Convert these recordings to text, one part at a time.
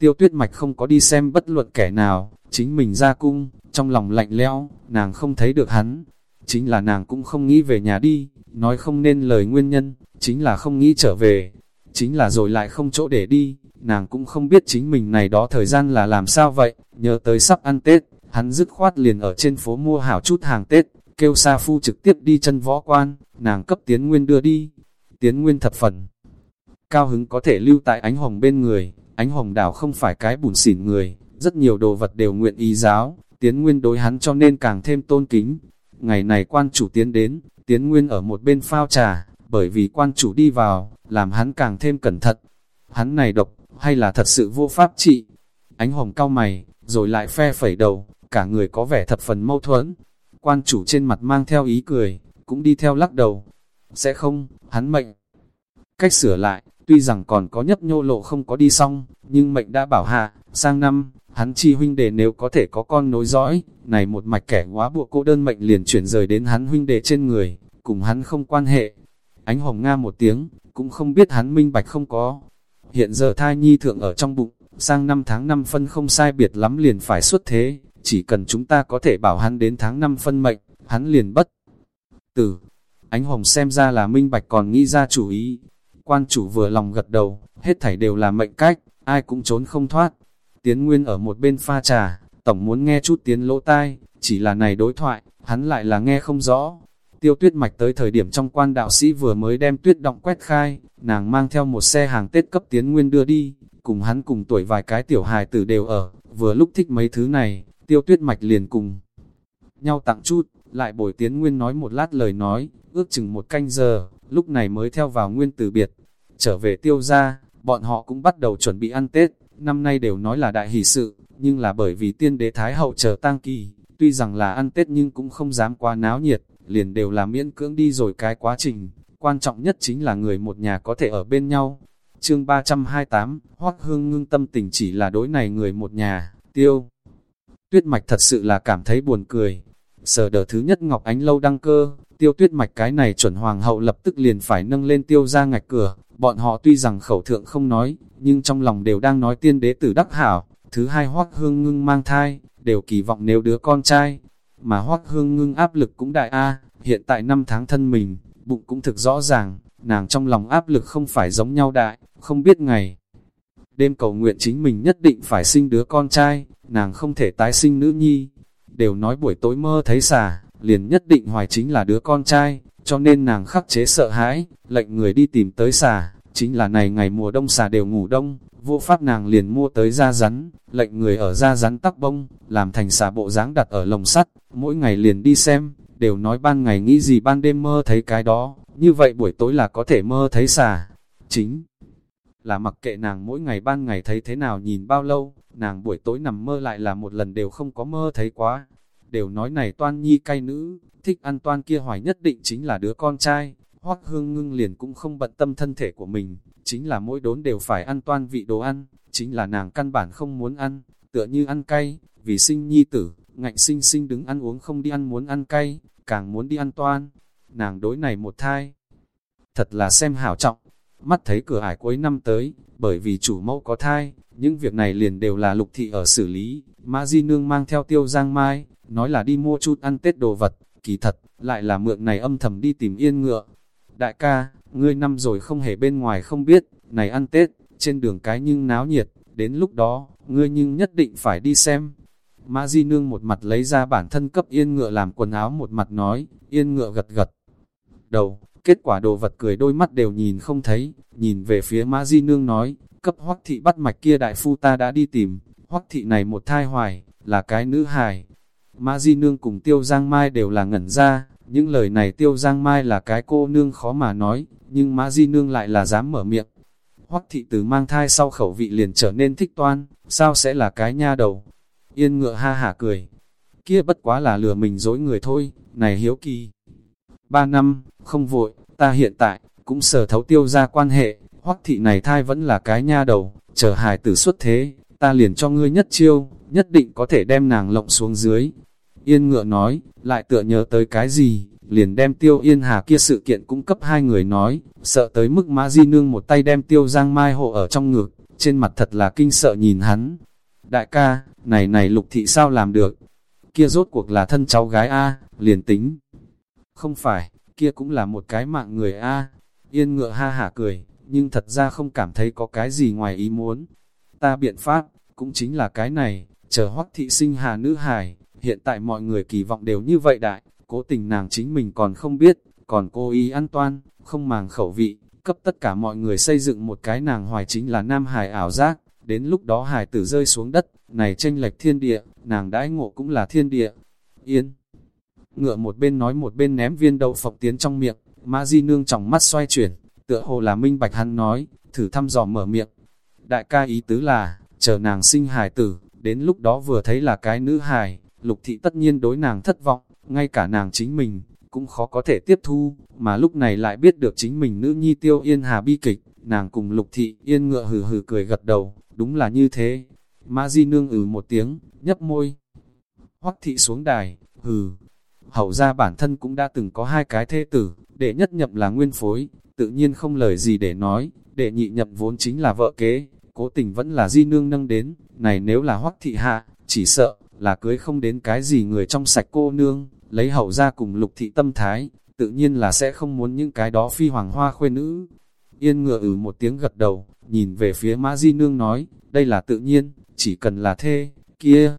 Tiêu tuyết mạch không có đi xem bất luận kẻ nào, chính mình ra cung, trong lòng lạnh lẽo, nàng không thấy được hắn. Chính là nàng cũng không nghĩ về nhà đi, nói không nên lời nguyên nhân, chính là không nghĩ trở về. Chính là rồi lại không chỗ để đi, nàng cũng không biết chính mình này đó thời gian là làm sao vậy, nhớ tới sắp ăn Tết, hắn dứt khoát liền ở trên phố mua hảo chút hàng Tết, kêu Sa Phu trực tiếp đi chân võ quan, nàng cấp Tiến Nguyên đưa đi. Tiến Nguyên thập phần. Cao hứng có thể lưu tại ánh hồng bên người, ánh hồng đảo không phải cái bùn xỉn người, rất nhiều đồ vật đều nguyện ý giáo, Tiến Nguyên đối hắn cho nên càng thêm tôn kính. Ngày này quan chủ tiến đến, Tiến Nguyên ở một bên phao trà, bởi vì quan chủ đi vào, làm hắn càng thêm cẩn thận. Hắn này độc, hay là thật sự vô pháp trị? Ánh hồng cao mày, rồi lại phe phẩy đầu, cả người có vẻ thập phần mâu thuẫn. Quan chủ trên mặt mang theo ý cười, cũng đi theo lắc đầu. Sẽ không, hắn mệnh. Cách sửa lại, tuy rằng còn có nhấp nhô lộ không có đi xong, nhưng mệnh đã bảo hạ, sang năm, hắn chi huynh đệ nếu có thể có con nối dõi, này một mạch kẻ quá buộc cô đơn mệnh liền chuyển rời đến hắn huynh đệ trên người, cùng hắn không quan hệ. Ánh hồng nga một tiếng, cũng không biết hắn minh bạch không có. Hiện giờ thai nhi thượng ở trong bụng, sang năm tháng năm phân không sai biệt lắm liền phải xuất thế, chỉ cần chúng ta có thể bảo hắn đến tháng năm phân mệnh, hắn liền bất tử. Ánh hồng xem ra là minh bạch còn nghĩ ra chủ ý. Quan chủ vừa lòng gật đầu, hết thảy đều là mệnh cách, ai cũng trốn không thoát. Tiến Nguyên ở một bên pha trà, tổng muốn nghe chút tiếng lỗ tai, chỉ là này đối thoại, hắn lại là nghe không rõ. Tiêu tuyết mạch tới thời điểm trong quan đạo sĩ vừa mới đem tuyết động quét khai, nàng mang theo một xe hàng Tết cấp Tiến Nguyên đưa đi, cùng hắn cùng tuổi vài cái tiểu hài tử đều ở, vừa lúc thích mấy thứ này, tiêu tuyết mạch liền cùng nhau tặng chút, lại bồi Tiến Nguyên nói một lát lời nói, ước chừng một canh giờ, lúc này mới theo vào Nguyên từ biệt. Trở về tiêu ra, bọn họ cũng bắt đầu chuẩn bị ăn Tết, năm nay đều nói là đại hỷ sự, nhưng là bởi vì tiên đế Thái Hậu chờ tang kỳ, tuy rằng là ăn Tết nhưng cũng không dám quá náo nhiệt, liền đều là miễn cưỡng đi rồi cái quá trình, quan trọng nhất chính là người một nhà có thể ở bên nhau. Chương 328, Hoắc Hương ngưng tâm tình chỉ là đối này người một nhà, tiêu. Tuyết mạch thật sự là cảm thấy buồn cười. Sở đờ thứ nhất Ngọc Ánh Lâu đăng cơ, tiêu tuyết mạch cái này chuẩn hoàng hậu lập tức liền phải nâng lên tiêu ra ngạch cửa. Bọn họ tuy rằng khẩu thượng không nói, nhưng trong lòng đều đang nói tiên đế tử đắc hảo. Thứ hai hoác Hương ngưng mang thai, đều kỳ vọng nếu đứa con trai, mà hoác hương ngưng áp lực cũng đại A, hiện tại năm tháng thân mình, bụng cũng thực rõ ràng, nàng trong lòng áp lực không phải giống nhau đại, không biết ngày. Đêm cầu nguyện chính mình nhất định phải sinh đứa con trai, nàng không thể tái sinh nữ nhi. Đều nói buổi tối mơ thấy xà, liền nhất định hoài chính là đứa con trai, cho nên nàng khắc chế sợ hãi, lệnh người đi tìm tới xà, chính là này ngày mùa đông xà đều ngủ đông, vô pháp nàng liền mua tới da rắn, lệnh người ở da rắn tắc bông, làm thành xà bộ dáng đặt ở lồng sắt, mỗi ngày liền đi xem, đều nói ban ngày nghĩ gì ban đêm mơ thấy cái đó, như vậy buổi tối là có thể mơ thấy xà. Chính là mặc kệ nàng mỗi ngày ban ngày thấy thế nào nhìn bao lâu, nàng buổi tối nằm mơ lại là một lần đều không có mơ thấy quá. Đều nói này toan nhi cay nữ, thích ăn toan kia hoài nhất định chính là đứa con trai, hoác hương ngưng liền cũng không bận tâm thân thể của mình, chính là mỗi đốn đều phải ăn toan vị đồ ăn, chính là nàng căn bản không muốn ăn, tựa như ăn cay, vì sinh nhi tử, ngạnh sinh sinh đứng ăn uống không đi ăn muốn ăn cay, càng muốn đi ăn toan. Nàng đối này một thai, thật là xem hảo trọng, mắt thấy cửa ải cuối năm tới, bởi vì chủ mẫu có thai, những việc này liền đều là lục thị ở xử lý, Mã Di Nương mang theo tiêu giang mai, nói là đi mua chút ăn Tết đồ vật, kỳ thật, lại là mượn này âm thầm đi tìm yên ngựa. Đại ca, ngươi năm rồi không hề bên ngoài không biết, này ăn Tết, trên đường cái nhưng náo nhiệt, đến lúc đó, ngươi nhưng nhất định phải đi xem. Mã Di Nương một mặt lấy ra bản thân cấp yên ngựa làm quần áo một mặt nói, yên ngựa gật gật. Đầu, kết quả đồ vật cười đôi mắt đều nhìn không thấy, nhìn về phía Mã Di Nương nói, cấp hoắc thị bắt mạch kia đại phu ta đã đi tìm, hoắc thị này một thai hoài, là cái nữ hài. Mã Di Nương cùng Tiêu Giang Mai đều là ngẩn ra, những lời này Tiêu Giang Mai là cái cô nương khó mà nói, nhưng Mã Di Nương lại là dám mở miệng. Hoắc thị từ mang thai sau khẩu vị liền trở nên thích toan, sao sẽ là cái nha đầu? Yên ngựa ha hả cười. Kia bất quá là lừa mình dối người thôi, này hiếu kỳ. Ba năm, không vội, ta hiện tại, cũng sở thấu tiêu ra quan hệ, hoắc thị này thai vẫn là cái nha đầu, chờ hài tử xuất thế, ta liền cho ngươi nhất chiêu, nhất định có thể đem nàng lộng xuống dưới. Yên ngựa nói, lại tựa nhớ tới cái gì, liền đem tiêu yên hà kia sự kiện cũng cấp hai người nói, sợ tới mức mã di nương một tay đem tiêu giang mai hộ ở trong ngực, trên mặt thật là kinh sợ nhìn hắn. Đại ca, này này lục thị sao làm được? Kia rốt cuộc là thân cháu gái A, liền tính. Không phải, kia cũng là một cái mạng người A. Yên ngựa ha hả cười, nhưng thật ra không cảm thấy có cái gì ngoài ý muốn. Ta biện pháp, cũng chính là cái này, chờ hoắc thị sinh hà nữ hài, hiện tại mọi người kỳ vọng đều như vậy đại, cố tình nàng chính mình còn không biết, còn cô ý an toan, không màng khẩu vị, cấp tất cả mọi người xây dựng một cái nàng hoài chính là nam hài ảo giác, đến lúc đó hài tử rơi xuống đất, này tranh lệch thiên địa, nàng đãi ngộ cũng là thiên địa. Yên! Ngựa một bên nói một bên ném viên đậu phộng tiến trong miệng, Mã Di Nương trong mắt xoay chuyển, tựa hồ là minh bạch hắn nói, thử thăm dò mở miệng. Đại ca ý tứ là, chờ nàng sinh hài tử, đến lúc đó vừa thấy là cái nữ hài, lục thị tất nhiên đối nàng thất vọng, ngay cả nàng chính mình, cũng khó có thể tiếp thu, mà lúc này lại biết được chính mình nữ nhi tiêu yên hà bi kịch, nàng cùng lục thị yên ngựa hừ hừ cười gật đầu, đúng là như thế. Mã Di nương ừ một tiếng, nhấp môi. Hoắc thị xuống đài, hừ. Hậu ra bản thân cũng đã từng có hai cái thê tử, đệ nhất nhậm là nguyên phối, tự nhiên không lời gì để nói, đệ nhị nhậm vốn chính là vợ kế, cố tình vẫn là Di nương nâng đến, này nếu là Hoắc thị hạ, chỉ sợ là cưới không đến cái gì người trong sạch cô nương, lấy hậu ra cùng lục thị tâm thái, tự nhiên là sẽ không muốn những cái đó phi hoàng hoa khuê nữ. Yên ngựa ử một tiếng gật đầu, nhìn về phía Mã Di Nương nói, đây là tự nhiên, chỉ cần là thê, kia.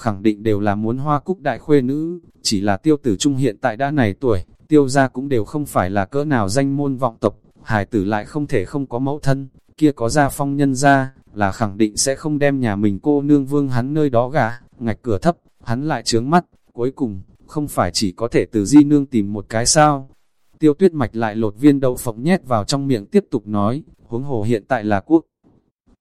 Khẳng định đều là muốn hoa cúc đại khuê nữ, chỉ là tiêu tử trung hiện tại đã này tuổi, tiêu gia cũng đều không phải là cỡ nào danh môn vọng tộc, hài tử lại không thể không có mẫu thân, kia có gia phong nhân gia, là khẳng định sẽ không đem nhà mình cô nương vương hắn nơi đó gả, ngạch cửa thấp, hắn lại trướng mắt, cuối cùng, không phải chỉ có thể từ di nương tìm một cái sao. Tiêu tuyết mạch lại lột viên đậu phộng nhét vào trong miệng tiếp tục nói, huống hồ hiện tại là quốc.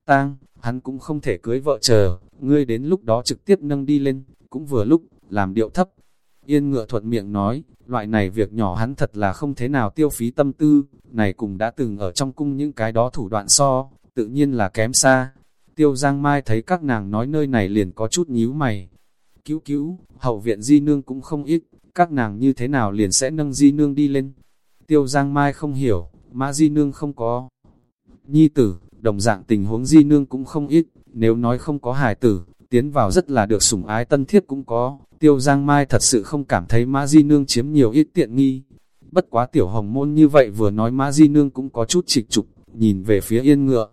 tang hắn cũng không thể cưới vợ chờ, ngươi đến lúc đó trực tiếp nâng đi lên, cũng vừa lúc, làm điệu thấp. Yên ngựa thuận miệng nói, loại này việc nhỏ hắn thật là không thế nào tiêu phí tâm tư, này cùng đã từng ở trong cung những cái đó thủ đoạn so, tự nhiên là kém xa. Tiêu Giang Mai thấy các nàng nói nơi này liền có chút nhíu mày, cứu cứu, hậu viện di nương cũng không ít, các nàng như thế nào liền sẽ nâng di nương đi lên. Tiêu Giang Mai không hiểu, mã di nương không có. Nhi tử, đồng dạng tình huống di nương cũng không ít, nếu nói không có hài tử, tiến vào rất là được sủng ái tân thiếp cũng có. Tiêu Giang Mai thật sự không cảm thấy mã di nương chiếm nhiều ít tiện nghi. Bất quá tiểu hồng môn như vậy vừa nói mã di nương cũng có chút trịch trục, nhìn về phía yên ngựa.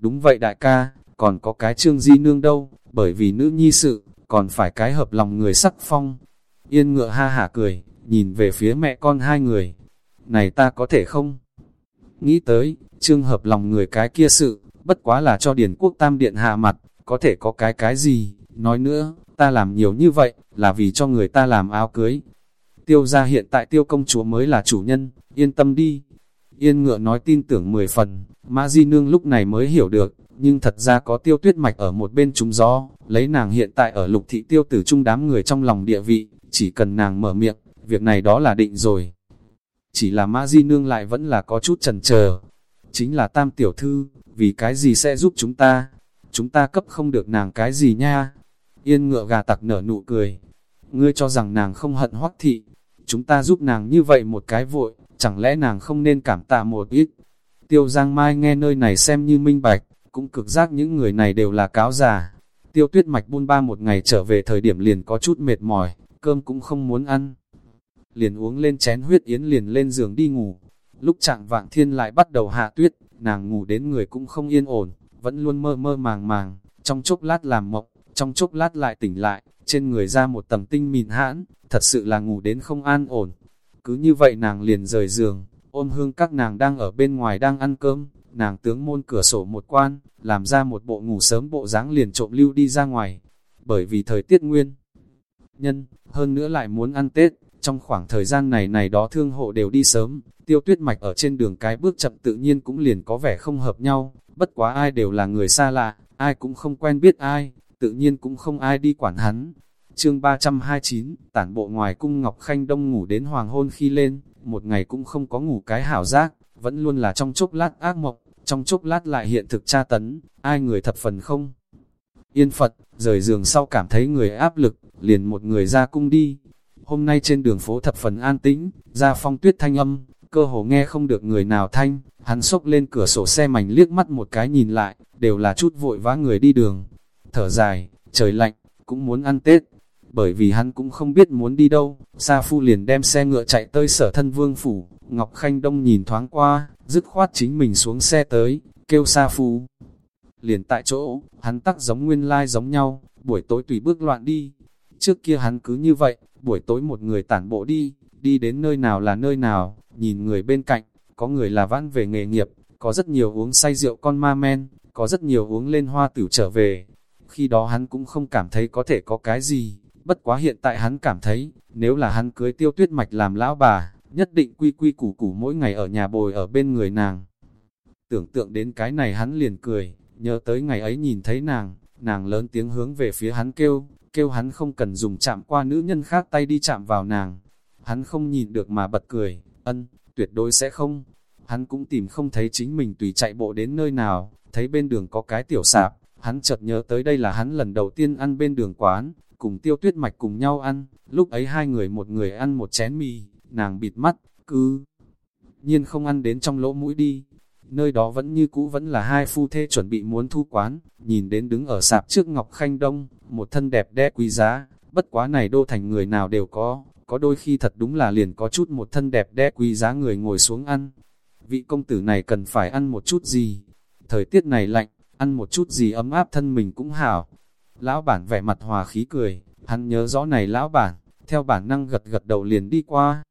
Đúng vậy đại ca, còn có cái trương di nương đâu, bởi vì nữ nhi sự, còn phải cái hợp lòng người sắc phong. Yên ngựa ha hả cười, nhìn về phía mẹ con hai người. Này ta có thể không? Nghĩ tới, trương hợp lòng người cái kia sự, bất quá là cho Điền Quốc Tam Điện hạ mặt, có thể có cái cái gì, nói nữa, ta làm nhiều như vậy, là vì cho người ta làm áo cưới. Tiêu ra hiện tại tiêu công chúa mới là chủ nhân, yên tâm đi. Yên ngựa nói tin tưởng 10 phần, Mã Di Nương lúc này mới hiểu được, nhưng thật ra có tiêu tuyết mạch ở một bên trúng gió, lấy nàng hiện tại ở lục thị tiêu tử trung đám người trong lòng địa vị, chỉ cần nàng mở miệng, việc này đó là định rồi. Chỉ là Mã Di Nương lại vẫn là có chút trần chờ chính là tam tiểu thư, vì cái gì sẽ giúp chúng ta, chúng ta cấp không được nàng cái gì nha. Yên ngựa gà tặc nở nụ cười, ngươi cho rằng nàng không hận hoắc thị, chúng ta giúp nàng như vậy một cái vội, chẳng lẽ nàng không nên cảm tạ một ít. Tiêu Giang Mai nghe nơi này xem như minh bạch, cũng cực giác những người này đều là cáo già. Tiêu tuyết mạch buôn ba một ngày trở về thời điểm liền có chút mệt mỏi, cơm cũng không muốn ăn. Liền uống lên chén huyết yến liền lên giường đi ngủ. Lúc trạng vạng thiên lại bắt đầu hạ tuyết, nàng ngủ đến người cũng không yên ổn, vẫn luôn mơ mơ màng màng, trong chốc lát làm mộng, trong chốc lát lại tỉnh lại, trên người ra một tầm tinh mịn hãn, thật sự là ngủ đến không an ổn. Cứ như vậy nàng liền rời giường, ôm hương các nàng đang ở bên ngoài đang ăn cơm, nàng tướng môn cửa sổ một quan, làm ra một bộ ngủ sớm bộ dáng liền trộm lưu đi ra ngoài, bởi vì thời tiết nguyên. Nhân, hơn nữa lại muốn ăn Tết, trong khoảng thời gian này này đó thương hộ đều đi sớm, tiêu tuyết mạch ở trên đường cái bước chậm tự nhiên cũng liền có vẻ không hợp nhau, bất quá ai đều là người xa lạ, ai cũng không quen biết ai, tự nhiên cũng không ai đi quản hắn. Chương 329, tản bộ ngoài cung Ngọc Khanh Đông ngủ đến hoàng hôn khi lên, một ngày cũng không có ngủ cái hảo giác, vẫn luôn là trong chốc lát ác mộng, trong chốc lát lại hiện thực tra tấn, ai người thập phần không. Yên Phật, rời giường sau cảm thấy người áp lực, liền một người ra cung đi. Hôm nay trên đường phố thập phần an tĩnh, ra phong tuyết thanh âm, cơ hồ nghe không được người nào thanh, hắn sốc lên cửa sổ xe mảnh liếc mắt một cái nhìn lại, đều là chút vội vã người đi đường. Thở dài, trời lạnh, cũng muốn ăn Tết, bởi vì hắn cũng không biết muốn đi đâu, Sa Phu liền đem xe ngựa chạy tới sở thân vương phủ, Ngọc Khanh Đông nhìn thoáng qua, dứt khoát chính mình xuống xe tới, kêu Sa Phu. Liền tại chỗ, hắn tắc giống nguyên lai giống nhau, buổi tối tùy bước loạn đi. Trước kia hắn cứ như vậy, buổi tối một người tản bộ đi, đi đến nơi nào là nơi nào, nhìn người bên cạnh, có người là vãn về nghề nghiệp, có rất nhiều uống say rượu con ma men, có rất nhiều uống lên hoa tử trở về. Khi đó hắn cũng không cảm thấy có thể có cái gì, bất quá hiện tại hắn cảm thấy, nếu là hắn cưới tiêu tuyết mạch làm lão bà, nhất định quy quy củ củ mỗi ngày ở nhà bồi ở bên người nàng. Tưởng tượng đến cái này hắn liền cười, nhớ tới ngày ấy nhìn thấy nàng, nàng lớn tiếng hướng về phía hắn kêu, kêu hắn không cần dùng chạm qua nữ nhân khác tay đi chạm vào nàng. Hắn không nhìn được mà bật cười, ân, tuyệt đối sẽ không. Hắn cũng tìm không thấy chính mình tùy chạy bộ đến nơi nào, thấy bên đường có cái tiểu sạp, hắn chợt nhớ tới đây là hắn lần đầu tiên ăn bên đường quán, cùng tiêu tuyết mạch cùng nhau ăn, lúc ấy hai người một người ăn một chén mì, nàng bịt mắt, cứ nhiên không ăn đến trong lỗ mũi đi. Nơi đó vẫn như cũ vẫn là hai phu thê chuẩn bị muốn thu quán, nhìn đến đứng ở sạp trước Ngọc Khanh Đông, một thân đẹp đẽ quý giá, bất quá này đô thành người nào đều có, có đôi khi thật đúng là liền có chút một thân đẹp đẽ quý giá người ngồi xuống ăn. Vị công tử này cần phải ăn một chút gì? Thời tiết này lạnh, ăn một chút gì ấm áp thân mình cũng hảo. Lão bản vẻ mặt hòa khí cười, hắn nhớ rõ này lão bản, theo bản năng gật gật đầu liền đi qua.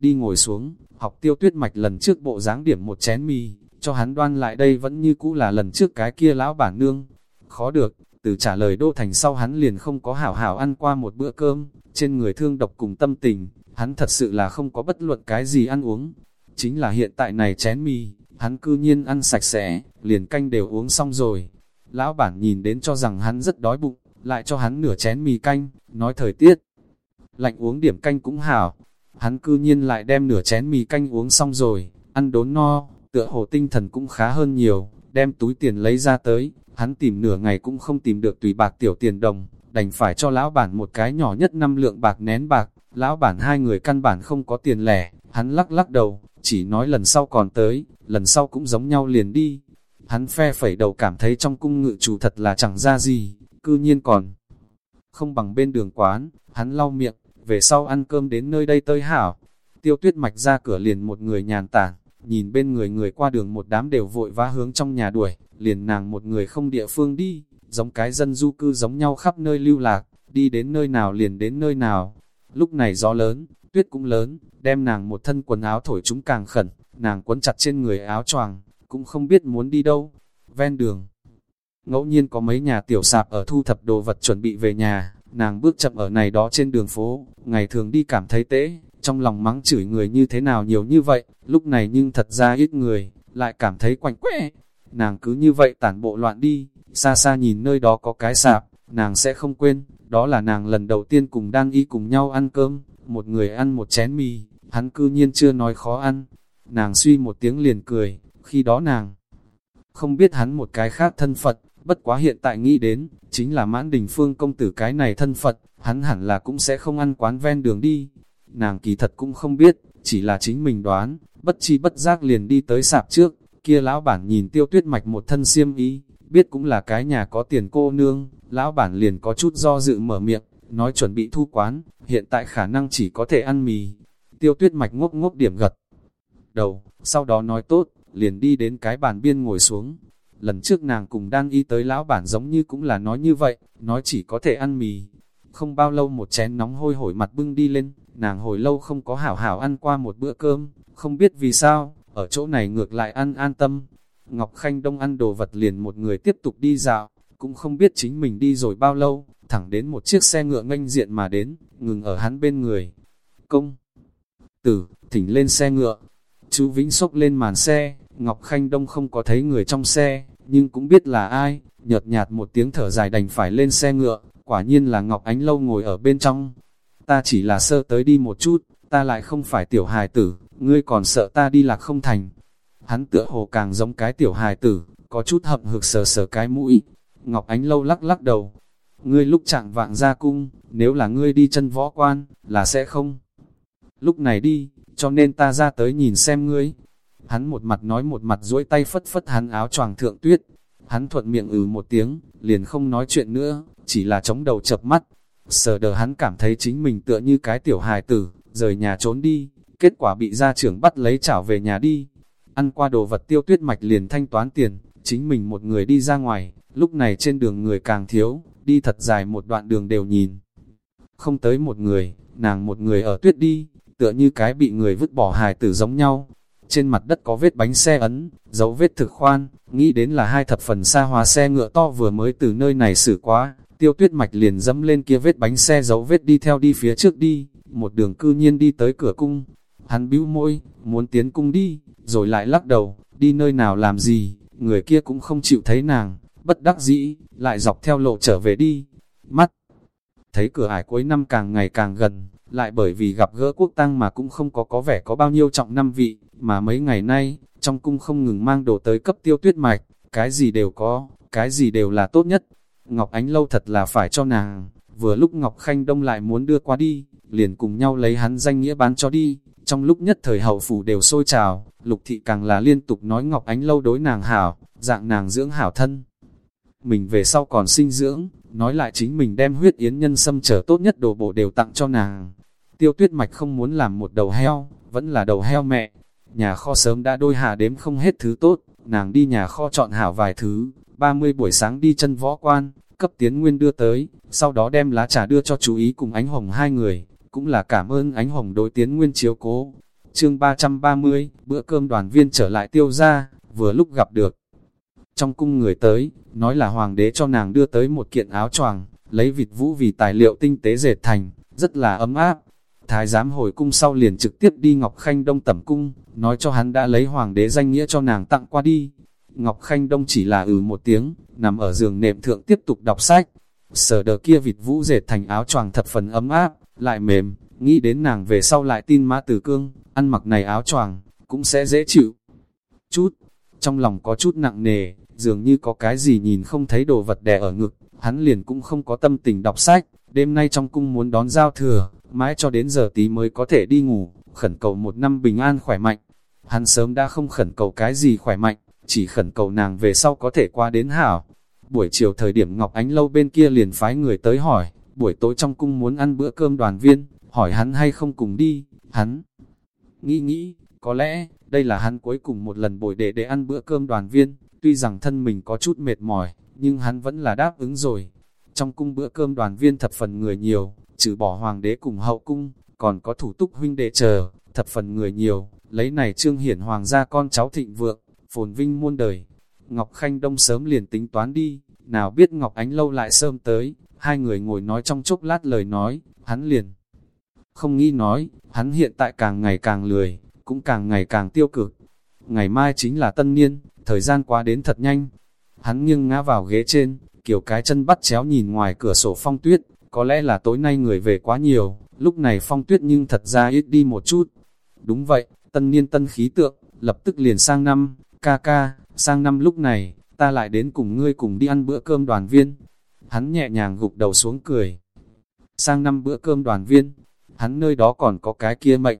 Đi ngồi xuống, học tiêu tuyết mạch lần trước bộ dáng điểm một chén mì, cho hắn đoan lại đây vẫn như cũ là lần trước cái kia lão bản nương. Khó được, từ trả lời đô thành sau hắn liền không có hảo hảo ăn qua một bữa cơm, trên người thương độc cùng tâm tình, hắn thật sự là không có bất luận cái gì ăn uống. Chính là hiện tại này chén mì, hắn cư nhiên ăn sạch sẽ, liền canh đều uống xong rồi. Lão bản nhìn đến cho rằng hắn rất đói bụng, lại cho hắn nửa chén mì canh, nói thời tiết. Lạnh uống điểm canh cũng hảo, hắn cư nhiên lại đem nửa chén mì canh uống xong rồi, ăn đốn no, tựa hồ tinh thần cũng khá hơn nhiều, đem túi tiền lấy ra tới, hắn tìm nửa ngày cũng không tìm được tùy bạc tiểu tiền đồng, đành phải cho lão bản một cái nhỏ nhất năm lượng bạc nén bạc, lão bản hai người căn bản không có tiền lẻ, hắn lắc lắc đầu, chỉ nói lần sau còn tới, lần sau cũng giống nhau liền đi. Hắn phe phẩy đầu cảm thấy trong cung ngự chủ thật là chẳng ra gì, cư nhiên còn không bằng bên đường quán, hắn lau miệng, về sau ăn cơm đến nơi đây tơi hảo. Tiêu tuyết mạch ra cửa liền một người nhàn tản, nhìn bên người người qua đường một đám đều vội vã hướng trong nhà đuổi, liền nàng một người không địa phương đi, giống cái dân du cư giống nhau khắp nơi lưu lạc, đi đến nơi nào liền đến nơi nào. Lúc này gió lớn, tuyết cũng lớn, đem nàng một thân quần áo thổi chúng càng khẩn, nàng quấn chặt trên người áo choàng, cũng không biết muốn đi đâu. Ven đường, ngẫu nhiên có mấy nhà tiểu sạp ở thu thập đồ vật chuẩn bị về nhà, nàng bước chậm ở này đó trên đường phố, ngày thường đi cảm thấy tễ, trong lòng mắng chửi người như thế nào nhiều như vậy, lúc này nhưng thật ra ít người, lại cảm thấy quạnh quẽ. Nàng cứ như vậy tản bộ loạn đi, xa xa nhìn nơi đó có cái sạp, nàng sẽ không quên, đó là nàng lần đầu tiên cùng đang y cùng nhau ăn cơm, một người ăn một chén mì, hắn cư nhiên chưa nói khó ăn. Nàng suy một tiếng liền cười, khi đó nàng không biết hắn một cái khác thân Phật, bất quá hiện tại nghĩ đến, chính là mãn đình phương công tử cái này thân Phật, hắn hẳn là cũng sẽ không ăn quán ven đường đi. Nàng kỳ thật cũng không biết, chỉ là chính mình đoán, bất chi bất giác liền đi tới sạp trước, kia lão bản nhìn tiêu tuyết mạch một thân xiêm ý, biết cũng là cái nhà có tiền cô nương, lão bản liền có chút do dự mở miệng, nói chuẩn bị thu quán, hiện tại khả năng chỉ có thể ăn mì. Tiêu tuyết mạch ngốc ngốc điểm gật đầu, sau đó nói tốt, liền đi đến cái bàn biên ngồi xuống. Lần trước nàng cùng đang y tới lão bản giống như cũng là nói như vậy, nói chỉ có thể ăn mì. Không bao lâu một chén nóng hôi hổi mặt bưng đi lên, nàng hồi lâu không có hảo hảo ăn qua một bữa cơm, không biết vì sao, ở chỗ này ngược lại ăn an tâm. Ngọc Khanh Đông ăn đồ vật liền một người tiếp tục đi dạo, cũng không biết chính mình đi rồi bao lâu, thẳng đến một chiếc xe ngựa nganh diện mà đến, ngừng ở hắn bên người. Công! Tử, thỉnh lên xe ngựa. Chú Vĩnh sốc lên màn xe, Ngọc Khanh Đông không có thấy người trong xe, nhưng cũng biết là ai, nhợt nhạt một tiếng thở dài đành phải lên xe ngựa, quả nhiên là Ngọc Ánh Lâu ngồi ở bên trong. Ta chỉ là sơ tới đi một chút, ta lại không phải tiểu hài tử, ngươi còn sợ ta đi lạc không thành. Hắn tựa hồ càng giống cái tiểu hài tử, có chút hậm hực sờ sờ cái mũi. Ngọc Ánh Lâu lắc lắc đầu, ngươi lúc trạng vạng ra cung, nếu là ngươi đi chân võ quan, là sẽ không. Lúc này đi, cho nên ta ra tới nhìn xem ngươi. Hắn một mặt nói một mặt duỗi tay phất phất hắn áo choàng thượng tuyết. Hắn thuận miệng ừ một tiếng, liền không nói chuyện nữa, chỉ là chống đầu chập mắt. Sờ đờ hắn cảm thấy chính mình tựa như cái tiểu hài tử, rời nhà trốn đi, kết quả bị gia trưởng bắt lấy chảo về nhà đi. Ăn qua đồ vật tiêu tuyết mạch liền thanh toán tiền, chính mình một người đi ra ngoài, lúc này trên đường người càng thiếu, đi thật dài một đoạn đường đều nhìn. Không tới một người, nàng một người ở tuyết đi, tựa như cái bị người vứt bỏ hài tử giống nhau. Trên mặt đất có vết bánh xe ấn, dấu vết thực khoan, nghĩ đến là hai thập phần xa hóa xe ngựa to vừa mới từ nơi này xử quá. Tiêu tuyết mạch liền dẫm lên kia vết bánh xe dấu vết đi theo đi phía trước đi, một đường cư nhiên đi tới cửa cung. Hắn bĩu môi, muốn tiến cung đi, rồi lại lắc đầu, đi nơi nào làm gì, người kia cũng không chịu thấy nàng, bất đắc dĩ, lại dọc theo lộ trở về đi. Mắt, thấy cửa ải cuối năm càng ngày càng gần, lại bởi vì gặp gỡ quốc tăng mà cũng không có có vẻ có bao nhiêu trọng năm vị, mà mấy ngày nay, trong cung không ngừng mang đồ tới cấp tiêu tuyết mạch, cái gì đều có, cái gì đều là tốt nhất. Ngọc Ánh Lâu thật là phải cho nàng, vừa lúc Ngọc Khanh Đông lại muốn đưa qua đi, liền cùng nhau lấy hắn danh nghĩa bán cho đi, trong lúc nhất thời hậu phủ đều sôi trào, lục thị càng là liên tục nói Ngọc Ánh Lâu đối nàng hảo, dạng nàng dưỡng hảo thân. Mình về sau còn sinh dưỡng, nói lại chính mình đem huyết yến nhân sâm trở tốt nhất đồ bộ đều tặng cho nàng. Tiêu tuyết mạch không muốn làm một đầu heo, vẫn là đầu heo mẹ. Nhà kho sớm đã đôi hạ đếm không hết thứ tốt, nàng đi nhà kho chọn hảo vài thứ, 30 buổi sáng đi chân võ quan, cấp tiến nguyên đưa tới, sau đó đem lá trà đưa cho chú ý cùng ánh hồng hai người, cũng là cảm ơn ánh hồng đối tiến nguyên chiếu cố. Chương 330, bữa cơm đoàn viên trở lại tiêu ra, vừa lúc gặp được. Trong cung người tới, nói là hoàng đế cho nàng đưa tới một kiện áo choàng, lấy vịt vũ vì tài liệu tinh tế dệt thành, rất là ấm áp. Thái giám hồi cung sau liền trực tiếp đi Ngọc Khanh Đông tẩm cung, nói cho hắn đã lấy hoàng đế danh nghĩa cho nàng tặng qua đi. Ngọc Khanh Đông chỉ là ừ một tiếng, nằm ở giường nệm thượng tiếp tục đọc sách. Sở đờ kia vịt vũ dệt thành áo choàng thập phần ấm áp, lại mềm, nghĩ đến nàng về sau lại tin mã tử cương, ăn mặc này áo choàng cũng sẽ dễ chịu. Chút, trong lòng có chút nặng nề, dường như có cái gì nhìn không thấy đồ vật đè ở ngực, hắn liền cũng không có tâm tình đọc sách, đêm nay trong cung muốn đón giao thừa, mãi cho đến giờ tí mới có thể đi ngủ, khẩn cầu một năm bình an khỏe mạnh. Hắn sớm đã không khẩn cầu cái gì khỏe mạnh, chỉ khẩn cầu nàng về sau có thể qua đến hảo. Buổi chiều thời điểm Ngọc Ánh Lâu bên kia liền phái người tới hỏi, buổi tối trong cung muốn ăn bữa cơm đoàn viên, hỏi hắn hay không cùng đi, hắn nghĩ nghĩ, có lẽ, đây là hắn cuối cùng một lần bồi để để ăn bữa cơm đoàn viên, tuy rằng thân mình có chút mệt mỏi, nhưng hắn vẫn là đáp ứng rồi. Trong cung bữa cơm đoàn viên thập phần người nhiều, trừ bỏ hoàng đế cùng hậu cung, còn có thủ túc huynh đệ chờ, thập phần người nhiều, lấy này trương hiển hoàng gia con cháu thịnh vượng, phồn vinh muôn đời. Ngọc Khanh Đông sớm liền tính toán đi, nào biết Ngọc Ánh lâu lại sớm tới, hai người ngồi nói trong chốc lát lời nói, hắn liền. Không nghĩ nói, hắn hiện tại càng ngày càng lười, cũng càng ngày càng tiêu cực. Ngày mai chính là tân niên, thời gian qua đến thật nhanh. Hắn nghiêng ngã vào ghế trên, kiểu cái chân bắt chéo nhìn ngoài cửa sổ phong tuyết, có lẽ là tối nay người về quá nhiều, lúc này phong tuyết nhưng thật ra ít đi một chút. Đúng vậy, tân niên tân khí tượng, lập tức liền sang năm, ca ca, sang năm lúc này, ta lại đến cùng ngươi cùng đi ăn bữa cơm đoàn viên. Hắn nhẹ nhàng gục đầu xuống cười. Sang năm bữa cơm đoàn viên, hắn nơi đó còn có cái kia mệnh.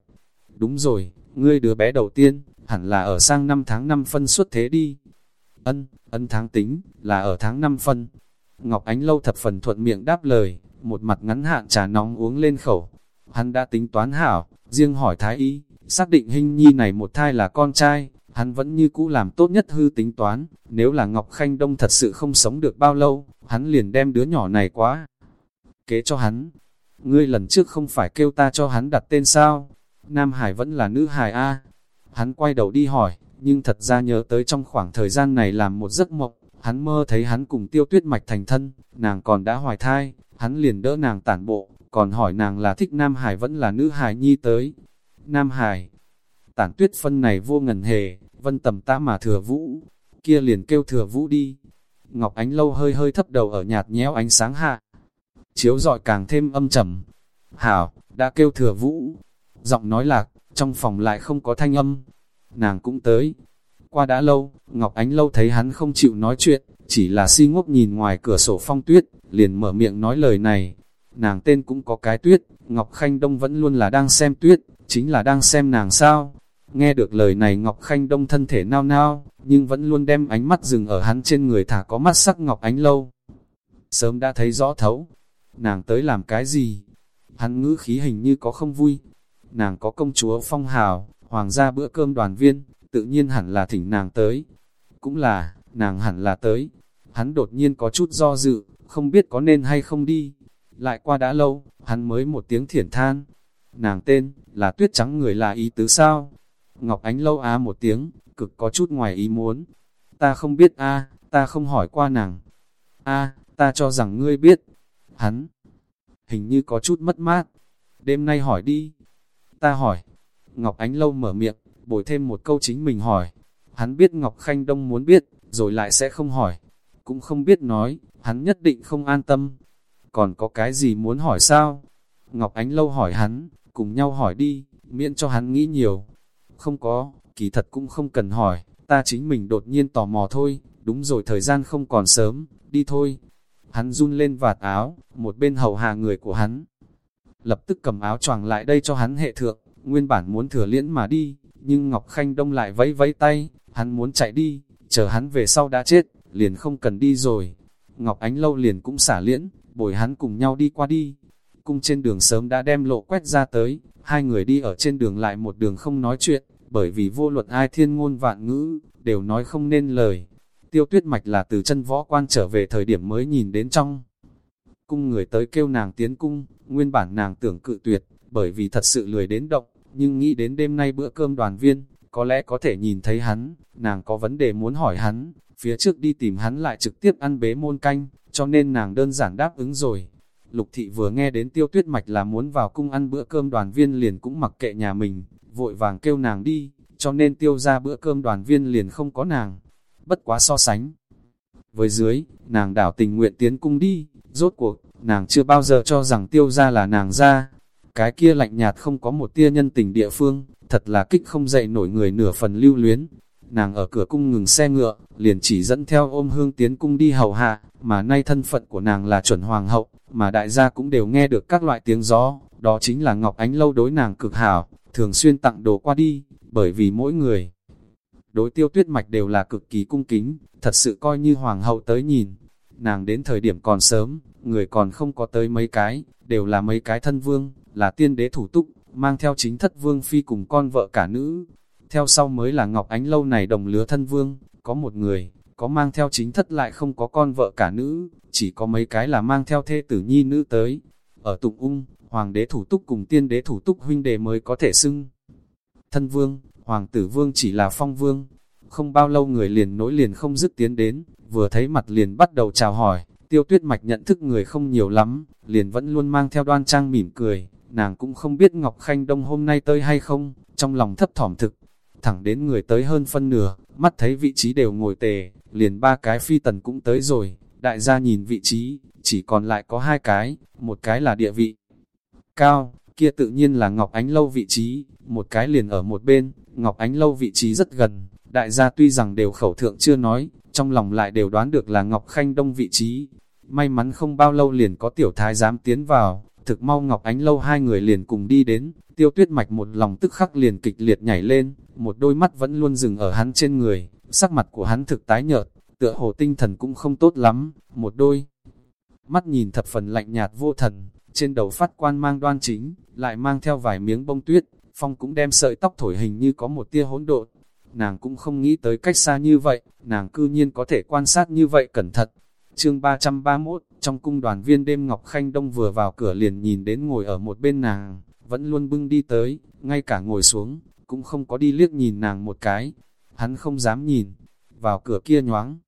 Đúng rồi, ngươi đứa bé đầu tiên, hẳn là ở sang năm tháng năm phân xuất thế đi. Ân, ân tháng tính, là ở tháng năm phân. Ngọc Ánh Lâu thập phần thuận miệng đáp lời, một mặt ngắn hạn trà nóng uống lên khẩu. Hắn đã tính toán hảo, riêng hỏi Thái Y, xác định hình nhi này một thai là con trai, hắn vẫn như cũ làm tốt nhất hư tính toán, nếu là Ngọc Khanh Đông thật sự không sống được bao lâu, hắn liền đem đứa nhỏ này quá. Kế cho hắn, ngươi lần trước không phải kêu ta cho hắn đặt tên sao, Nam Hải vẫn là nữ Hải A. Hắn quay đầu đi hỏi, nhưng thật ra nhớ tới trong khoảng thời gian này làm một giấc mộng, hắn mơ thấy hắn cùng tiêu tuyết mạch thành thân, nàng còn đã hoài thai, hắn liền đỡ nàng tản bộ, còn hỏi nàng là thích Nam Hải vẫn là nữ Hải nhi tới. Nam Hải, tản tuyết phân này vô ngần hề, vân tầm ta mà thừa vũ, kia liền kêu thừa vũ đi. Ngọc Ánh Lâu hơi hơi thấp đầu ở nhạt nhéo ánh sáng hạ, chiếu dọi càng thêm âm trầm. Hảo, đã kêu thừa vũ, giọng nói lạc, trong phòng lại không có thanh âm. Nàng cũng tới. Qua đã lâu, Ngọc Ánh Lâu thấy hắn không chịu nói chuyện, chỉ là si ngốc nhìn ngoài cửa sổ phong tuyết, liền mở miệng nói lời này. Nàng tên cũng có cái tuyết, Ngọc Khanh Đông vẫn luôn là đang xem tuyết, chính là đang xem nàng sao. Nghe được lời này Ngọc Khanh Đông thân thể nao nao, nhưng vẫn luôn đem ánh mắt dừng ở hắn trên người thả có mắt sắc Ngọc Ánh Lâu. Sớm đã thấy rõ thấu, nàng tới làm cái gì? Hắn ngữ khí hình như có không vui. Nàng có công chúa phong hào, hoàng gia bữa cơm đoàn viên, tự nhiên hẳn là thỉnh nàng tới. Cũng là, nàng hẳn là tới. Hắn đột nhiên có chút do dự, không biết có nên hay không đi. Lại qua đã lâu, hắn mới một tiếng thiển than. Nàng tên, là tuyết trắng người là ý tứ sao? Ngọc Ánh lâu á một tiếng, cực có chút ngoài ý muốn. Ta không biết a ta không hỏi qua nàng. a ta cho rằng ngươi biết. Hắn, hình như có chút mất mát. Đêm nay hỏi đi. Ta hỏi. Ngọc Ánh lâu mở miệng, bồi thêm một câu chính mình hỏi. Hắn biết Ngọc Khanh Đông muốn biết, rồi lại sẽ không hỏi. Cũng không biết nói, hắn nhất định không an tâm. Còn có cái gì muốn hỏi sao? Ngọc Ánh lâu hỏi hắn, cùng nhau hỏi đi, miễn cho hắn nghĩ nhiều. Không có, kỳ thật cũng không cần hỏi, ta chính mình đột nhiên tò mò thôi, đúng rồi thời gian không còn sớm, đi thôi. Hắn run lên vạt áo, một bên hầu hạ người của hắn. Lập tức cầm áo choàng lại đây cho hắn hệ thượng, nguyên bản muốn thừa liễn mà đi, nhưng Ngọc Khanh Đông lại vẫy vẫy tay, hắn muốn chạy đi, chờ hắn về sau đã chết, liền không cần đi rồi. Ngọc Ánh Lâu liền cũng xả liễn, bồi hắn cùng nhau đi qua đi. Cung trên đường sớm đã đem lộ quét ra tới, hai người đi ở trên đường lại một đường không nói chuyện, bởi vì vô luật ai thiên ngôn vạn ngữ, đều nói không nên lời. Tiêu tuyết mạch là từ chân võ quan trở về thời điểm mới nhìn đến trong. Cung người tới kêu nàng tiến cung, nguyên bản nàng tưởng cự tuyệt, bởi vì thật sự lười đến động, nhưng nghĩ đến đêm nay bữa cơm đoàn viên, có lẽ có thể nhìn thấy hắn, nàng có vấn đề muốn hỏi hắn, phía trước đi tìm hắn lại trực tiếp ăn bế môn canh, cho nên nàng đơn giản đáp ứng rồi. Lục thị vừa nghe đến tiêu tuyết mạch là muốn vào cung ăn bữa cơm đoàn viên liền cũng mặc kệ nhà mình, vội vàng kêu nàng đi, cho nên tiêu ra bữa cơm đoàn viên liền không có nàng. Bất quá so sánh. Với dưới, nàng đảo tình nguyện tiến cung đi, rốt cuộc, nàng chưa bao giờ cho rằng tiêu ra là nàng ra. Cái kia lạnh nhạt không có một tia nhân tình địa phương, thật là kích không dậy nổi người nửa phần lưu luyến. Nàng ở cửa cung ngừng xe ngựa, liền chỉ dẫn theo ôm hương tiến cung đi hầu hạ, mà nay thân phận của nàng là chuẩn hoàng hậu, mà đại gia cũng đều nghe được các loại tiếng gió, đó chính là Ngọc Ánh lâu đối nàng cực hảo, thường xuyên tặng đồ qua đi, bởi vì mỗi người đối tiêu tuyết mạch đều là cực kỳ cung kính, thật sự coi như hoàng hậu tới nhìn. Nàng đến thời điểm còn sớm, người còn không có tới mấy cái, đều là mấy cái thân vương, là tiên đế thủ túc, mang theo chính thất vương phi cùng con vợ cả nữ. Theo sau mới là Ngọc Ánh lâu này đồng lứa thân vương, có một người, có mang theo chính thất lại không có con vợ cả nữ, chỉ có mấy cái là mang theo thê tử nhi nữ tới. Ở Tụng Ung, Hoàng đế thủ túc cùng tiên đế thủ túc huynh đệ mới có thể xưng. Thân vương, Hoàng tử vương chỉ là phong vương. Không bao lâu người liền nối liền không dứt tiến đến, vừa thấy mặt liền bắt đầu chào hỏi. Tiêu tuyết mạch nhận thức người không nhiều lắm, liền vẫn luôn mang theo đoan trang mỉm cười. Nàng cũng không biết Ngọc Khanh Đông hôm nay tới hay không, trong lòng thấp thỏm thực. Thẳng đến người tới hơn phân nửa, mắt thấy vị trí đều ngồi tề, liền ba cái phi tần cũng tới rồi. Đại gia nhìn vị trí, chỉ còn lại có hai cái, một cái là địa vị cao, kia tự nhiên là Ngọc Ánh Lâu vị trí, một cái liền ở một bên, Ngọc Ánh Lâu vị trí rất gần, đại gia tuy rằng đều khẩu thượng chưa nói, trong lòng lại đều đoán được là Ngọc Khanh Đông vị trí. May mắn không bao lâu liền có tiểu thái dám tiến vào, thực mau Ngọc Ánh Lâu hai người liền cùng đi đến, tiêu tuyết mạch một lòng tức khắc liền kịch liệt nhảy lên, một đôi mắt vẫn luôn dừng ở hắn trên người, sắc mặt của hắn thực tái nhợt, tựa hồ tinh thần cũng không tốt lắm, một đôi mắt nhìn thập phần lạnh nhạt vô thần, trên đầu phát quan mang đoan chính, lại mang theo vài miếng bông tuyết, phong cũng đem sợi tóc thổi hình như có một tia hỗn độn. Nàng cũng không nghĩ tới cách xa như vậy, nàng cư nhiên có thể quan sát như vậy cẩn thận. Chương 331, trong cung đoàn viên đêm Ngọc Khanh Đông vừa vào cửa liền nhìn đến ngồi ở một bên nàng, vẫn luôn bưng đi tới, ngay cả ngồi xuống, cũng không có đi liếc nhìn nàng một cái. Hắn không dám nhìn, vào cửa kia nhoáng.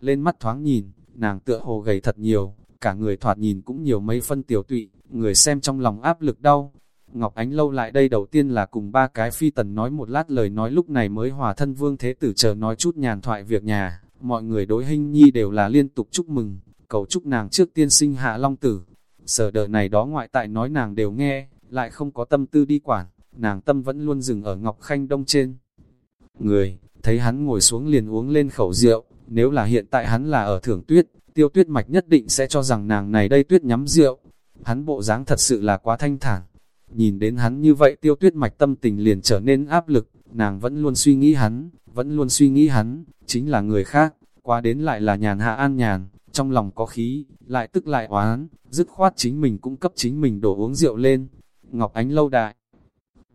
Lên mắt thoáng nhìn, nàng tựa hồ gầy thật nhiều, cả người thoạt nhìn cũng nhiều mấy phân tiểu tụy, người xem trong lòng áp lực đau. Ngọc Ánh lâu lại đây đầu tiên là cùng ba cái phi tần nói một lát lời nói lúc này mới hòa thân vương thế tử chờ nói chút nhàn thoại việc nhà, mọi người đối hình nhi đều là liên tục chúc mừng, cầu chúc nàng trước tiên sinh hạ long tử. Sở đời này đó ngoại tại nói nàng đều nghe, lại không có tâm tư đi quản, nàng tâm vẫn luôn dừng ở Ngọc Khanh Đông trên. Người, thấy hắn ngồi xuống liền uống lên khẩu rượu, nếu là hiện tại hắn là ở thưởng tuyết, tiêu tuyết mạch nhất định sẽ cho rằng nàng này đây tuyết nhắm rượu. Hắn bộ dáng thật sự là quá thanh thản. Nhìn đến hắn như vậy tiêu tuyết mạch tâm tình liền trở nên áp lực, nàng vẫn luôn suy nghĩ hắn, vẫn luôn suy nghĩ hắn, chính là người khác, qua đến lại là nhàn hạ an nhàn, trong lòng có khí, lại tức lại oán, dứt khoát chính mình cũng cấp chính mình đổ uống rượu lên. Ngọc Ánh lâu đại,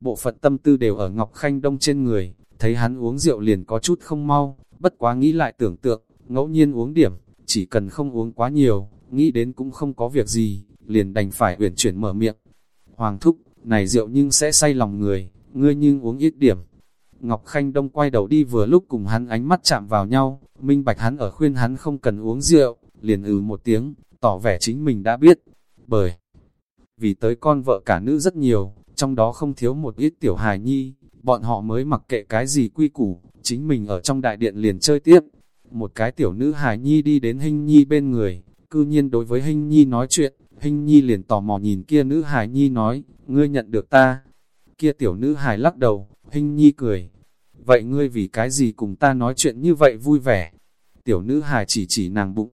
bộ phận tâm tư đều ở Ngọc Khanh Đông trên người, thấy hắn uống rượu liền có chút không mau, bất quá nghĩ lại tưởng tượng, ngẫu nhiên uống điểm, chỉ cần không uống quá nhiều, nghĩ đến cũng không có việc gì, liền đành phải uyển chuyển mở miệng. Hoàng thúc, này rượu nhưng sẽ say lòng người, ngươi nhưng uống ít điểm. Ngọc Khanh Đông quay đầu đi vừa lúc cùng hắn ánh mắt chạm vào nhau, minh bạch hắn ở khuyên hắn không cần uống rượu, liền ừ một tiếng, tỏ vẻ chính mình đã biết. Bởi vì tới con vợ cả nữ rất nhiều, trong đó không thiếu một ít tiểu hài nhi, bọn họ mới mặc kệ cái gì quy củ, chính mình ở trong đại điện liền chơi tiếp. Một cái tiểu nữ hài nhi đi đến Hinh nhi bên người, cư nhiên đối với Hinh nhi nói chuyện, Hinh nhi liền tò mò nhìn kia nữ hài nhi nói, ngươi nhận được ta. Kia tiểu nữ hài lắc đầu, Hinh nhi cười. Vậy ngươi vì cái gì cùng ta nói chuyện như vậy vui vẻ? Tiểu nữ hài chỉ chỉ nàng bụng.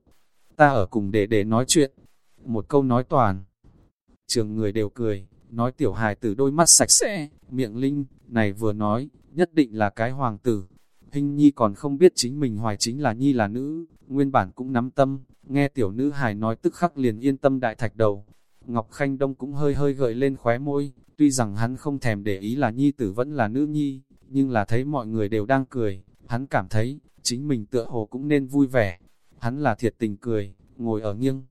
Ta ở cùng để để nói chuyện. Một câu nói toàn. Trường người đều cười, nói tiểu hài từ đôi mắt sạch sẽ, miệng linh, này vừa nói, nhất định là cái hoàng tử. Hình nhi còn không biết chính mình hoài chính là nhi là nữ, nguyên bản cũng nắm tâm, nghe tiểu nữ hài nói tức khắc liền yên tâm đại thạch đầu. Ngọc Khanh Đông cũng hơi hơi gợi lên khóe môi, tuy rằng hắn không thèm để ý là nhi tử vẫn là nữ nhi, nhưng là thấy mọi người đều đang cười, hắn cảm thấy, chính mình tựa hồ cũng nên vui vẻ. Hắn là thiệt tình cười, ngồi ở nghiêng.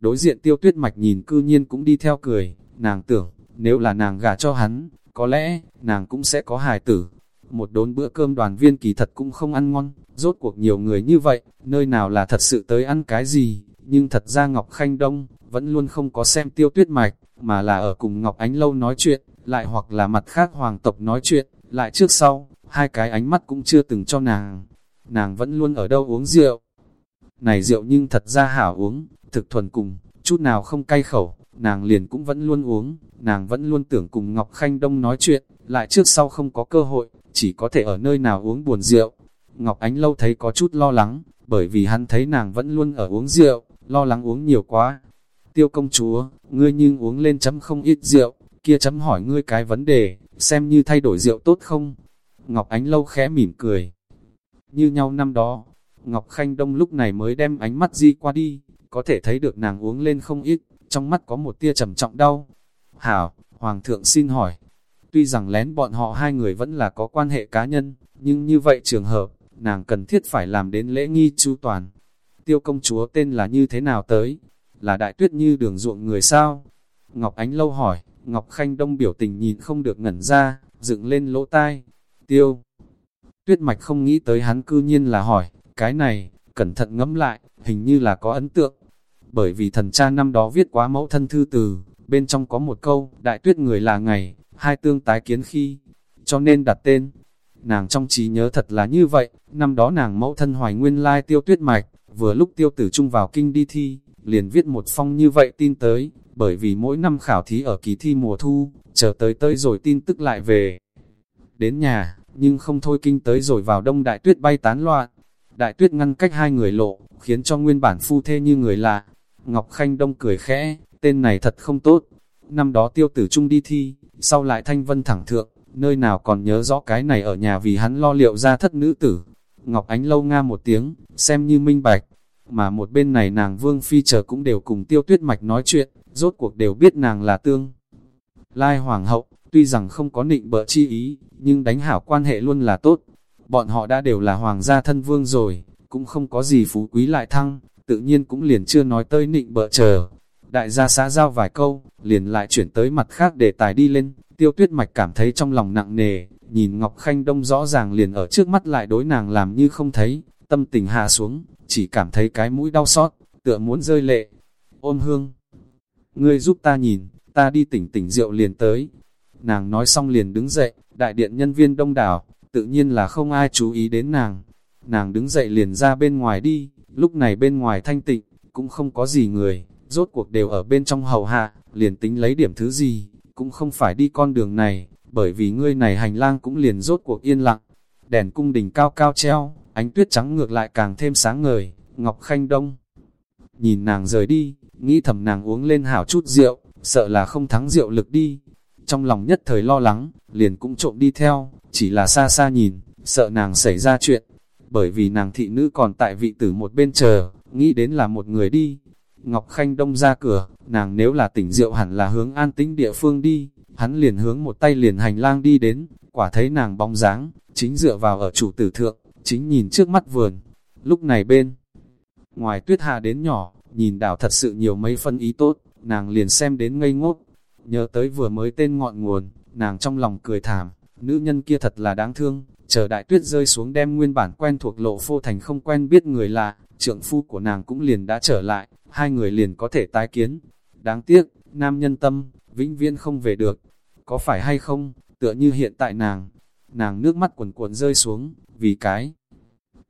Đối diện tiêu tuyết mạch nhìn cư nhiên cũng đi theo cười, nàng tưởng, nếu là nàng gả cho hắn, có lẽ, nàng cũng sẽ có hài tử. Một đốn bữa cơm đoàn viên kỳ thật cũng không ăn ngon, rốt cuộc nhiều người như vậy, nơi nào là thật sự tới ăn cái gì, nhưng thật ra Ngọc Khanh Đông, vẫn luôn không có xem tiêu tuyết mạch, mà là ở cùng Ngọc Ánh Lâu nói chuyện, lại hoặc là mặt khác hoàng tộc nói chuyện, lại trước sau, hai cái ánh mắt cũng chưa từng cho nàng. Nàng vẫn luôn ở đâu uống rượu. Này rượu nhưng thật ra hảo uống, thực thuần cùng, chút nào không cay khẩu, nàng liền cũng vẫn luôn uống, nàng vẫn luôn tưởng cùng Ngọc Khanh Đông nói chuyện, lại trước sau không có cơ hội, chỉ có thể ở nơi nào uống buồn rượu. Ngọc Ánh Lâu thấy có chút lo lắng, bởi vì hắn thấy nàng vẫn luôn ở uống rượu, lo lắng uống nhiều quá. Tiêu công chúa, ngươi nhưng uống lên chấm không ít rượu, kia chấm hỏi ngươi cái vấn đề, xem như thay đổi rượu tốt không? Ngọc Ánh Lâu khẽ mỉm cười. Như nhau năm đó, Ngọc Khanh Đông lúc này mới đem ánh mắt di qua đi, có thể thấy được nàng uống lên không ít, trong mắt có một tia trầm trọng đau. Hảo, Hoàng thượng xin hỏi, tuy rằng lén bọn họ hai người vẫn là có quan hệ cá nhân, nhưng như vậy trường hợp, nàng cần thiết phải làm đến lễ nghi chu toàn. Tiêu công chúa tên là như thế nào tới? Là đại tuyết như đường ruộng người sao? Ngọc Ánh Lâu hỏi, Ngọc Khanh Đông biểu tình nhìn không được ngẩn ra, dựng lên lỗ tai. Tiêu. Tuyết mạch không nghĩ tới hắn cư nhiên là hỏi, cái này, cẩn thận ngẫm lại, hình như là có ấn tượng. Bởi vì thần cha năm đó viết quá mẫu thân thư từ, bên trong có một câu, đại tuyết người là ngày, hai tương tái kiến khi, cho nên đặt tên. Nàng trong trí nhớ thật là như vậy, năm đó nàng mẫu thân hoài nguyên lai tiêu tuyết mạch, vừa lúc tiêu tử trung vào kinh đi thi, liền viết một phong như vậy tin tới, bởi vì mỗi năm khảo thí ở kỳ thi mùa thu, chờ tới tới rồi tin tức lại về. Đến nhà, nhưng không thôi kinh tới rồi vào đông đại tuyết bay tán loạn. Đại tuyết ngăn cách hai người lộ, khiến cho nguyên bản phu thê như người lạ. Ngọc Khanh Đông cười khẽ, tên này thật không tốt. Năm đó tiêu tử trung đi thi, sau lại thanh vân thẳng thượng, nơi nào còn nhớ rõ cái này ở nhà vì hắn lo liệu ra thất nữ tử. Ngọc Ánh lâu nga một tiếng, xem như minh bạch, mà một bên này nàng Vương Phi chờ cũng đều cùng tiêu tuyết mạch nói chuyện, rốt cuộc đều biết nàng là tương. Lai Hoàng hậu, tuy rằng không có nịnh bợ chi ý, nhưng đánh hảo quan hệ luôn là tốt. Bọn họ đã đều là hoàng gia thân vương rồi, cũng không có gì phú quý lại thăng, tự nhiên cũng liền chưa nói tới nịnh bợ chờ. Đại gia xã giao vài câu, liền lại chuyển tới mặt khác để tài đi lên, tiêu tuyết mạch cảm thấy trong lòng nặng nề, nhìn Ngọc Khanh Đông rõ ràng liền ở trước mắt lại đối nàng làm như không thấy, tâm tình hạ xuống, chỉ cảm thấy cái mũi đau xót, tựa muốn rơi lệ. Ôm hương, ngươi giúp ta nhìn, ta đi tỉnh tỉnh rượu liền tới. Nàng nói xong liền đứng dậy, đại điện nhân viên đông đảo, tự nhiên là không ai chú ý đến nàng. Nàng đứng dậy liền ra bên ngoài đi, lúc này bên ngoài thanh tịnh, cũng không có gì người, rốt cuộc đều ở bên trong hầu hạ, liền tính lấy điểm thứ gì, cũng không phải đi con đường này, bởi vì ngươi này hành lang cũng liền rốt cuộc yên lặng. Đèn cung đình cao cao treo, ánh tuyết trắng ngược lại càng thêm sáng ngời, Ngọc Khanh Đông. Nhìn nàng rời đi, nghĩ thầm nàng uống lên hảo chút rượu, sợ là không thắng rượu lực đi. trong lòng nhất thời lo lắng, liền cũng trộm đi theo, chỉ là xa xa nhìn, sợ nàng xảy ra chuyện, bởi vì nàng thị nữ còn tại vị tử một bên chờ, nghĩ đến là một người đi. Ngọc Khanh Đông ra cửa, nàng nếu là tỉnh rượu hẳn là hướng an tĩnh địa phương đi, hắn liền hướng một tay liền hành lang đi đến, quả thấy nàng bóng dáng, chính dựa vào ở chủ tử thượng, chính nhìn trước mắt vườn. Lúc này bên, ngoài tuyết hạ đến nhỏ, nhìn đảo thật sự nhiều mấy phân ý tốt, nàng liền xem đến ngây ngốc. Nhớ tới vừa mới tên ngọn nguồn, nàng trong lòng cười thảm, nữ nhân kia thật là đáng thương, chờ đại tuyết rơi xuống đem nguyên bản quen thuộc lộ phô thành không quen biết người lạ, trượng phu của nàng cũng liền đã trở lại, hai người liền có thể tái kiến. Đáng tiếc, nam nhân tâm, vĩnh viễn không về được. Có phải hay không, tựa như hiện tại nàng, nàng nước mắt quần cuộn rơi xuống, vì cái.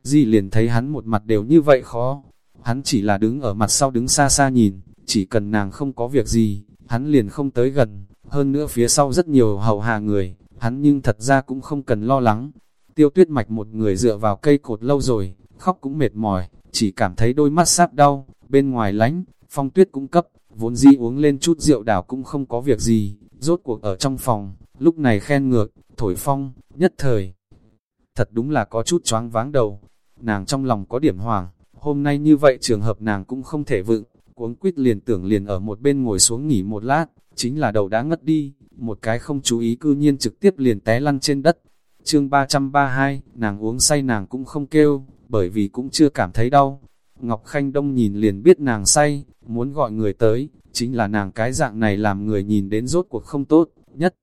Gì liền thấy hắn một mặt đều như vậy khó, hắn chỉ là đứng ở mặt sau đứng xa xa nhìn, chỉ cần nàng không có việc gì, hắn liền không tới gần, hơn nữa phía sau rất nhiều hầu hạ người, hắn nhưng thật ra cũng không cần lo lắng. Tiêu tuyết mạch một người dựa vào cây cột lâu rồi, khóc cũng mệt mỏi, chỉ cảm thấy đôi mắt sáp đau, bên ngoài lánh, phong tuyết cũng cấp, vốn di uống lên chút rượu đảo cũng không có việc gì, rốt cuộc ở trong phòng, lúc này khen ngược, thổi phong, nhất thời. Thật đúng là có chút choáng váng đầu, nàng trong lòng có điểm hoàng, hôm nay như vậy trường hợp nàng cũng không thể vựng, cuống quýt liền tưởng liền ở một bên ngồi xuống nghỉ một lát, chính là đầu đã ngất đi, một cái không chú ý cư nhiên trực tiếp liền té lăn trên đất. Chương 332, nàng uống say nàng cũng không kêu, bởi vì cũng chưa cảm thấy đau. Ngọc Khanh Đông nhìn liền biết nàng say, muốn gọi người tới, chính là nàng cái dạng này làm người nhìn đến rốt cuộc không tốt, nhất.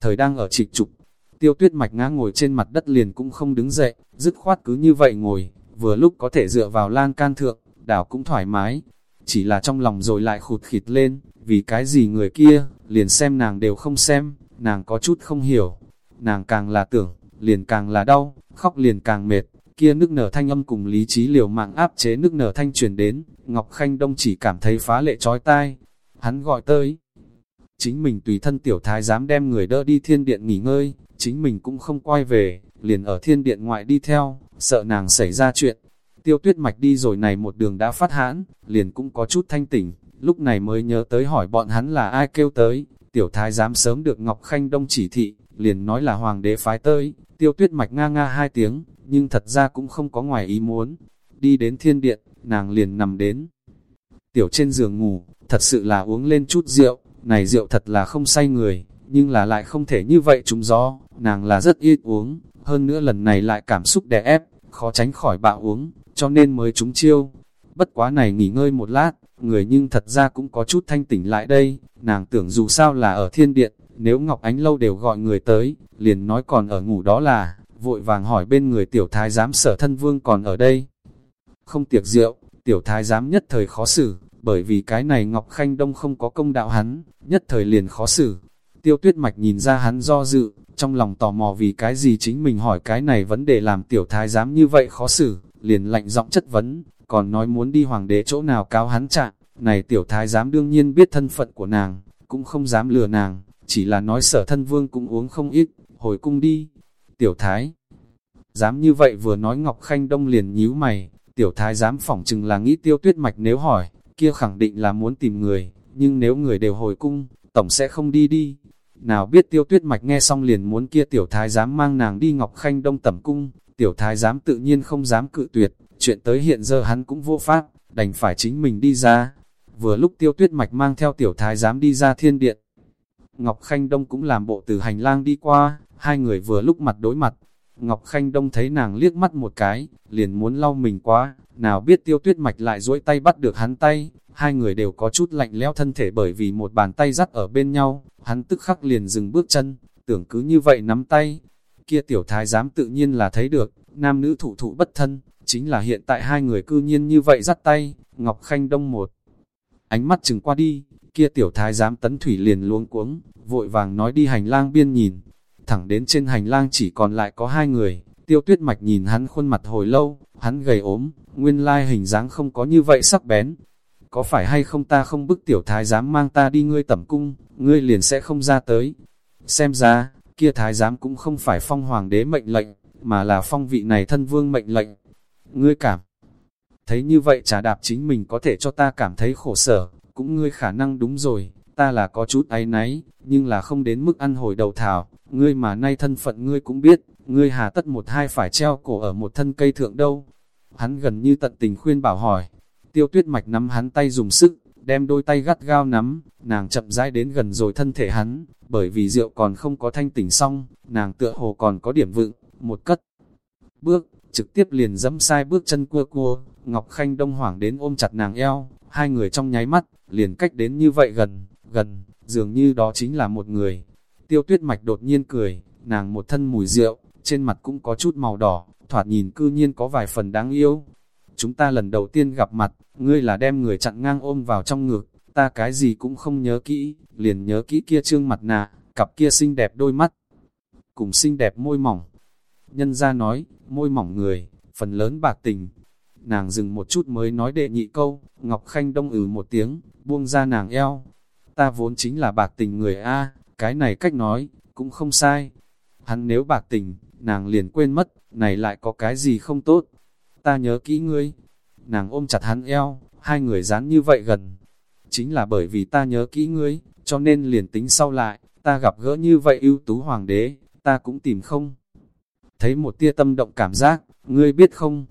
Thời đang ở trịch trục, tiêu tuyết mạch ngã ngồi trên mặt đất liền cũng không đứng dậy, dứt khoát cứ như vậy ngồi, vừa lúc có thể dựa vào lan can thượng, đảo cũng thoải mái. Chỉ là trong lòng rồi lại khụt khịt lên, vì cái gì người kia, liền xem nàng đều không xem, nàng có chút không hiểu. Nàng càng là tưởng, liền càng là đau, khóc liền càng mệt, kia nước nở thanh âm cùng lý trí liều mạng áp chế nước nở thanh truyền đến, Ngọc Khanh Đông chỉ cảm thấy phá lệ trói tai. Hắn gọi tới. Chính mình tùy thân tiểu thái dám đem người đỡ đi thiên điện nghỉ ngơi, chính mình cũng không quay về, liền ở thiên điện ngoại đi theo, sợ nàng xảy ra chuyện. Tiêu tuyết mạch đi rồi này một đường đã phát hãn, liền cũng có chút thanh tỉnh, lúc này mới nhớ tới hỏi bọn hắn là ai kêu tới, tiểu thái dám sớm được Ngọc Khanh Đông chỉ thị, liền nói là hoàng đế phái tới, tiêu tuyết mạch nga nga hai tiếng, nhưng thật ra cũng không có ngoài ý muốn. Đi đến thiên điện, nàng liền nằm đến. Tiểu trên giường ngủ, thật sự là uống lên chút rượu, này rượu thật là không say người, nhưng là lại không thể như vậy trúng gió, nàng là rất ít uống, hơn nữa lần này lại cảm xúc đè ép, khó tránh khỏi bạo uống, cho nên mới trúng chiêu. Bất quá này nghỉ ngơi một lát, người nhưng thật ra cũng có chút thanh tỉnh lại đây, nàng tưởng dù sao là ở thiên điện, nếu Ngọc Ánh Lâu đều gọi người tới, liền nói còn ở ngủ đó là, vội vàng hỏi bên người tiểu thái giám sở thân vương còn ở đây. Không tiệc rượu, tiểu thái giám nhất thời khó xử, bởi vì cái này Ngọc Khanh Đông không có công đạo hắn, nhất thời liền khó xử. Tiêu tuyết mạch nhìn ra hắn do dự, trong lòng tò mò vì cái gì chính mình hỏi cái này vấn đề làm tiểu thái giám như vậy khó xử, liền lạnh giọng chất vấn, còn nói muốn đi hoàng đế chỗ nào cao hắn trạng, này tiểu thái giám đương nhiên biết thân phận của nàng, cũng không dám lừa nàng, chỉ là nói sở thân vương cũng uống không ít, hồi cung đi. Tiểu thái, dám như vậy vừa nói Ngọc Khanh Đông liền nhíu mày, tiểu thái dám phỏng chừng là nghĩ tiêu tuyết mạch nếu hỏi, kia khẳng định là muốn tìm người, nhưng nếu người đều hồi cung, tổng sẽ không đi đi. Nào biết tiêu tuyết mạch nghe xong liền muốn kia tiểu thái dám mang nàng đi Ngọc Khanh Đông tẩm cung, tiểu thái dám tự nhiên không dám cự tuyệt, chuyện tới hiện giờ hắn cũng vô pháp, đành phải chính mình đi ra. Vừa lúc tiêu tuyết mạch mang theo tiểu thái dám đi ra thiên điện, Ngọc Khanh Đông cũng làm bộ từ hành lang đi qua, hai người vừa lúc mặt đối mặt. Ngọc Khanh Đông thấy nàng liếc mắt một cái, liền muốn lau mình quá, nào biết tiêu tuyết mạch lại duỗi tay bắt được hắn tay, hai người đều có chút lạnh lẽo thân thể bởi vì một bàn tay dắt ở bên nhau, hắn tức khắc liền dừng bước chân, tưởng cứ như vậy nắm tay. Kia tiểu thái giám tự nhiên là thấy được, nam nữ thụ thụ bất thân, chính là hiện tại hai người cư nhiên như vậy dắt tay, Ngọc Khanh Đông một. Ánh mắt chừng qua đi, kia tiểu thái giám tấn thủy liền luống cuống, vội vàng nói đi hành lang biên nhìn. Thẳng đến trên hành lang chỉ còn lại có hai người, tiêu tuyết mạch nhìn hắn khuôn mặt hồi lâu, hắn gầy ốm, nguyên lai hình dáng không có như vậy sắc bén. Có phải hay không ta không bức tiểu thái giám mang ta đi ngươi tẩm cung, ngươi liền sẽ không ra tới. Xem ra, kia thái giám cũng không phải phong hoàng đế mệnh lệnh, mà là phong vị này thân vương mệnh lệnh. Ngươi cảm thấy như vậy trả đạp chính mình có thể cho ta cảm thấy khổ sở, cũng ngươi khả năng đúng rồi, ta là có chút áy náy, nhưng là không đến mức ăn hồi đầu thảo, ngươi mà nay thân phận ngươi cũng biết, ngươi hà tất một hai phải treo cổ ở một thân cây thượng đâu. Hắn gần như tận tình khuyên bảo hỏi, tiêu tuyết mạch nắm hắn tay dùng sức, đem đôi tay gắt gao nắm, nàng chậm rãi đến gần rồi thân thể hắn, bởi vì rượu còn không có thanh tỉnh xong, nàng tựa hồ còn có điểm vựng, một cất. Bước, trực tiếp liền dẫm sai bước chân cua cua, Ngọc Khanh đông hoảng đến ôm chặt nàng eo, hai người trong nháy mắt, liền cách đến như vậy gần, gần, dường như đó chính là một người. Tiêu tuyết mạch đột nhiên cười, nàng một thân mùi rượu, trên mặt cũng có chút màu đỏ, thoạt nhìn cư nhiên có vài phần đáng yêu. Chúng ta lần đầu tiên gặp mặt, ngươi là đem người chặn ngang ôm vào trong ngực, ta cái gì cũng không nhớ kỹ, liền nhớ kỹ kia trương mặt nạ, cặp kia xinh đẹp đôi mắt, cùng xinh đẹp môi mỏng. Nhân ra nói, môi mỏng người, phần lớn bạc tình. Nàng dừng một chút mới nói đệ nhị câu, Ngọc Khanh đông ừ một tiếng, buông ra nàng eo. Ta vốn chính là bạc tình người A, cái này cách nói, cũng không sai. Hắn nếu bạc tình, nàng liền quên mất, này lại có cái gì không tốt. Ta nhớ kỹ ngươi. Nàng ôm chặt hắn eo, hai người dán như vậy gần. Chính là bởi vì ta nhớ kỹ ngươi, cho nên liền tính sau lại, ta gặp gỡ như vậy ưu tú hoàng đế, ta cũng tìm không. Thấy một tia tâm động cảm giác, ngươi biết không?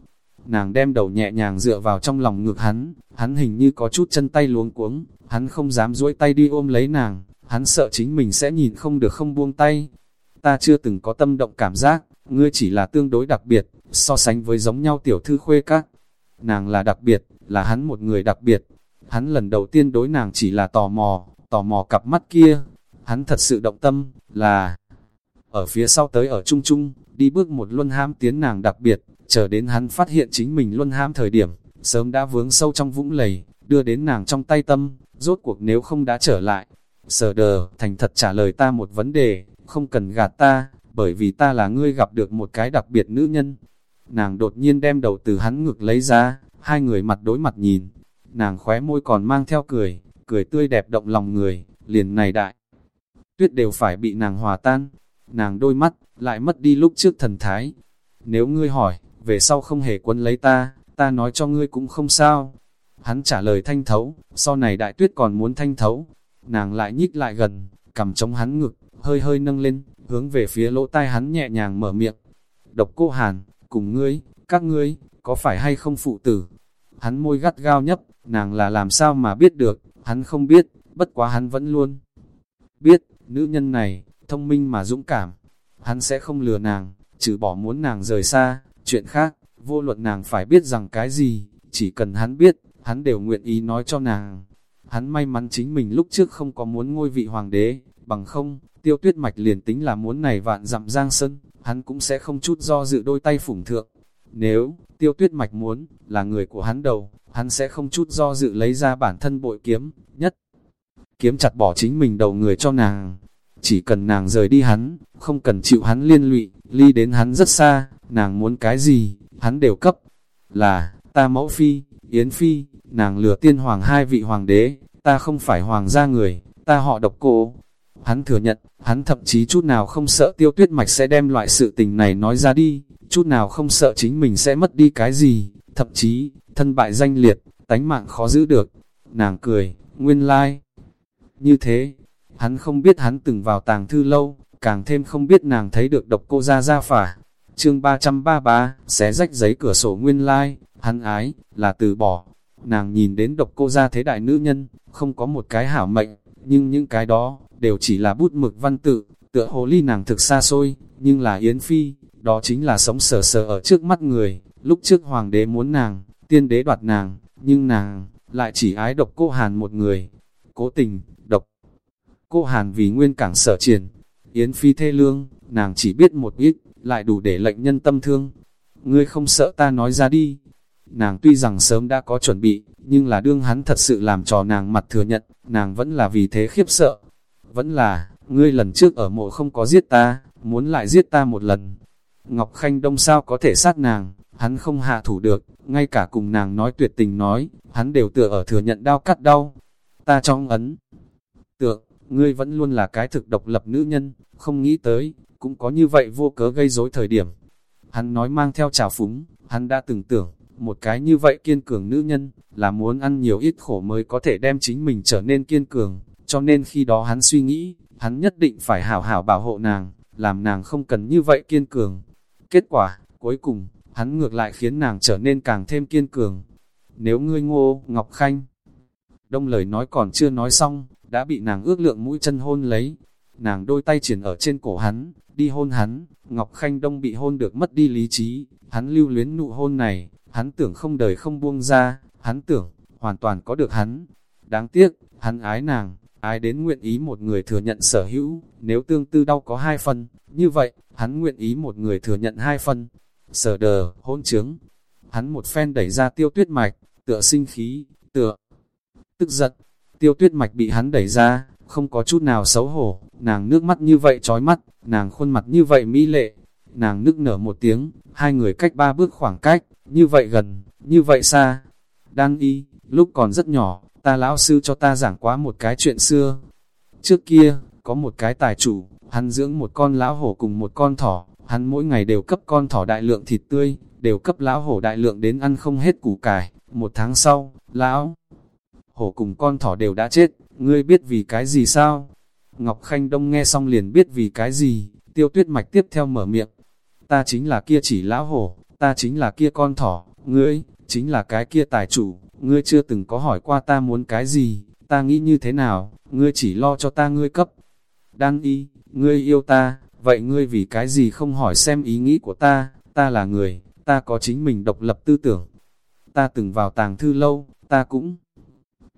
Nàng đem đầu nhẹ nhàng dựa vào trong lòng ngực hắn, hắn hình như có chút chân tay luống cuống, hắn không dám duỗi tay đi ôm lấy nàng, hắn sợ chính mình sẽ nhìn không được không buông tay. Ta chưa từng có tâm động cảm giác, ngươi chỉ là tương đối đặc biệt, so sánh với giống nhau tiểu thư khuê các. Nàng là đặc biệt, là hắn một người đặc biệt. Hắn lần đầu tiên đối nàng chỉ là tò mò, tò mò cặp mắt kia. Hắn thật sự động tâm, là ở phía sau tới ở chung chung, đi bước một luân ham tiến nàng đặc biệt, chờ đến hắn phát hiện chính mình luân ham thời điểm, sớm đã vướng sâu trong vũng lầy, đưa đến nàng trong tay tâm, rốt cuộc nếu không đã trở lại. Sở đờ, thành thật trả lời ta một vấn đề, không cần gạt ta, bởi vì ta là ngươi gặp được một cái đặc biệt nữ nhân. Nàng đột nhiên đem đầu từ hắn ngực lấy ra, hai người mặt đối mặt nhìn. Nàng khóe môi còn mang theo cười, cười tươi đẹp động lòng người, liền này đại. Tuyết đều phải bị nàng hòa tan, nàng đôi mắt, lại mất đi lúc trước thần thái. Nếu ngươi hỏi, về sau không hề quân lấy ta, ta nói cho ngươi cũng không sao. Hắn trả lời thanh thấu, sau này đại tuyết còn muốn thanh thấu. Nàng lại nhích lại gần, cầm chống hắn ngực, hơi hơi nâng lên, hướng về phía lỗ tai hắn nhẹ nhàng mở miệng. Độc cô Hàn, cùng ngươi, các ngươi, có phải hay không phụ tử? Hắn môi gắt gao nhấp, nàng là làm sao mà biết được, hắn không biết, bất quá hắn vẫn luôn. Biết, nữ nhân này, thông minh mà dũng cảm, hắn sẽ không lừa nàng, trừ bỏ muốn nàng rời xa, chuyện khác, vô luận nàng phải biết rằng cái gì, chỉ cần hắn biết, hắn đều nguyện ý nói cho nàng. Hắn may mắn chính mình lúc trước không có muốn ngôi vị hoàng đế, bằng không, tiêu tuyết mạch liền tính là muốn này vạn dặm giang sân, hắn cũng sẽ không chút do dự đôi tay phủng thượng. Nếu, tiêu tuyết mạch muốn, là người của hắn đầu, hắn sẽ không chút do dự lấy ra bản thân bội kiếm, nhất. Kiếm chặt bỏ chính mình đầu người cho nàng. Chỉ cần nàng rời đi hắn, không cần chịu hắn liên lụy, ly đến hắn rất xa, nàng muốn cái gì, hắn đều cấp. Là, ta mẫu phi, yến phi, nàng lừa tiên hoàng hai vị hoàng đế, ta không phải hoàng gia người, ta họ độc cô. Hắn thừa nhận, hắn thậm chí chút nào không sợ tiêu tuyết mạch sẽ đem loại sự tình này nói ra đi, chút nào không sợ chính mình sẽ mất đi cái gì, thậm chí, thân bại danh liệt, tánh mạng khó giữ được. Nàng cười, nguyên lai. Like. Như thế, hắn không biết hắn từng vào tàng thư lâu, càng thêm không biết nàng thấy được độc cô ra ra phả. Chương 333, xé rách giấy cửa sổ nguyên lai, like, hắn ái, là từ bỏ. Nàng nhìn đến độc cô ra thế đại nữ nhân, không có một cái hảo mệnh, nhưng những cái đó, đều chỉ là bút mực văn tự, tựa hồ ly nàng thực xa xôi, nhưng là Yến Phi, đó chính là sống sờ sờ ở trước mắt người, lúc trước hoàng đế muốn nàng, tiên đế đoạt nàng, nhưng nàng, lại chỉ ái độc cô Hàn một người, cố tình, độc. Cô Hàn vì nguyên cảng sở triển, Yến Phi thê lương, nàng chỉ biết một ít, lại đủ để lệnh nhân tâm thương. Ngươi không sợ ta nói ra đi. Nàng tuy rằng sớm đã có chuẩn bị, nhưng là đương hắn thật sự làm trò nàng mặt thừa nhận, nàng vẫn là vì thế khiếp sợ. Vẫn là, ngươi lần trước ở mộ không có giết ta, muốn lại giết ta một lần. Ngọc Khanh Đông sao có thể sát nàng, hắn không hạ thủ được, ngay cả cùng nàng nói tuyệt tình nói, hắn đều tựa ở thừa nhận đau cắt đau. Ta trong ấn tượng, ngươi vẫn luôn là cái thực độc lập nữ nhân, không nghĩ tới, cũng có như vậy vô cớ gây rối thời điểm. Hắn nói mang theo trào phúng, hắn đã từng tưởng, một cái như vậy kiên cường nữ nhân, là muốn ăn nhiều ít khổ mới có thể đem chính mình trở nên kiên cường, cho nên khi đó hắn suy nghĩ, hắn nhất định phải hảo hảo bảo hộ nàng, làm nàng không cần như vậy kiên cường. Kết quả, cuối cùng, hắn ngược lại khiến nàng trở nên càng thêm kiên cường. Nếu ngươi ngô, Ngọc Khanh, đông lời nói còn chưa nói xong, đã bị nàng ước lượng mũi chân hôn lấy. Nàng đôi tay triển ở trên cổ hắn, đi hôn hắn, Ngọc Khanh Đông bị hôn được mất đi lý trí, hắn lưu luyến nụ hôn này, hắn tưởng không đời không buông ra, hắn tưởng, hoàn toàn có được hắn. Đáng tiếc, hắn ái nàng, ái đến nguyện ý một người thừa nhận sở hữu, nếu tương tư đau có hai phần, như vậy, hắn nguyện ý một người thừa nhận hai phần. Sở đờ, hôn trướng, hắn một phen đẩy ra tiêu tuyết mạch, tựa sinh khí, tựa tức giận. Tiêu tuyết mạch bị hắn đẩy ra, không có chút nào xấu hổ, nàng nước mắt như vậy trói mắt, nàng khuôn mặt như vậy mỹ lệ. Nàng nức nở một tiếng, hai người cách ba bước khoảng cách, như vậy gần, như vậy xa. Đang y, lúc còn rất nhỏ, ta lão sư cho ta giảng quá một cái chuyện xưa. Trước kia, có một cái tài chủ, hắn dưỡng một con lão hổ cùng một con thỏ, hắn mỗi ngày đều cấp con thỏ đại lượng thịt tươi, đều cấp lão hổ đại lượng đến ăn không hết củ cải. Một tháng sau, lão hổ cùng con thỏ đều đã chết, ngươi biết vì cái gì sao? Ngọc Khanh Đông nghe xong liền biết vì cái gì, tiêu tuyết mạch tiếp theo mở miệng. Ta chính là kia chỉ lão hổ, ta chính là kia con thỏ, ngươi, chính là cái kia tài chủ, ngươi chưa từng có hỏi qua ta muốn cái gì, ta nghĩ như thế nào, ngươi chỉ lo cho ta ngươi cấp. đăng y, ngươi yêu ta, vậy ngươi vì cái gì không hỏi xem ý nghĩ của ta, ta là người, ta có chính mình độc lập tư tưởng. Ta từng vào tàng thư lâu, ta cũng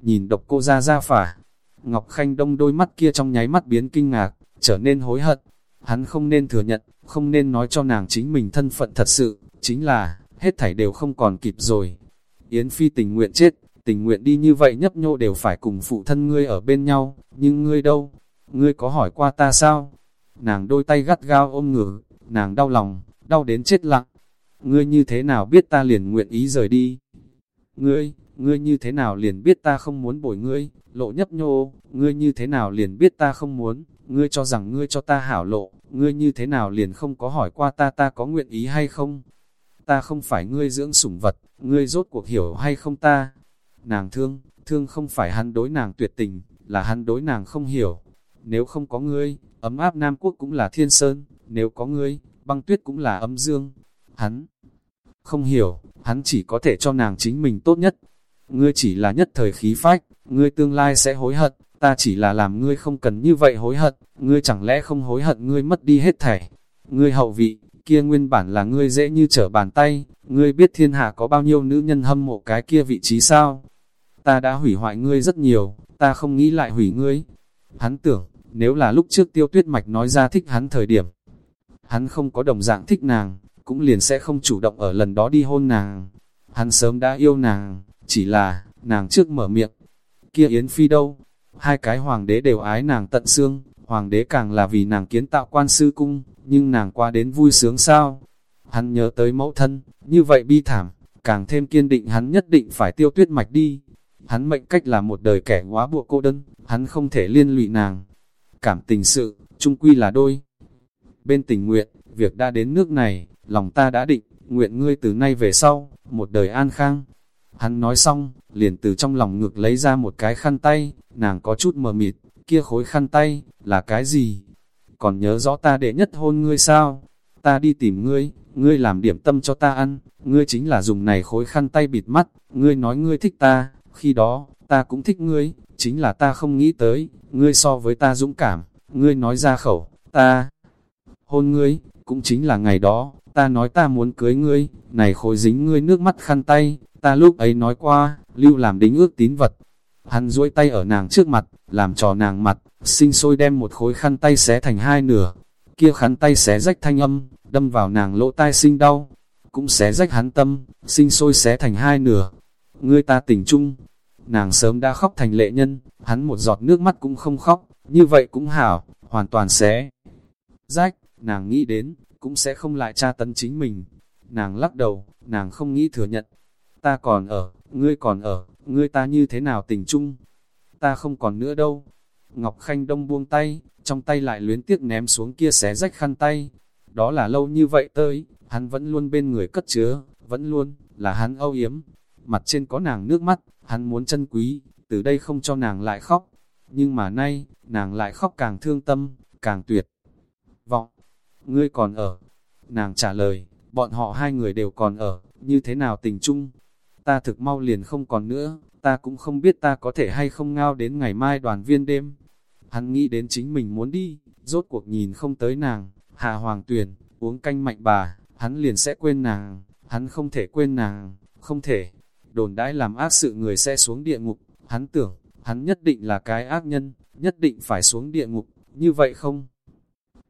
nhìn độc cô ra ra phả. Ngọc Khanh Đông đôi mắt kia trong nháy mắt biến kinh ngạc, trở nên hối hận. Hắn không nên thừa nhận, không nên nói cho nàng chính mình thân phận thật sự, chính là, hết thảy đều không còn kịp rồi. Yến Phi tình nguyện chết, tình nguyện đi như vậy nhấp nhô đều phải cùng phụ thân ngươi ở bên nhau, nhưng ngươi đâu? Ngươi có hỏi qua ta sao? Nàng đôi tay gắt gao ôm ngửa, nàng đau lòng, đau đến chết lặng. Ngươi như thế nào biết ta liền nguyện ý rời đi? Ngươi, ngươi như thế nào liền biết ta không muốn bồi ngươi, lộ nhấp nhô, ngươi như thế nào liền biết ta không muốn, ngươi cho rằng ngươi cho ta hảo lộ, ngươi như thế nào liền không có hỏi qua ta ta có nguyện ý hay không. Ta không phải ngươi dưỡng sủng vật, ngươi rốt cuộc hiểu hay không ta. Nàng thương, thương không phải hắn đối nàng tuyệt tình, là hắn đối nàng không hiểu. Nếu không có ngươi, ấm áp Nam Quốc cũng là thiên sơn, nếu có ngươi, băng tuyết cũng là âm dương. Hắn không hiểu, hắn chỉ có thể cho nàng chính mình tốt nhất, ngươi chỉ là nhất thời khí phách, ngươi tương lai sẽ hối hận, ta chỉ là làm ngươi không cần như vậy hối hận, ngươi chẳng lẽ không hối hận ngươi mất đi hết thảy. Ngươi hậu vị, kia nguyên bản là ngươi dễ như trở bàn tay, ngươi biết thiên hạ có bao nhiêu nữ nhân hâm mộ cái kia vị trí sao? Ta đã hủy hoại ngươi rất nhiều, ta không nghĩ lại hủy ngươi. Hắn tưởng, nếu là lúc trước tiêu tuyết mạch nói ra thích hắn thời điểm, hắn không có đồng dạng thích nàng, cũng liền sẽ không chủ động ở lần đó đi hôn nàng. Hắn sớm đã yêu nàng, chỉ là, nàng trước mở miệng, kia Yến Phi đâu? Hai cái hoàng đế đều ái nàng tận xương, hoàng đế càng là vì nàng kiến tạo quan sư cung, nhưng nàng qua đến vui sướng sao? Hắn nhớ tới mẫu thân, như vậy bi thảm, càng thêm kiên định hắn nhất định phải tiêu tuyết mạch đi. Hắn mệnh cách là một đời kẻ quá buộc cô đơn, hắn không thể liên lụy nàng. Cảm tình sự, chung quy là đôi. Bên tình nguyện, việc đã đến nước này, lòng ta đã định, nguyện ngươi từ nay về sau, một đời an khang, Hắn nói xong, liền từ trong lòng ngực lấy ra một cái khăn tay, nàng có chút mờ mịt, kia khối khăn tay, là cái gì? Còn nhớ rõ ta đệ nhất hôn ngươi sao? Ta đi tìm ngươi, ngươi làm điểm tâm cho ta ăn, ngươi chính là dùng này khối khăn tay bịt mắt, ngươi nói ngươi thích ta, khi đó, ta cũng thích ngươi, chính là ta không nghĩ tới, ngươi so với ta dũng cảm, ngươi nói ra khẩu, ta hôn ngươi, cũng chính là ngày đó, ta nói ta muốn cưới ngươi, này khối dính ngươi nước mắt khăn tay, Ta lúc ấy nói qua, lưu làm đính ước tín vật. Hắn duỗi tay ở nàng trước mặt, làm trò nàng mặt, sinh sôi đem một khối khăn tay xé thành hai nửa. Kia khăn tay xé rách thanh âm, đâm vào nàng lỗ tai sinh đau. Cũng xé rách hắn tâm, sinh sôi xé thành hai nửa. Ngươi ta tỉnh chung. Nàng sớm đã khóc thành lệ nhân, hắn một giọt nước mắt cũng không khóc, như vậy cũng hảo, hoàn toàn xé. Rách, nàng nghĩ đến, cũng sẽ không lại tra tấn chính mình. Nàng lắc đầu, nàng không nghĩ thừa nhận, ta còn ở, ngươi còn ở, ngươi ta như thế nào tình chung? Ta không còn nữa đâu. Ngọc Khanh Đông buông tay, trong tay lại luyến tiếc ném xuống kia xé rách khăn tay. Đó là lâu như vậy tới, hắn vẫn luôn bên người cất chứa, vẫn luôn, là hắn âu yếm. Mặt trên có nàng nước mắt, hắn muốn chân quý, từ đây không cho nàng lại khóc. Nhưng mà nay, nàng lại khóc càng thương tâm, càng tuyệt. Vọng, ngươi còn ở. Nàng trả lời, bọn họ hai người đều còn ở, như thế nào tình chung. Ta thực mau liền không còn nữa, ta cũng không biết ta có thể hay không ngao đến ngày mai đoàn viên đêm. Hắn nghĩ đến chính mình muốn đi, rốt cuộc nhìn không tới nàng, Hà Hoàng Tuyền, uống canh mạnh bà, hắn liền sẽ quên nàng, hắn không thể quên nàng, không thể. Đồn đãi làm ác sự người sẽ xuống địa ngục, hắn tưởng, hắn nhất định là cái ác nhân, nhất định phải xuống địa ngục, như vậy không?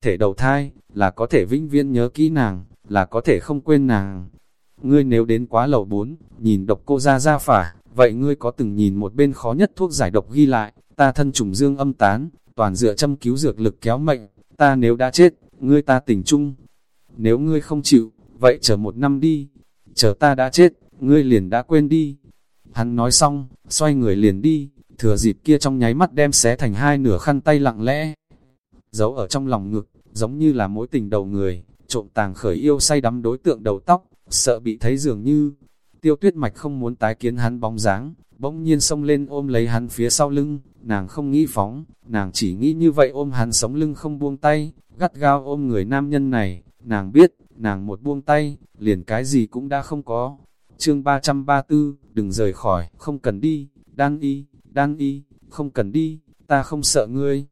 Thể đầu thai, là có thể vĩnh viễn nhớ kỹ nàng, là có thể không quên nàng. Ngươi nếu đến quá lầu 4, nhìn độc cô ra ra phả, vậy ngươi có từng nhìn một bên khó nhất thuốc giải độc ghi lại, ta thân trùng dương âm tán, toàn dựa châm cứu dược lực kéo mệnh, ta nếu đã chết, ngươi ta tỉnh chung. Nếu ngươi không chịu, vậy chờ một năm đi, chờ ta đã chết, ngươi liền đã quên đi. Hắn nói xong, xoay người liền đi, thừa dịp kia trong nháy mắt đem xé thành hai nửa khăn tay lặng lẽ. Giấu ở trong lòng ngực, giống như là mối tình đầu người, trộm tàng khởi yêu say đắm đối tượng đầu tóc, sợ bị thấy dường như. Tiêu tuyết mạch không muốn tái kiến hắn bóng dáng, bỗng nhiên xông lên ôm lấy hắn phía sau lưng, nàng không nghĩ phóng, nàng chỉ nghĩ như vậy ôm hắn sống lưng không buông tay, gắt gao ôm người nam nhân này, nàng biết, nàng một buông tay, liền cái gì cũng đã không có. Chương 334, đừng rời khỏi, không cần đi, đan y, đan y, không cần đi, ta không sợ ngươi.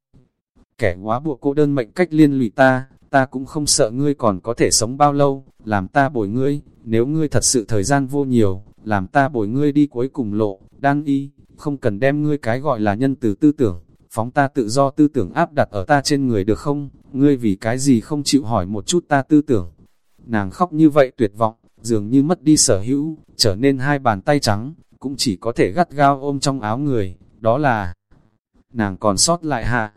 Kẻ quá buộc cô đơn mệnh cách liên lụy ta, ta cũng không sợ ngươi còn có thể sống bao lâu, làm ta bồi ngươi, nếu ngươi thật sự thời gian vô nhiều, làm ta bồi ngươi đi cuối cùng lộ, đang y, không cần đem ngươi cái gọi là nhân từ tư tưởng, phóng ta tự do tư tưởng áp đặt ở ta trên người được không, ngươi vì cái gì không chịu hỏi một chút ta tư tưởng. Nàng khóc như vậy tuyệt vọng, dường như mất đi sở hữu, trở nên hai bàn tay trắng, cũng chỉ có thể gắt gao ôm trong áo người, đó là nàng còn sót lại hạ.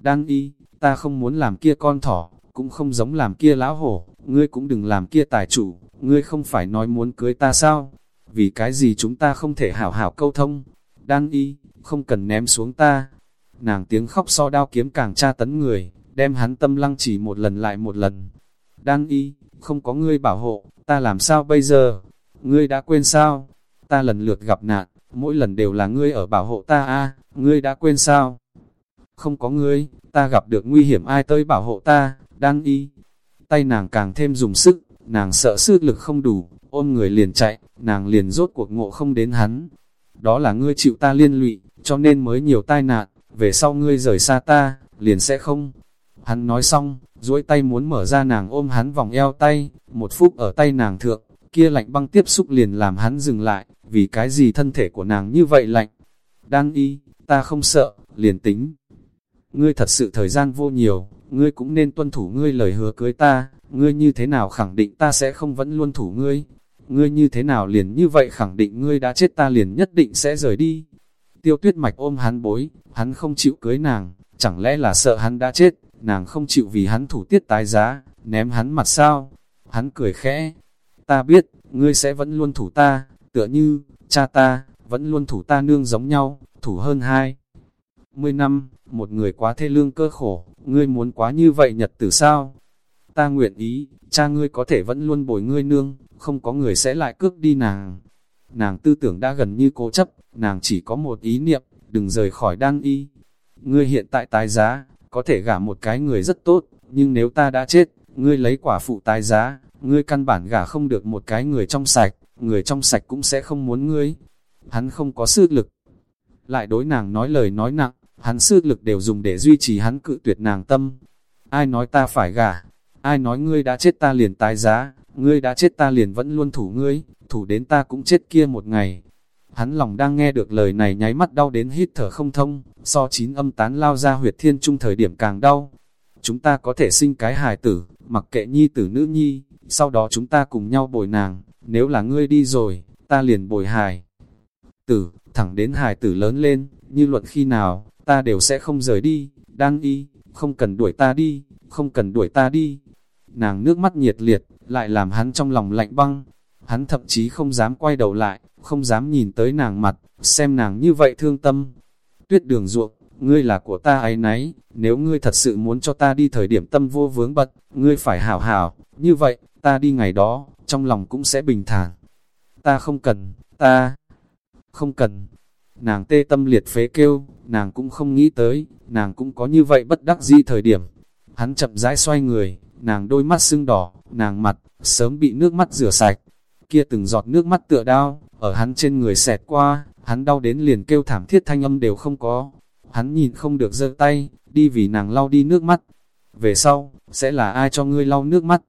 Đang y, ta không muốn làm kia con thỏ, cũng không giống làm kia lão hổ, ngươi cũng đừng làm kia tài chủ, ngươi không phải nói muốn cưới ta sao? Vì cái gì chúng ta không thể hảo hảo câu thông? Đan y, không cần ném xuống ta. Nàng tiếng khóc so đao kiếm càng tra tấn người, đem hắn tâm lăng chỉ một lần lại một lần. Đan y, không có ngươi bảo hộ, ta làm sao bây giờ? Ngươi đã quên sao? Ta lần lượt gặp nạn, mỗi lần đều là ngươi ở bảo hộ ta a ngươi đã quên sao? Không có ngươi, ta gặp được nguy hiểm ai tới bảo hộ ta, đang y. Tay nàng càng thêm dùng sức, nàng sợ sức lực không đủ, ôm người liền chạy, nàng liền rốt cuộc ngộ không đến hắn. Đó là ngươi chịu ta liên lụy, cho nên mới nhiều tai nạn, về sau ngươi rời xa ta, liền sẽ không. Hắn nói xong, duỗi tay muốn mở ra nàng ôm hắn vòng eo tay, một phút ở tay nàng thượng, kia lạnh băng tiếp xúc liền làm hắn dừng lại, vì cái gì thân thể của nàng như vậy lạnh. Đang y, ta không sợ, liền tính. Ngươi thật sự thời gian vô nhiều, ngươi cũng nên tuân thủ ngươi lời hứa cưới ta, ngươi như thế nào khẳng định ta sẽ không vẫn luôn thủ ngươi. Ngươi như thế nào liền như vậy khẳng định ngươi đã chết ta liền nhất định sẽ rời đi. Tiêu tuyết mạch ôm hắn bối, hắn không chịu cưới nàng, chẳng lẽ là sợ hắn đã chết, nàng không chịu vì hắn thủ tiết tái giá, ném hắn mặt sao. Hắn cười khẽ, ta biết, ngươi sẽ vẫn luôn thủ ta, tựa như, cha ta, vẫn luôn thủ ta nương giống nhau, thủ hơn hai. Mười năm, một người quá thê lương cơ khổ, ngươi muốn quá như vậy nhật tử sao? Ta nguyện ý, cha ngươi có thể vẫn luôn bồi ngươi nương, không có người sẽ lại cướp đi nàng. Nàng tư tưởng đã gần như cố chấp, nàng chỉ có một ý niệm, đừng rời khỏi đan y. Ngươi hiện tại tái giá, có thể gả một cái người rất tốt, nhưng nếu ta đã chết, ngươi lấy quả phụ tái giá, ngươi căn bản gả không được một cái người trong sạch, người trong sạch cũng sẽ không muốn ngươi. Hắn không có sức lực. Lại đối nàng nói lời nói nặng, hắn sức lực đều dùng để duy trì hắn cự tuyệt nàng tâm. Ai nói ta phải gả, ai nói ngươi đã chết ta liền tái giá, ngươi đã chết ta liền vẫn luôn thủ ngươi, thủ đến ta cũng chết kia một ngày. Hắn lòng đang nghe được lời này nháy mắt đau đến hít thở không thông, so chín âm tán lao ra huyệt thiên trung thời điểm càng đau. Chúng ta có thể sinh cái hài tử, mặc kệ nhi tử nữ nhi, sau đó chúng ta cùng nhau bồi nàng, nếu là ngươi đi rồi, ta liền bồi hài. Tử, thẳng đến hài tử lớn lên, như luận khi nào, ta đều sẽ không rời đi, đan y, không cần đuổi ta đi, không cần đuổi ta đi. Nàng nước mắt nhiệt liệt, lại làm hắn trong lòng lạnh băng, hắn thậm chí không dám quay đầu lại, không dám nhìn tới nàng mặt, xem nàng như vậy thương tâm. Tuyết đường ruộng, ngươi là của ta ấy nấy, nếu ngươi thật sự muốn cho ta đi thời điểm tâm vô vướng bật, ngươi phải hảo hảo, như vậy, ta đi ngày đó, trong lòng cũng sẽ bình thản. Ta không cần, ta không cần nàng tê tâm liệt phế kêu, nàng cũng không nghĩ tới, nàng cũng có như vậy bất đắc dĩ thời điểm. Hắn chậm rãi xoay người, nàng đôi mắt sưng đỏ, nàng mặt, sớm bị nước mắt rửa sạch. Kia từng giọt nước mắt tựa đau, ở hắn trên người xẹt qua, hắn đau đến liền kêu thảm thiết thanh âm đều không có. Hắn nhìn không được giơ tay, đi vì nàng lau đi nước mắt. Về sau, sẽ là ai cho ngươi lau nước mắt?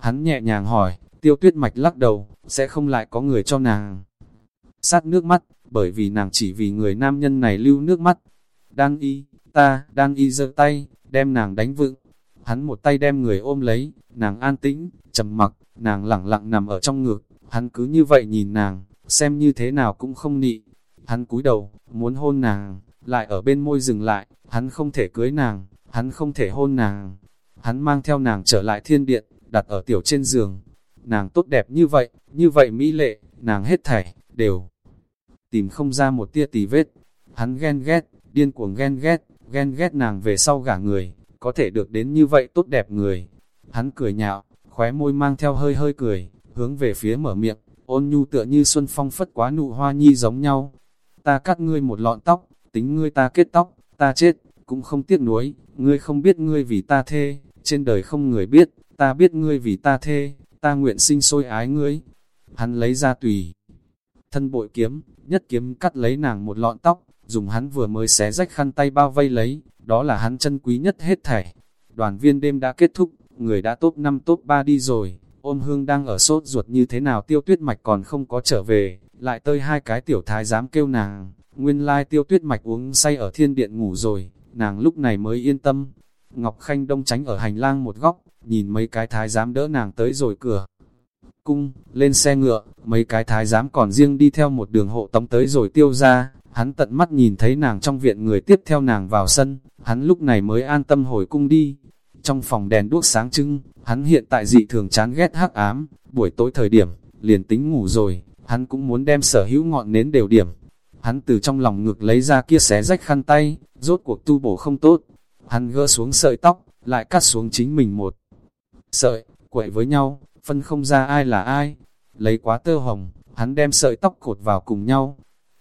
Hắn nhẹ nhàng hỏi, tiêu tuyết mạch lắc đầu, sẽ không lại có người cho nàng. Sát nước mắt, bởi vì nàng chỉ vì người nam nhân này lưu nước mắt. Đang y, ta, đang y giơ tay, đem nàng đánh vựng. Hắn một tay đem người ôm lấy, nàng an tĩnh, trầm mặc, nàng lặng lặng nằm ở trong ngực. Hắn cứ như vậy nhìn nàng, xem như thế nào cũng không nị. Hắn cúi đầu, muốn hôn nàng, lại ở bên môi dừng lại, hắn không thể cưới nàng, hắn không thể hôn nàng. Hắn mang theo nàng trở lại thiên điện, đặt ở tiểu trên giường. Nàng tốt đẹp như vậy, như vậy mỹ lệ, nàng hết thảy, đều tìm không ra một tia tì vết. Hắn ghen ghét, điên cuồng ghen ghét, ghen ghét nàng về sau gả người, có thể được đến như vậy tốt đẹp người. Hắn cười nhạo, khóe môi mang theo hơi hơi cười, hướng về phía mở miệng, ôn nhu tựa như xuân phong phất quá nụ hoa nhi giống nhau. Ta cắt ngươi một lọn tóc, tính ngươi ta kết tóc, ta chết, cũng không tiếc nuối, ngươi không biết ngươi vì ta thê, trên đời không người biết, ta biết ngươi vì ta thê, ta nguyện sinh sôi ái ngươi. Hắn lấy ra tùy, thân bội kiếm, nhất kiếm cắt lấy nàng một lọn tóc, dùng hắn vừa mới xé rách khăn tay bao vây lấy, đó là hắn chân quý nhất hết thảy. Đoàn viên đêm đã kết thúc, người đã top 5 top 3 đi rồi, ôm hương đang ở sốt ruột như thế nào tiêu tuyết mạch còn không có trở về, lại tơi hai cái tiểu thái dám kêu nàng, nguyên lai tiêu tuyết mạch uống say ở thiên điện ngủ rồi, nàng lúc này mới yên tâm. Ngọc Khanh đông tránh ở hành lang một góc, nhìn mấy cái thái dám đỡ nàng tới rồi cửa. Cung, lên xe ngựa, mấy cái thái giám còn riêng đi theo một đường hộ tống tới rồi tiêu ra, hắn tận mắt nhìn thấy nàng trong viện người tiếp theo nàng vào sân, hắn lúc này mới an tâm hồi cung đi. Trong phòng đèn đuốc sáng trưng, hắn hiện tại dị thường chán ghét hắc ám, buổi tối thời điểm, liền tính ngủ rồi, hắn cũng muốn đem sở hữu ngọn nến đều điểm. Hắn từ trong lòng ngực lấy ra kia xé rách khăn tay, rốt cuộc tu bổ không tốt. Hắn gỡ xuống sợi tóc, lại cắt xuống chính mình một sợi, quậy với nhau, phân không ra ai là ai. Lấy quá tơ hồng, hắn đem sợi tóc cột vào cùng nhau.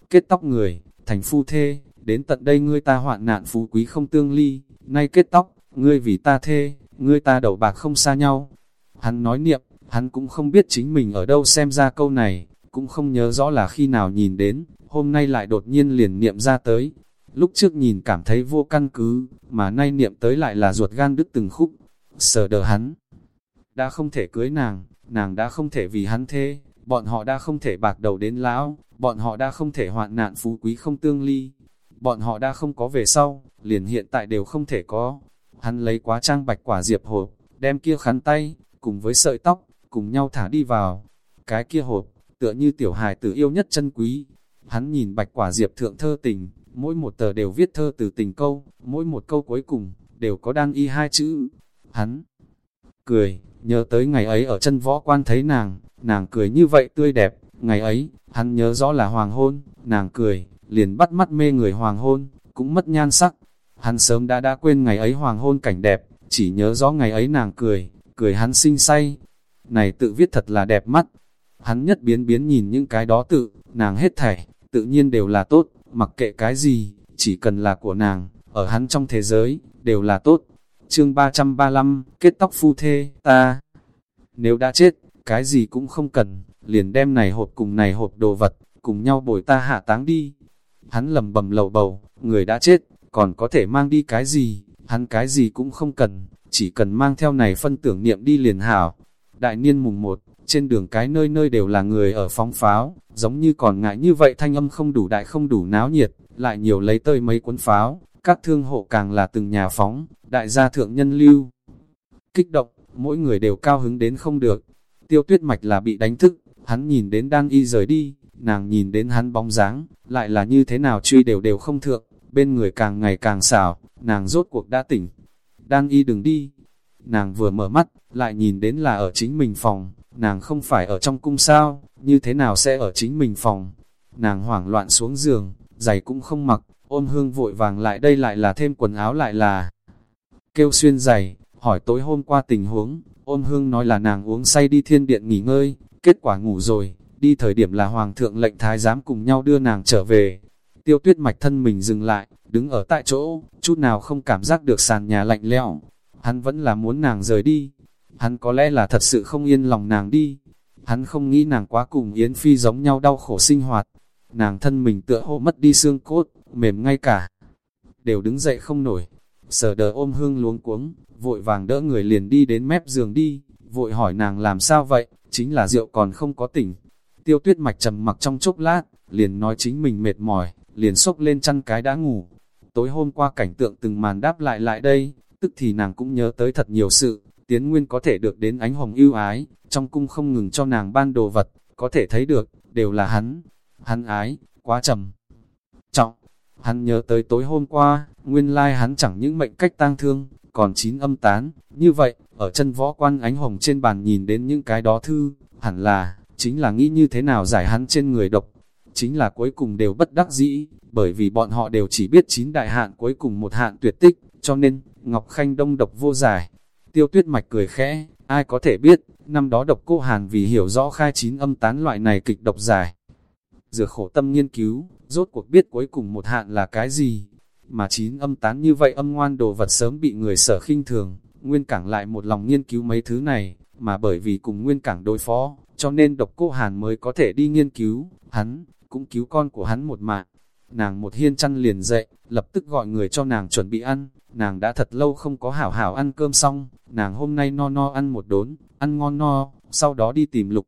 Kết tóc người, thành phu thê, đến tận đây ngươi ta hoạn nạn phú quý không tương ly, nay kết tóc, ngươi vì ta thê, ngươi ta đầu bạc không xa nhau. Hắn nói niệm, hắn cũng không biết chính mình ở đâu xem ra câu này, cũng không nhớ rõ là khi nào nhìn đến, hôm nay lại đột nhiên liền niệm ra tới. Lúc trước nhìn cảm thấy vô căn cứ, mà nay niệm tới lại là ruột gan đứt từng khúc, sờ đờ hắn đã không thể cưới nàng, nàng đã không thể vì hắn thế, bọn họ đã không thể bạc đầu đến lão, bọn họ đã không thể hoạn nạn phú quý không tương ly, bọn họ đã không có về sau, liền hiện tại đều không thể có. Hắn lấy quá trang bạch quả diệp hộp, đem kia khăn tay, cùng với sợi tóc, cùng nhau thả đi vào. Cái kia hộp, tựa như tiểu hài tử yêu nhất chân quý. Hắn nhìn bạch quả diệp thượng thơ tình, mỗi một tờ đều viết thơ từ tình câu, mỗi một câu cuối cùng, đều có đan y hai chữ. Hắn cười, nhớ tới ngày ấy ở chân võ quan thấy nàng, nàng cười như vậy tươi đẹp, ngày ấy, hắn nhớ rõ là hoàng hôn, nàng cười, liền bắt mắt mê người hoàng hôn, cũng mất nhan sắc. Hắn sớm đã đã quên ngày ấy hoàng hôn cảnh đẹp, chỉ nhớ rõ ngày ấy nàng cười, cười hắn xinh say. Này tự viết thật là đẹp mắt. Hắn nhất biến biến nhìn những cái đó tự, nàng hết thảy, tự nhiên đều là tốt, mặc kệ cái gì, chỉ cần là của nàng, ở hắn trong thế giới, đều là tốt chương 335, kết tóc phu thê, ta. Nếu đã chết, cái gì cũng không cần, liền đem này hộp cùng này hộp đồ vật, cùng nhau bồi ta hạ táng đi. Hắn lầm bầm lầu bầu, người đã chết, còn có thể mang đi cái gì, hắn cái gì cũng không cần, chỉ cần mang theo này phân tưởng niệm đi liền hảo. Đại niên mùng 1, trên đường cái nơi nơi đều là người ở phóng pháo, giống như còn ngại như vậy thanh âm không đủ đại không đủ náo nhiệt, lại nhiều lấy tơi mấy cuốn pháo, các thương hộ càng là từng nhà phóng, đại gia thượng nhân lưu. Kích động, mỗi người đều cao hứng đến không được. Tiêu tuyết mạch là bị đánh thức, hắn nhìn đến đang y rời đi, nàng nhìn đến hắn bóng dáng, lại là như thế nào truy đều đều không thượng, bên người càng ngày càng xảo, nàng rốt cuộc đã tỉnh. Đang y đừng đi. Nàng vừa mở mắt, lại nhìn đến là ở chính mình phòng, nàng không phải ở trong cung sao, như thế nào sẽ ở chính mình phòng. Nàng hoảng loạn xuống giường, giày cũng không mặc, ôm hương vội vàng lại đây lại là thêm quần áo lại là kêu xuyên giày, hỏi tối hôm qua tình huống, ôm hương nói là nàng uống say đi thiên điện nghỉ ngơi, kết quả ngủ rồi, đi thời điểm là hoàng thượng lệnh thái giám cùng nhau đưa nàng trở về. Tiêu tuyết mạch thân mình dừng lại, đứng ở tại chỗ, chút nào không cảm giác được sàn nhà lạnh lẽo. Hắn vẫn là muốn nàng rời đi. Hắn có lẽ là thật sự không yên lòng nàng đi. Hắn không nghĩ nàng quá cùng Yến Phi giống nhau đau khổ sinh hoạt. Nàng thân mình tựa hồ mất đi xương cốt, mềm ngay cả. Đều đứng dậy không nổi sờ đờ ôm hương luống cuống, vội vàng đỡ người liền đi đến mép giường đi, vội hỏi nàng làm sao vậy, chính là rượu còn không có tỉnh. Tiêu tuyết mạch trầm mặc trong chốc lát, liền nói chính mình mệt mỏi, liền xốc lên chăn cái đã ngủ. Tối hôm qua cảnh tượng từng màn đáp lại lại đây, tức thì nàng cũng nhớ tới thật nhiều sự, tiến nguyên có thể được đến ánh hồng ưu ái, trong cung không ngừng cho nàng ban đồ vật, có thể thấy được, đều là hắn. Hắn ái, quá trầm. Hắn nhớ tới tối hôm qua, nguyên lai hắn chẳng những mệnh cách tang thương, còn chín âm tán, như vậy, ở chân võ quan ánh hồng trên bàn nhìn đến những cái đó thư, hẳn là, chính là nghĩ như thế nào giải hắn trên người độc, chính là cuối cùng đều bất đắc dĩ, bởi vì bọn họ đều chỉ biết chín đại hạn cuối cùng một hạn tuyệt tích, cho nên, Ngọc Khanh đông độc vô giải. Tiêu tuyết mạch cười khẽ, ai có thể biết, năm đó độc cô Hàn vì hiểu rõ khai chín âm tán loại này kịch độc giải. Dựa khổ tâm nghiên cứu, rốt cuộc biết cuối cùng một hạn là cái gì, mà chín âm tán như vậy âm ngoan đồ vật sớm bị người sở khinh thường, Nguyên Cảng lại một lòng nghiên cứu mấy thứ này, mà bởi vì cùng Nguyên Cảng đối phó, cho nên độc cô Hàn mới có thể đi nghiên cứu, hắn, cũng cứu con của hắn một mạng. Nàng một hiên chăn liền dậy, lập tức gọi người cho nàng chuẩn bị ăn, nàng đã thật lâu không có hảo hảo ăn cơm xong, nàng hôm nay no no ăn một đốn, ăn ngon no, sau đó đi tìm lục.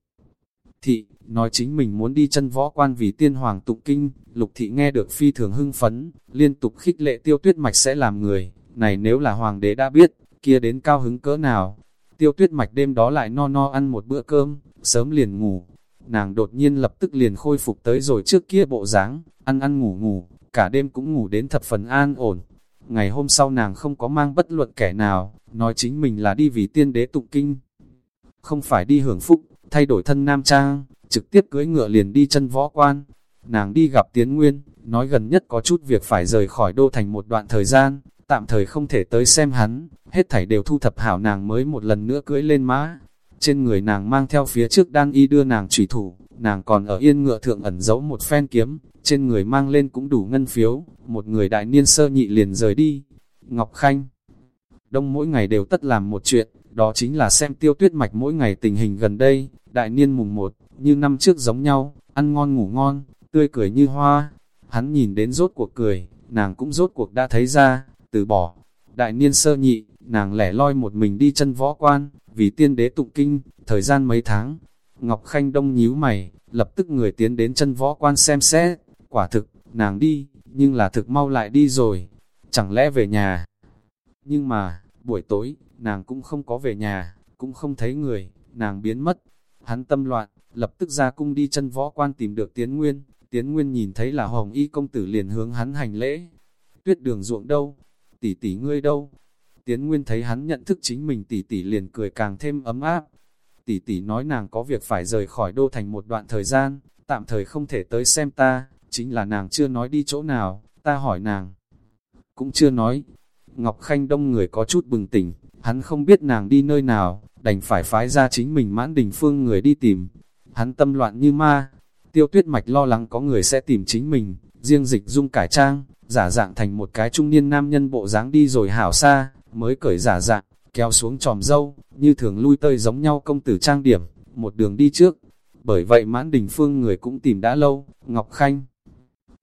Thị, nói chính mình muốn đi chân võ quan vì tiên hoàng tụng kinh, lục thị nghe được phi thường hưng phấn, liên tục khích lệ tiêu tuyết mạch sẽ làm người, này nếu là hoàng đế đã biết, kia đến cao hứng cỡ nào. Tiêu tuyết mạch đêm đó lại no no ăn một bữa cơm, sớm liền ngủ, nàng đột nhiên lập tức liền khôi phục tới rồi trước kia bộ dáng, ăn ăn ngủ ngủ, cả đêm cũng ngủ đến thập phần an ổn. Ngày hôm sau nàng không có mang bất luận kẻ nào, nói chính mình là đi vì tiên đế tụng kinh. Không phải đi hưởng phúc, thay đổi thân nam trang, trực tiếp cưỡi ngựa liền đi chân võ quan. Nàng đi gặp Tiến Nguyên, nói gần nhất có chút việc phải rời khỏi đô thành một đoạn thời gian, tạm thời không thể tới xem hắn, hết thảy đều thu thập hảo nàng mới một lần nữa cưỡi lên mã. Trên người nàng mang theo phía trước đang y đưa nàng trùy thủ, nàng còn ở yên ngựa thượng ẩn giấu một phen kiếm, trên người mang lên cũng đủ ngân phiếu, một người đại niên sơ nhị liền rời đi. Ngọc Khanh Đông mỗi ngày đều tất làm một chuyện, đó chính là xem tiêu tuyết mạch mỗi ngày tình hình gần đây, đại niên mùng một, như năm trước giống nhau, ăn ngon ngủ ngon, tươi cười như hoa. Hắn nhìn đến rốt cuộc cười, nàng cũng rốt cuộc đã thấy ra, từ bỏ. Đại niên sơ nhị, nàng lẻ loi một mình đi chân võ quan, vì tiên đế tụng kinh, thời gian mấy tháng. Ngọc Khanh Đông nhíu mày, lập tức người tiến đến chân võ quan xem xét, quả thực, nàng đi, nhưng là thực mau lại đi rồi, chẳng lẽ về nhà. Nhưng mà, buổi tối, nàng cũng không có về nhà, cũng không thấy người, nàng biến mất. Hắn tâm loạn, lập tức ra cung đi chân võ quan tìm được Tiến Nguyên, Tiến Nguyên nhìn thấy là Hồng Y công tử liền hướng hắn hành lễ. Tuyết đường ruộng đâu? Tỷ tỷ ngươi đâu? Tiến Nguyên thấy hắn nhận thức chính mình tỷ tỷ liền cười càng thêm ấm áp. Tỷ tỷ nói nàng có việc phải rời khỏi đô thành một đoạn thời gian, tạm thời không thể tới xem ta, chính là nàng chưa nói đi chỗ nào, ta hỏi nàng. Cũng chưa nói. Ngọc Khanh đông người có chút bừng tỉnh, hắn không biết nàng đi nơi nào, đành phải phái ra chính mình mãn đình phương người đi tìm. Hắn tâm loạn như ma, tiêu tuyết mạch lo lắng có người sẽ tìm chính mình, riêng dịch dung cải trang, giả dạng thành một cái trung niên nam nhân bộ dáng đi rồi hảo xa, mới cởi giả dạng, kéo xuống tròm dâu, như thường lui tơi giống nhau công tử trang điểm, một đường đi trước. Bởi vậy mãn đình phương người cũng tìm đã lâu, Ngọc Khanh.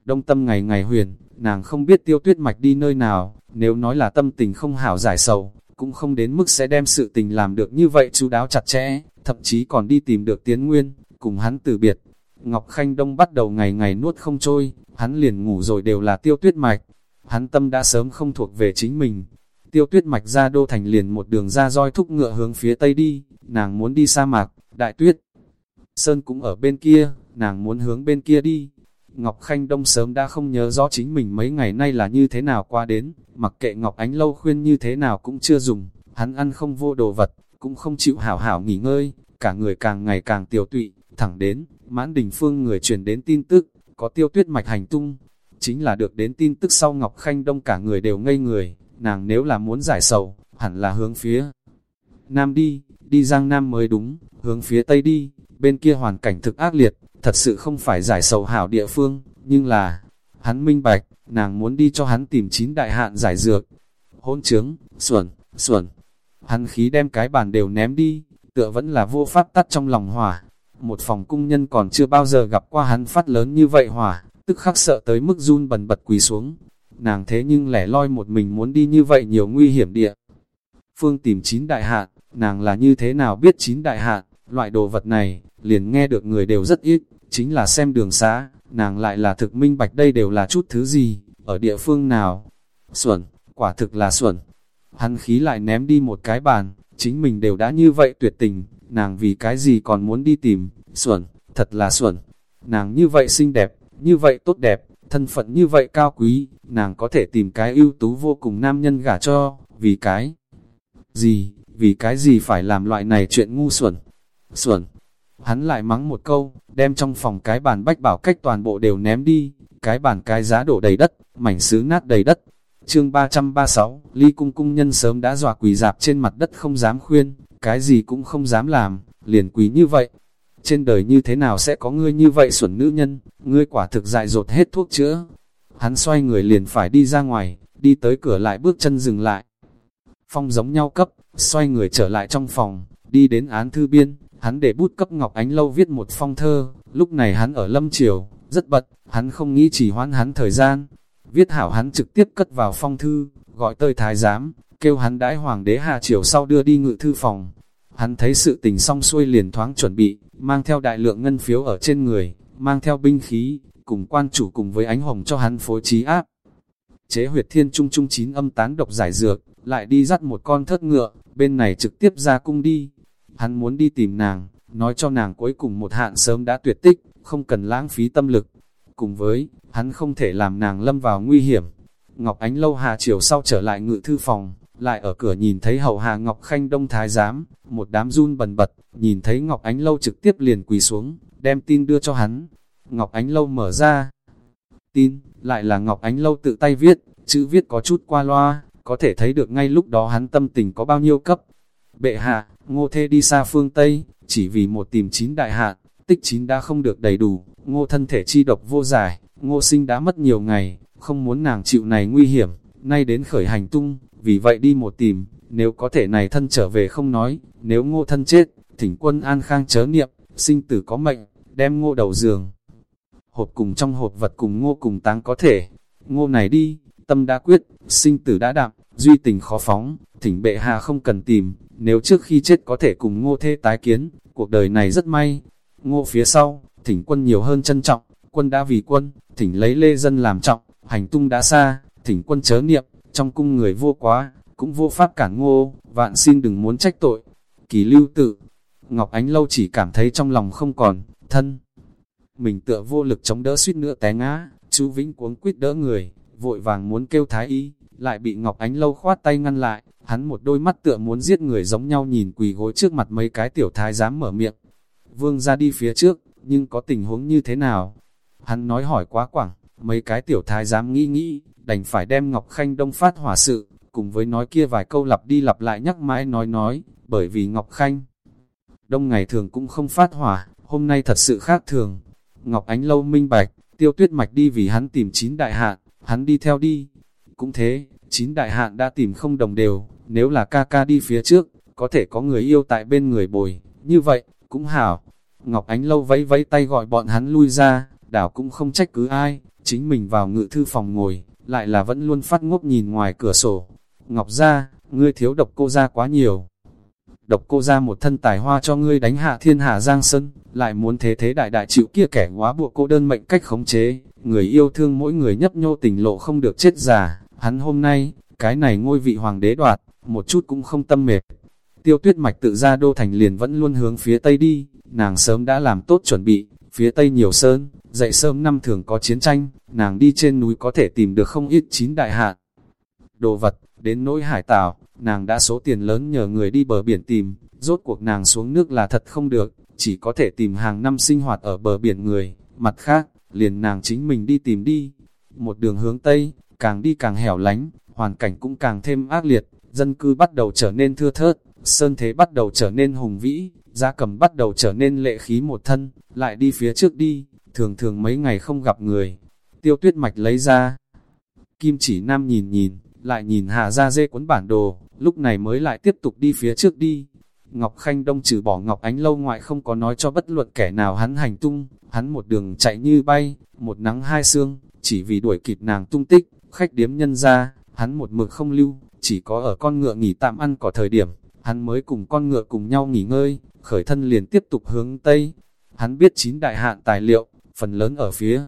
Đông tâm ngày ngày huyền, nàng không biết tiêu tuyết mạch đi nơi nào, nếu nói là tâm tình không hảo giải sầu, cũng không đến mức sẽ đem sự tình làm được như vậy chú đáo chặt chẽ, thậm chí còn đi tìm được tiến nguyên, cùng hắn từ biệt. Ngọc Khanh Đông bắt đầu ngày ngày nuốt không trôi, hắn liền ngủ rồi đều là tiêu tuyết mạch. Hắn tâm đã sớm không thuộc về chính mình, Tiêu tuyết mạch ra đô thành liền một đường ra roi thúc ngựa hướng phía tây đi, nàng muốn đi sa mạc, đại tuyết. Sơn cũng ở bên kia, nàng muốn hướng bên kia đi. Ngọc Khanh Đông sớm đã không nhớ rõ chính mình mấy ngày nay là như thế nào qua đến, mặc kệ Ngọc Ánh Lâu khuyên như thế nào cũng chưa dùng, hắn ăn không vô đồ vật, cũng không chịu hảo hảo nghỉ ngơi, cả người càng ngày càng tiểu tụy, thẳng đến, mãn đình phương người truyền đến tin tức, có tiêu tuyết mạch hành tung, chính là được đến tin tức sau Ngọc Khanh Đông cả người đều ngây người, nàng nếu là muốn giải sầu, hẳn là hướng phía Nam đi, đi Giang Nam mới đúng, hướng phía Tây đi, bên kia hoàn cảnh thực ác liệt, thật sự không phải giải sầu hảo địa phương, nhưng là, Hắn minh bạch, nàng muốn đi cho hắn tìm chín đại hạn giải dược. Hôn trướng, xuẩn, xuẩn. Hắn khí đem cái bàn đều ném đi, tựa vẫn là vô pháp tắt trong lòng hỏa. Một phòng cung nhân còn chưa bao giờ gặp qua hắn phát lớn như vậy hỏa, tức khắc sợ tới mức run bần bật quỳ xuống. Nàng thế nhưng lẻ loi một mình muốn đi như vậy nhiều nguy hiểm địa. Phương tìm chín đại hạn, nàng là như thế nào biết chín đại hạn, loại đồ vật này, liền nghe được người đều rất ít, chính là xem đường xá, nàng lại là thực minh bạch đây đều là chút thứ gì, ở địa phương nào. Xuẩn, quả thực là xuẩn. Hắn khí lại ném đi một cái bàn, chính mình đều đã như vậy tuyệt tình, nàng vì cái gì còn muốn đi tìm, xuẩn, thật là xuẩn. Nàng như vậy xinh đẹp, như vậy tốt đẹp, thân phận như vậy cao quý, nàng có thể tìm cái ưu tú vô cùng nam nhân gả cho, vì cái gì, vì cái gì phải làm loại này chuyện ngu xuẩn. Xuẩn, hắn lại mắng một câu, đem trong phòng cái bàn bách bảo cách toàn bộ đều ném đi, cái bàn cái giá đổ đầy đất, mảnh sứ nát đầy đất. Chương 336, Ly Cung Cung nhân sớm đã dọa quỳ dạp trên mặt đất không dám khuyên, cái gì cũng không dám làm, liền quỳ như vậy. Trên đời như thế nào sẽ có ngươi như vậy xuẩn nữ nhân, ngươi quả thực dại dột hết thuốc chữa. Hắn xoay người liền phải đi ra ngoài, đi tới cửa lại bước chân dừng lại. Phong giống nhau cấp, xoay người trở lại trong phòng, đi đến án thư biên, hắn để bút cấp Ngọc Ánh Lâu viết một phong thơ, lúc này hắn ở Lâm Triều, rất bận, hắn không nghĩ chỉ hoãn hắn thời gian. Viết hảo hắn trực tiếp cất vào phong thư, gọi tơi thái giám, kêu hắn đãi hoàng đế Hà Triều sau đưa đi ngự thư phòng. Hắn thấy sự tình xong xuôi liền thoáng chuẩn bị, mang theo đại lượng ngân phiếu ở trên người, mang theo binh khí, cùng quan chủ cùng với ánh hồng cho hắn phối trí áp. Chế huyệt thiên trung trung chín âm tán độc giải dược, lại đi dắt một con thất ngựa, bên này trực tiếp ra cung đi. Hắn muốn đi tìm nàng, nói cho nàng cuối cùng một hạn sớm đã tuyệt tích, không cần lãng phí tâm lực. Cùng với, hắn không thể làm nàng lâm vào nguy hiểm. Ngọc Ánh lâu hà chiều sau trở lại ngự thư phòng, lại ở cửa nhìn thấy hậu hà Ngọc Khanh Đông Thái Giám, một đám run bần bật, nhìn thấy Ngọc Ánh lâu trực tiếp liền quỳ xuống, đem tin đưa cho hắn. Ngọc Ánh lâu mở ra, tin, lại là Ngọc Ánh lâu tự tay viết, chữ viết có chút qua loa, có thể thấy được ngay lúc đó hắn tâm tình có bao nhiêu cấp. Bệ hạ, ngô thê đi xa phương Tây, chỉ vì một tìm chín đại hạn, tích chín đã không được đầy đủ, ngô thân thể chi độc vô giải, ngô sinh đã mất nhiều ngày, không muốn nàng chịu này nguy hiểm, nay đến khởi hành tung, vì vậy đi một tìm, nếu có thể này thân trở về không nói, nếu ngô thân chết, thỉnh quân an khang chớ niệm, sinh tử có mệnh, đem ngô đầu giường. Hộp cùng trong hộp vật cùng ngô cùng táng có thể, ngô này đi, tâm đã quyết, sinh tử đã đạm, duy tình khó phóng, thỉnh bệ hạ không cần tìm, nếu trước khi chết có thể cùng ngô thê tái kiến, cuộc đời này rất may. Ngô phía sau, thỉnh quân nhiều hơn trân trọng, quân đã vì quân, thỉnh lấy lê dân làm trọng, hành tung đã xa, thỉnh quân chớ niệm, trong cung người vô quá, cũng vô pháp cản ngô, vạn xin đừng muốn trách tội. Kỳ lưu tự, Ngọc Ánh Lâu chỉ cảm thấy trong lòng không còn, thân. Mình tựa vô lực chống đỡ suýt nữa té ngã, chú Vĩnh cuống quýt đỡ người, vội vàng muốn kêu thái y, lại bị Ngọc Ánh Lâu khoát tay ngăn lại, hắn một đôi mắt tựa muốn giết người giống nhau nhìn quỳ gối trước mặt mấy cái tiểu thái dám mở miệng. Vương ra đi phía trước, nhưng có tình huống như thế nào? Hắn nói hỏi quá quảng, mấy cái tiểu thái dám nghĩ nghĩ, đành phải đem Ngọc Khanh Đông phát hỏa sự, cùng với nói kia vài câu lặp đi lặp lại nhắc mãi nói nói, bởi vì Ngọc Khanh Đông ngày thường cũng không phát hỏa, hôm nay thật sự khác thường. Ngọc Ánh Lâu minh bạch, tiêu tuyết mạch đi vì hắn tìm chín đại hạn, hắn đi theo đi. Cũng thế, chín đại hạn đã tìm không đồng đều, nếu là ca ca đi phía trước, có thể có người yêu tại bên người bồi, như vậy, cũng hảo. Ngọc Ánh lâu vẫy vẫy tay gọi bọn hắn lui ra, đảo cũng không trách cứ ai, chính mình vào ngự thư phòng ngồi, lại là vẫn luôn phát ngốc nhìn ngoài cửa sổ. Ngọc ra, ngươi thiếu độc cô ra quá nhiều. Độc cô ra một thân tài hoa cho ngươi đánh hạ thiên hạ giang sơn, lại muốn thế thế đại đại chịu kia kẻ quá buộc cô đơn mệnh cách khống chế, người yêu thương mỗi người nhấp nhô tình lộ không được chết già, hắn hôm nay, cái này ngôi vị hoàng đế đoạt, một chút cũng không tâm mệt. Tiêu tuyết mạch tự ra đô thành liền vẫn luôn hướng phía tây đi, nàng sớm đã làm tốt chuẩn bị, phía tây nhiều sơn, dậy sớm năm thường có chiến tranh, nàng đi trên núi có thể tìm được không ít chín đại hạn. Đồ vật, đến nỗi hải tảo, nàng đã số tiền lớn nhờ người đi bờ biển tìm, rốt cuộc nàng xuống nước là thật không được, chỉ có thể tìm hàng năm sinh hoạt ở bờ biển người, mặt khác, liền nàng chính mình đi tìm đi. Một đường hướng Tây, càng đi càng hẻo lánh, hoàn cảnh cũng càng thêm ác liệt, dân cư bắt đầu trở nên thưa thớt, sơn thế bắt đầu trở nên hùng vĩ, gia cầm bắt đầu trở nên lệ khí một thân, lại đi phía trước đi, thường thường mấy ngày không gặp người. Tiêu tuyết mạch lấy ra. Kim chỉ nam nhìn nhìn, lại nhìn hạ ra dê cuốn bản đồ, lúc này mới lại tiếp tục đi phía trước đi. Ngọc Khanh Đông trừ bỏ Ngọc Ánh lâu ngoại không có nói cho bất luận kẻ nào hắn hành tung, hắn một đường chạy như bay, một nắng hai sương, chỉ vì đuổi kịp nàng tung tích, khách điếm nhân ra, hắn một mực không lưu, chỉ có ở con ngựa nghỉ tạm ăn có thời điểm, hắn mới cùng con ngựa cùng nhau nghỉ ngơi, khởi thân liền tiếp tục hướng Tây. Hắn biết chín đại hạn tài liệu, phần lớn ở phía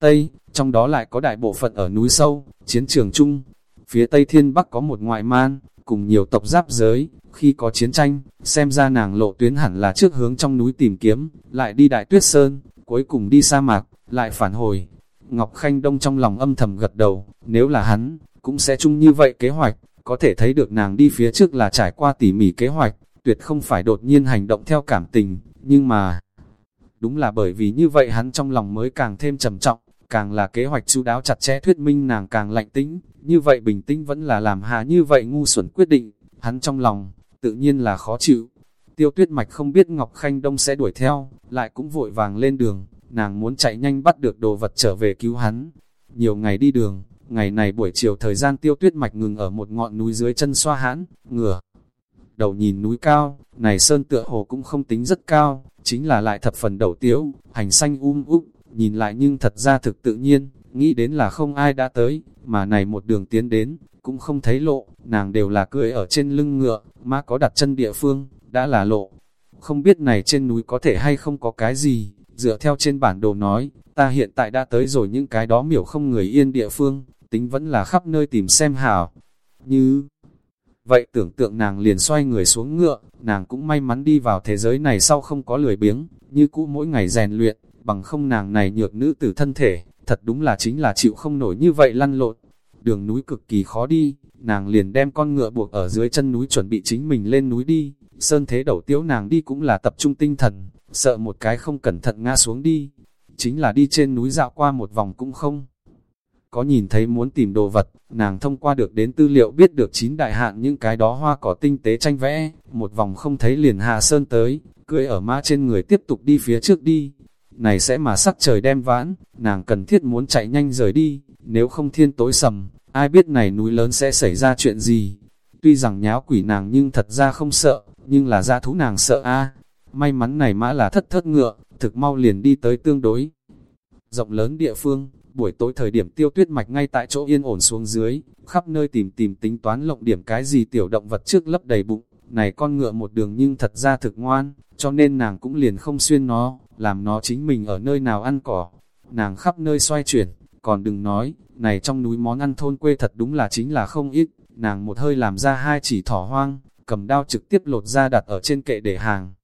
Tây, trong đó lại có đại bộ phận ở núi sâu, chiến trường chung. Phía Tây Thiên Bắc có một ngoại man, cùng nhiều tộc giáp giới, khi có chiến tranh, xem ra nàng lộ tuyến hẳn là trước hướng trong núi tìm kiếm, lại đi Đại Tuyết Sơn, cuối cùng đi sa mạc, lại phản hồi. Ngọc Khanh Đông trong lòng âm thầm gật đầu, nếu là hắn, cũng sẽ chung như vậy kế hoạch, có thể thấy được nàng đi phía trước là trải qua tỉ mỉ kế hoạch, tuyệt không phải đột nhiên hành động theo cảm tình, nhưng mà... Đúng là bởi vì như vậy hắn trong lòng mới càng thêm trầm trọng, càng là kế hoạch chú đáo chặt chẽ thuyết minh nàng càng lạnh tĩnh, như vậy bình tĩnh vẫn là làm hà như vậy ngu xuẩn quyết định, hắn trong lòng, tự nhiên là khó chịu. Tiêu tuyết mạch không biết Ngọc Khanh Đông sẽ đuổi theo, lại cũng vội vàng lên đường, nàng muốn chạy nhanh bắt được đồ vật trở về cứu hắn. Nhiều ngày đi đường, ngày này buổi chiều thời gian tiêu tuyết mạch ngừng ở một ngọn núi dưới chân xoa hãn, ngửa. Đầu nhìn núi cao, này sơn tựa hồ cũng không tính rất cao, chính là lại thập phần đầu tiếu, hành xanh um úp, nhìn lại nhưng thật ra thực tự nhiên, nghĩ đến là không ai đã tới, mà này một đường tiến đến, cũng không thấy lộ, nàng đều là cưỡi ở trên lưng ngựa, mà có đặt chân địa phương, đã là lộ. Không biết này trên núi có thể hay không có cái gì, dựa theo trên bản đồ nói, ta hiện tại đã tới rồi những cái đó miểu không người yên địa phương, tính vẫn là khắp nơi tìm xem hảo. Như vậy tưởng tượng nàng liền xoay người xuống ngựa, nàng cũng may mắn đi vào thế giới này sau không có lười biếng, như cũ mỗi ngày rèn luyện, bằng không nàng này nhược nữ tử thân thể, thật đúng là chính là chịu không nổi như vậy lăn lộn. Đường núi cực kỳ khó đi, nàng liền đem con ngựa buộc ở dưới chân núi chuẩn bị chính mình lên núi đi, sơn thế đầu tiếu nàng đi cũng là tập trung tinh thần, sợ một cái không cẩn thận ngã xuống đi, chính là đi trên núi dạo qua một vòng cũng không. Có nhìn thấy muốn tìm đồ vật, nàng thông qua được đến tư liệu biết được chín đại hạn những cái đó hoa cỏ tinh tế tranh vẽ, một vòng không thấy liền hạ sơn tới, cưỡi ở mã trên người tiếp tục đi phía trước đi, này sẽ mà sắc trời đem vãn, nàng cần thiết muốn chạy nhanh rời đi, nếu không thiên tối sầm, ai biết này núi lớn sẽ xảy ra chuyện gì. Tuy rằng nháo quỷ nàng nhưng thật ra không sợ, nhưng là ra thú nàng sợ a May mắn này mã là thất thất ngựa, thực mau liền đi tới tương đối. Rộng lớn địa phương, buổi tối thời điểm tiêu tuyết mạch ngay tại chỗ yên ổn xuống dưới, khắp nơi tìm tìm tính toán lộng điểm cái gì tiểu động vật trước lấp đầy bụng. Này con ngựa một đường nhưng thật ra thực ngoan, cho nên nàng cũng liền không xuyên nó, làm nó chính mình ở nơi nào ăn cỏ. Nàng khắp nơi xoay chuyển, còn đừng nói, này trong núi món ăn thôn quê thật đúng là chính là không ít, nàng một hơi làm ra hai chỉ thỏ hoang, cầm đao trực tiếp lột ra đặt ở trên kệ để hàng.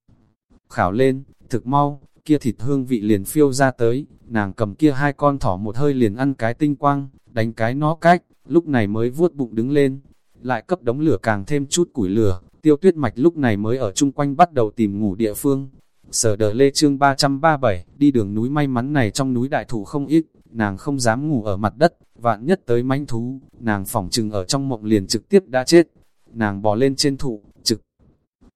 Khảo lên, thực mau, kia thịt hương vị liền phiêu ra tới, nàng cầm kia hai con thỏ một hơi liền ăn cái tinh quang, đánh cái nó cách, lúc này mới vuốt bụng đứng lên, lại cấp đống lửa càng thêm chút củi lửa, tiêu tuyết mạch lúc này mới ở chung quanh bắt đầu tìm ngủ địa phương, Sở đờ lê chương 337, đi đường núi may mắn này trong núi đại thủ không ít, nàng không dám ngủ ở mặt đất, vạn nhất tới manh thú, nàng phỏng trừng ở trong mộng liền trực tiếp đã chết. Nàng bò lên trên thụ, trực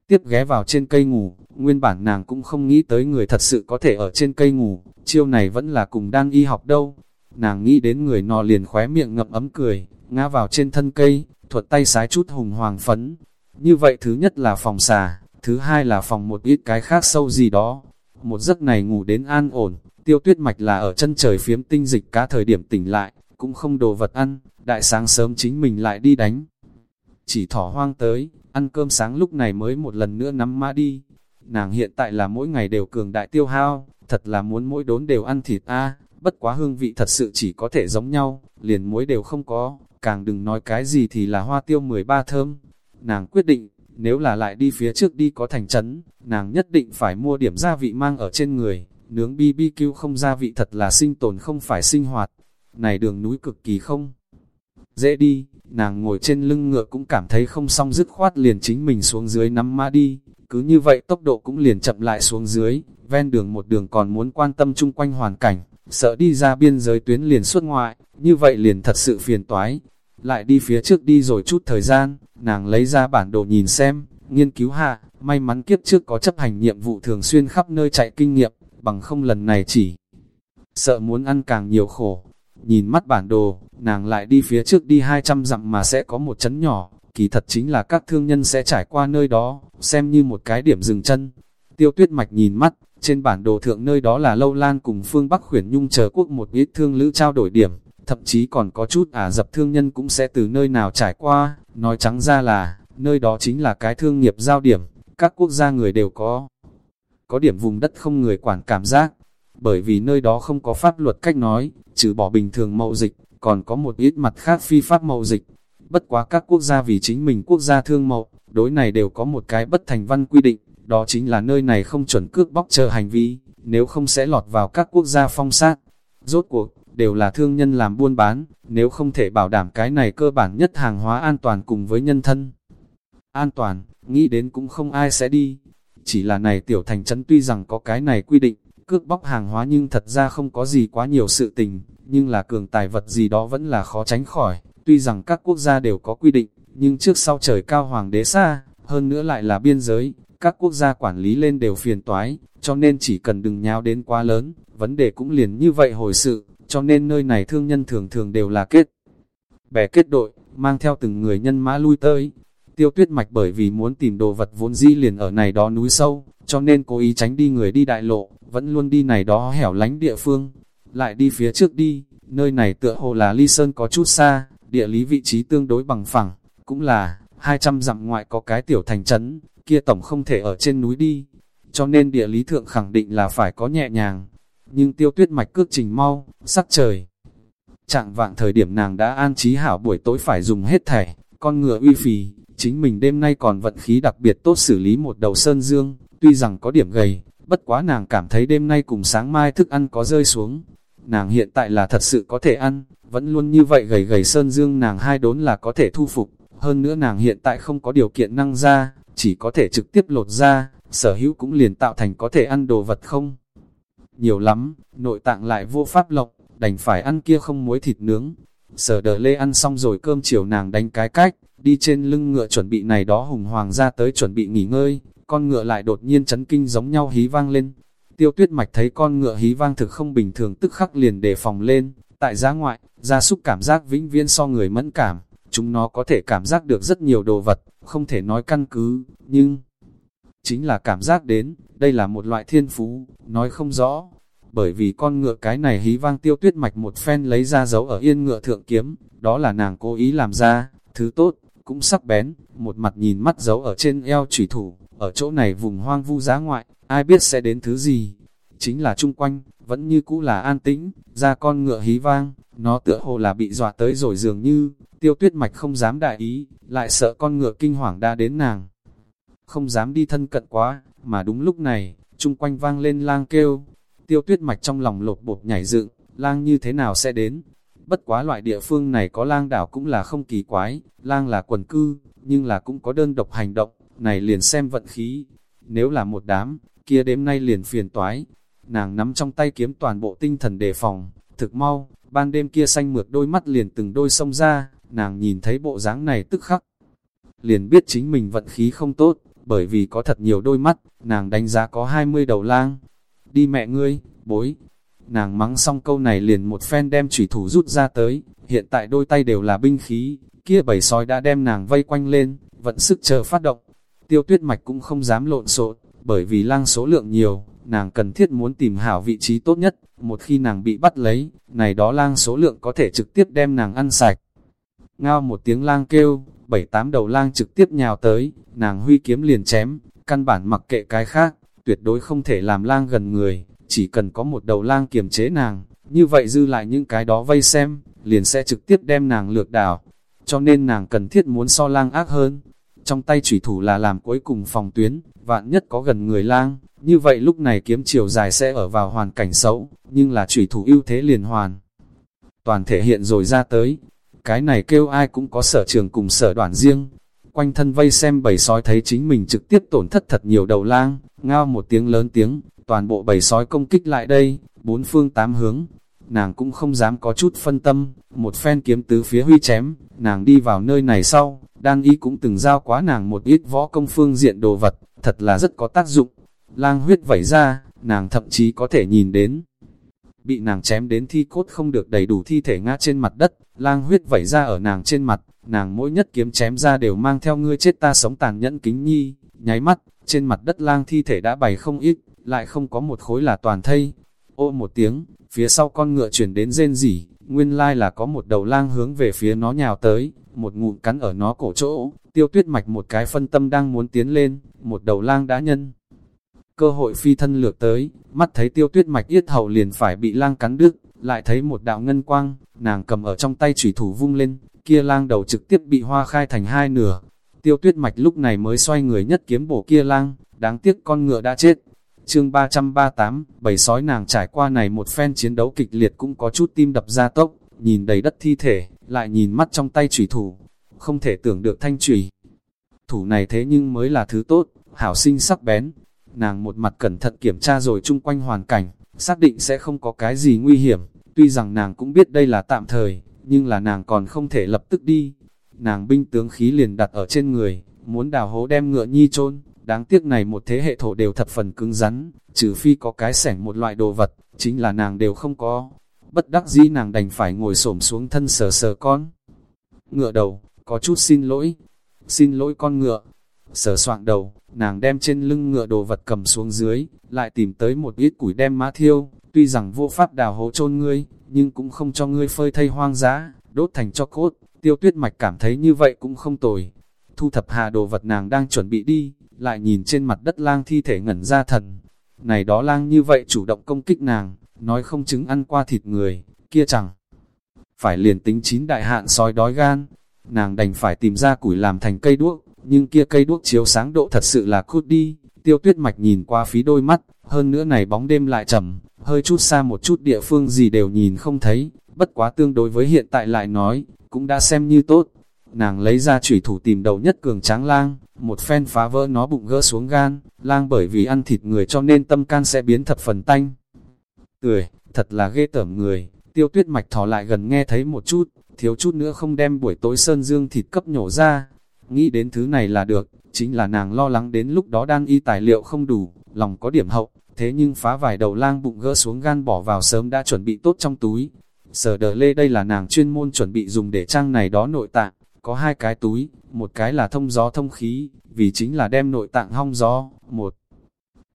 tiếp ghé vào trên cây ngủ, nguyên bản nàng cũng không nghĩ tới người thật sự có thể ở trên cây ngủ, chiêu này vẫn là cùng đang y học đâu. Nàng nghĩ đến người nọ liền khóe miệng ngậm ấm cười, ngã vào trên thân cây, thuật tay sái chút hùng hoàng phấn. Như vậy thứ nhất là phòng xà, thứ hai là phòng một ít cái khác sâu gì đó. Một giấc này ngủ đến an ổn, tiêu tuyết mạch là ở chân trời phiếm tinh dịch cá thời điểm tỉnh lại, cũng không đồ vật ăn, đại sáng sớm chính mình lại đi đánh. Chỉ thỏ hoang tới, ăn cơm sáng lúc này mới một lần nữa nắm mã đi. Nàng hiện tại là mỗi ngày đều cường đại tiêu hao, thật là muốn mỗi đốn đều ăn thịt a bất quá hương vị thật sự chỉ có thể giống nhau, liền muối đều không có, càng đừng nói cái gì thì là hoa tiêu 13 thơm. Nàng quyết định, nếu là lại đi phía trước đi có thành trấn, nàng nhất định phải mua điểm gia vị mang ở trên người, nướng BBQ không gia vị thật là sinh tồn không phải sinh hoạt. Này đường núi cực kỳ không dễ đi, nàng ngồi trên lưng ngựa cũng cảm thấy không xong dứt khoát liền chính mình xuống dưới nắm mã đi, cứ như vậy tốc độ cũng liền chậm lại xuống dưới, ven đường một đường còn muốn quan tâm chung quanh hoàn cảnh, sợ đi ra biên giới tuyến liền xuất ngoại, như vậy liền thật sự phiền toái. Lại đi phía trước đi rồi chút thời gian, nàng lấy ra bản đồ nhìn xem, nghiên cứu hạ, may mắn kiếp trước có chấp hành nhiệm vụ thường xuyên khắp nơi chạy kinh nghiệm, bằng không lần này chỉ sợ muốn ăn càng nhiều khổ. Nhìn mắt bản đồ, nàng lại đi phía trước đi 200 dặm mà sẽ có một chấn nhỏ, kỳ thật chính là các thương nhân sẽ trải qua nơi đó, xem như một cái điểm dừng chân. Tiêu tuyết mạch nhìn mắt, trên bản đồ thượng nơi đó là Lâu Lan cùng phương Bắc khuyển nhung chờ quốc một ít thương lữ trao đổi điểm, thậm chí còn có chút ả dập thương nhân cũng sẽ từ nơi nào trải qua, nói trắng ra là, nơi đó chính là cái thương nghiệp giao điểm, các quốc gia người đều có. Có điểm vùng đất không người quản cảm giác, bởi vì nơi đó không có pháp luật cách nói, trừ bỏ bình thường mậu dịch, còn có một ít mặt khác phi pháp mậu dịch. Bất quá các quốc gia vì chính mình quốc gia thương mộ, đối này đều có một cái bất thành văn quy định, đó chính là nơi này không chuẩn cước bóc chờ hành vi, nếu không sẽ lọt vào các quốc gia phong sát. Rốt cuộc, đều là thương nhân làm buôn bán, nếu không thể bảo đảm cái này cơ bản nhất hàng hóa an toàn cùng với nhân thân. An toàn, nghĩ đến cũng không ai sẽ đi. Chỉ là này tiểu thành trấn tuy rằng có cái này quy định, cước bóc hàng hóa nhưng thật ra không có gì quá nhiều sự tình, nhưng là cường tài vật gì đó vẫn là khó tránh khỏi. Tuy rằng các quốc gia đều có quy định, nhưng trước sau trời cao hoàng đế xa, hơn nữa lại là biên giới, các quốc gia quản lý lên đều phiền toái, cho nên chỉ cần đừng nháo đến quá lớn, vấn đề cũng liền như vậy hồi sự, cho nên nơi này thương nhân thường thường đều là kết. Bè kết đội, mang theo từng người nhân mã lui tới. Tiêu tuyết mạch bởi vì muốn tìm đồ vật vốn di liền ở này đó núi sâu, cho nên cố ý tránh đi người đi đại lộ, vẫn luôn đi này đó hẻo lánh địa phương. Lại đi phía trước đi, nơi này tựa hồ là ly sơn có chút xa, địa lý vị trí tương đối bằng phẳng, cũng là 200 dặm ngoại có cái tiểu thành trấn, kia tổng không thể ở trên núi đi. Cho nên địa lý thượng khẳng định là phải có nhẹ nhàng, nhưng tiêu tuyết mạch cước trình mau, sắc trời. Trạng vạng thời điểm nàng đã an trí hảo buổi tối phải dùng hết thẻ, con ngựa uy phì, chính mình đêm nay còn vận khí đặc biệt tốt xử lý một đầu sơn dương, tuy rằng có điểm gầy, bất quá nàng cảm thấy đêm nay cùng sáng mai thức ăn có rơi xuống. Nàng hiện tại là thật sự có thể ăn, vẫn luôn như vậy gầy gầy sơn dương nàng hai đốn là có thể thu phục, hơn nữa nàng hiện tại không có điều kiện năng ra, chỉ có thể trực tiếp lột ra, sở hữu cũng liền tạo thành có thể ăn đồ vật không nhiều lắm, nội tạng lại vô pháp lộc, đành phải ăn kia không muối thịt nướng. Sở đờ lê ăn xong rồi cơm chiều nàng đánh cái cách, đi trên lưng ngựa chuẩn bị này đó hùng hoàng ra tới chuẩn bị nghỉ ngơi, con ngựa lại đột nhiên chấn kinh giống nhau hí vang lên. Tiêu tuyết mạch thấy con ngựa hí vang thực không bình thường tức khắc liền đề phòng lên, tại giá ngoại, gia súc cảm giác vĩnh viễn so người mẫn cảm, chúng nó có thể cảm giác được rất nhiều đồ vật, không thể nói căn cứ, nhưng chính là cảm giác đến, đây là một loại thiên phú, nói không rõ. Bởi vì con ngựa cái này hí vang tiêu tuyết mạch một phen lấy ra dấu ở yên ngựa thượng kiếm, đó là nàng cố ý làm ra, thứ tốt, cũng sắc bén, một mặt nhìn mắt dấu ở trên eo chủy thủ, ở chỗ này vùng hoang vu giá ngoại, ai biết sẽ đến thứ gì. Chính là chung quanh, vẫn như cũ là an tĩnh, ra con ngựa hí vang, nó tựa hồ là bị dọa tới rồi dường như, tiêu tuyết mạch không dám đại ý, lại sợ con ngựa kinh hoàng đã đến nàng không dám đi thân cận quá, mà đúng lúc này, chung quanh vang lên lang kêu, tiêu tuyết mạch trong lòng lột bột nhảy dựng, lang như thế nào sẽ đến? Bất quá loại địa phương này có lang đảo cũng là không kỳ quái, lang là quần cư, nhưng là cũng có đơn độc hành động, này liền xem vận khí. Nếu là một đám, kia đêm nay liền phiền toái. Nàng nắm trong tay kiếm toàn bộ tinh thần đề phòng, thực mau, ban đêm kia xanh mượt đôi mắt liền từng đôi sông ra, nàng nhìn thấy bộ dáng này tức khắc. Liền biết chính mình vận khí không tốt, bởi vì có thật nhiều đôi mắt, nàng đánh giá có 20 đầu lang. Đi mẹ ngươi, bối. Nàng mắng xong câu này liền một phen đem chủy thủ rút ra tới, hiện tại đôi tay đều là binh khí, kia bảy sói đã đem nàng vây quanh lên, vận sức chờ phát động. Tiêu tuyết mạch cũng không dám lộn xộn, bởi vì lang số lượng nhiều, nàng cần thiết muốn tìm hảo vị trí tốt nhất, một khi nàng bị bắt lấy, này đó lang số lượng có thể trực tiếp đem nàng ăn sạch. Ngao một tiếng lang kêu, bảy tám đầu lang trực tiếp nhào tới, nàng huy kiếm liền chém, căn bản mặc kệ cái khác, tuyệt đối không thể làm lang gần người, chỉ cần có một đầu lang kiềm chế nàng, như vậy dư lại những cái đó vây xem, liền sẽ trực tiếp đem nàng lược đảo, cho nên nàng cần thiết muốn so lang ác hơn. Trong tay chủy thủ là làm cuối cùng phòng tuyến, vạn nhất có gần người lang, như vậy lúc này kiếm chiều dài sẽ ở vào hoàn cảnh xấu, nhưng là chủy thủ ưu thế liền hoàn. Toàn thể hiện rồi ra tới, cái này kêu ai cũng có sở trường cùng sở đoàn riêng. Quanh thân vây xem bầy sói thấy chính mình trực tiếp tổn thất thật nhiều đầu lang, ngao một tiếng lớn tiếng, toàn bộ bầy sói công kích lại đây, bốn phương tám hướng. Nàng cũng không dám có chút phân tâm, một phen kiếm tứ phía huy chém, nàng đi vào nơi này sau, đan y cũng từng giao quá nàng một ít võ công phương diện đồ vật, thật là rất có tác dụng. Lang huyết vẩy ra, nàng thậm chí có thể nhìn đến. bị nàng chém đến thi cốt không được đầy đủ thi thể ngã trên mặt đất, lang huyết vẩy ra ở nàng trên mặt, nàng mỗi nhất kiếm chém ra đều mang theo ngươi chết ta sống tàn nhẫn kính nhi, nháy mắt, trên mặt đất lang thi thể đã bày không ít, lại không có một khối là toàn thây. Ô một tiếng, phía sau con ngựa chuyển đến rên rỉ, nguyên lai là có một đầu lang hướng về phía nó nhào tới, một ngụm cắn ở nó cổ chỗ, tiêu tuyết mạch một cái phân tâm đang muốn tiến lên, một đầu lang đã nhân. Cơ hội phi thân lược tới, mắt thấy tiêu tuyết mạch yết hầu liền phải bị lang cắn đứt, lại thấy một đạo ngân quang, nàng cầm ở trong tay chủy thủ vung lên, kia lang đầu trực tiếp bị hoa khai thành hai nửa. Tiêu tuyết mạch lúc này mới xoay người nhất kiếm bổ kia lang, đáng tiếc con ngựa đã chết. Chương 338, bầy sói nàng trải qua này một phen chiến đấu kịch liệt cũng có chút tim đập ra tốc, nhìn đầy đất thi thể, lại nhìn mắt trong tay chủy thủ, không thể tưởng được thanh chủy. Thủ này thế nhưng mới là thứ tốt, hảo sinh sắc bén. Nàng một mặt cẩn thận kiểm tra rồi chung quanh hoàn cảnh, xác định sẽ không có cái gì nguy hiểm, tuy rằng nàng cũng biết đây là tạm thời, nhưng là nàng còn không thể lập tức đi. Nàng binh tướng khí liền đặt ở trên người, muốn đào hố đem ngựa nhi chôn đáng tiếc này một thế hệ thổ đều thập phần cứng rắn, trừ phi có cái sẻng một loại đồ vật, chính là nàng đều không có. Bất đắc dĩ nàng đành phải ngồi xổm xuống thân sờ sờ con. Ngựa đầu, có chút xin lỗi, xin lỗi con ngựa. Sờ soạn đầu, nàng đem trên lưng ngựa đồ vật cầm xuống dưới, lại tìm tới một ít củi đem má thiêu, tuy rằng vô pháp đào hố chôn ngươi, nhưng cũng không cho ngươi phơi thây hoang dã, đốt thành cho cốt, tiêu tuyết mạch cảm thấy như vậy cũng không tồi. Thu thập hà đồ vật nàng đang chuẩn bị đi, lại nhìn trên mặt đất lang thi thể ngẩn ra thần. Này đó lang như vậy chủ động công kích nàng, nói không chứng ăn qua thịt người, kia chẳng. Phải liền tính chín đại hạn sói đói gan, nàng đành phải tìm ra củi làm thành cây đuốc, nhưng kia cây đuốc chiếu sáng độ thật sự là cút đi. Tiêu tuyết mạch nhìn qua phí đôi mắt, hơn nữa này bóng đêm lại trầm, hơi chút xa một chút địa phương gì đều nhìn không thấy, bất quá tương đối với hiện tại lại nói, cũng đã xem như tốt. Nàng lấy ra chủy thủ tìm đầu nhất cường tráng lang, một phen phá vỡ nó bụng gỡ xuống gan, lang bởi vì ăn thịt người cho nên tâm can sẽ biến thập phần tanh. Cười, thật là ghê tởm người, tiêu tuyết mạch thò lại gần nghe thấy một chút, thiếu chút nữa không đem buổi tối sơn dương thịt cấp nhổ ra. Nghĩ đến thứ này là được, chính là nàng lo lắng đến lúc đó đan y tài liệu không đủ, lòng có điểm hậu, thế nhưng phá vài đầu lang bụng gỡ xuống gan bỏ vào sớm đã chuẩn bị tốt trong túi. Sở đờ lê đây là nàng chuyên môn chuẩn bị dùng để trang này đó nội tạng, có hai cái túi, một cái là thông gió thông khí, vì chính là đem nội tạng hong gió, một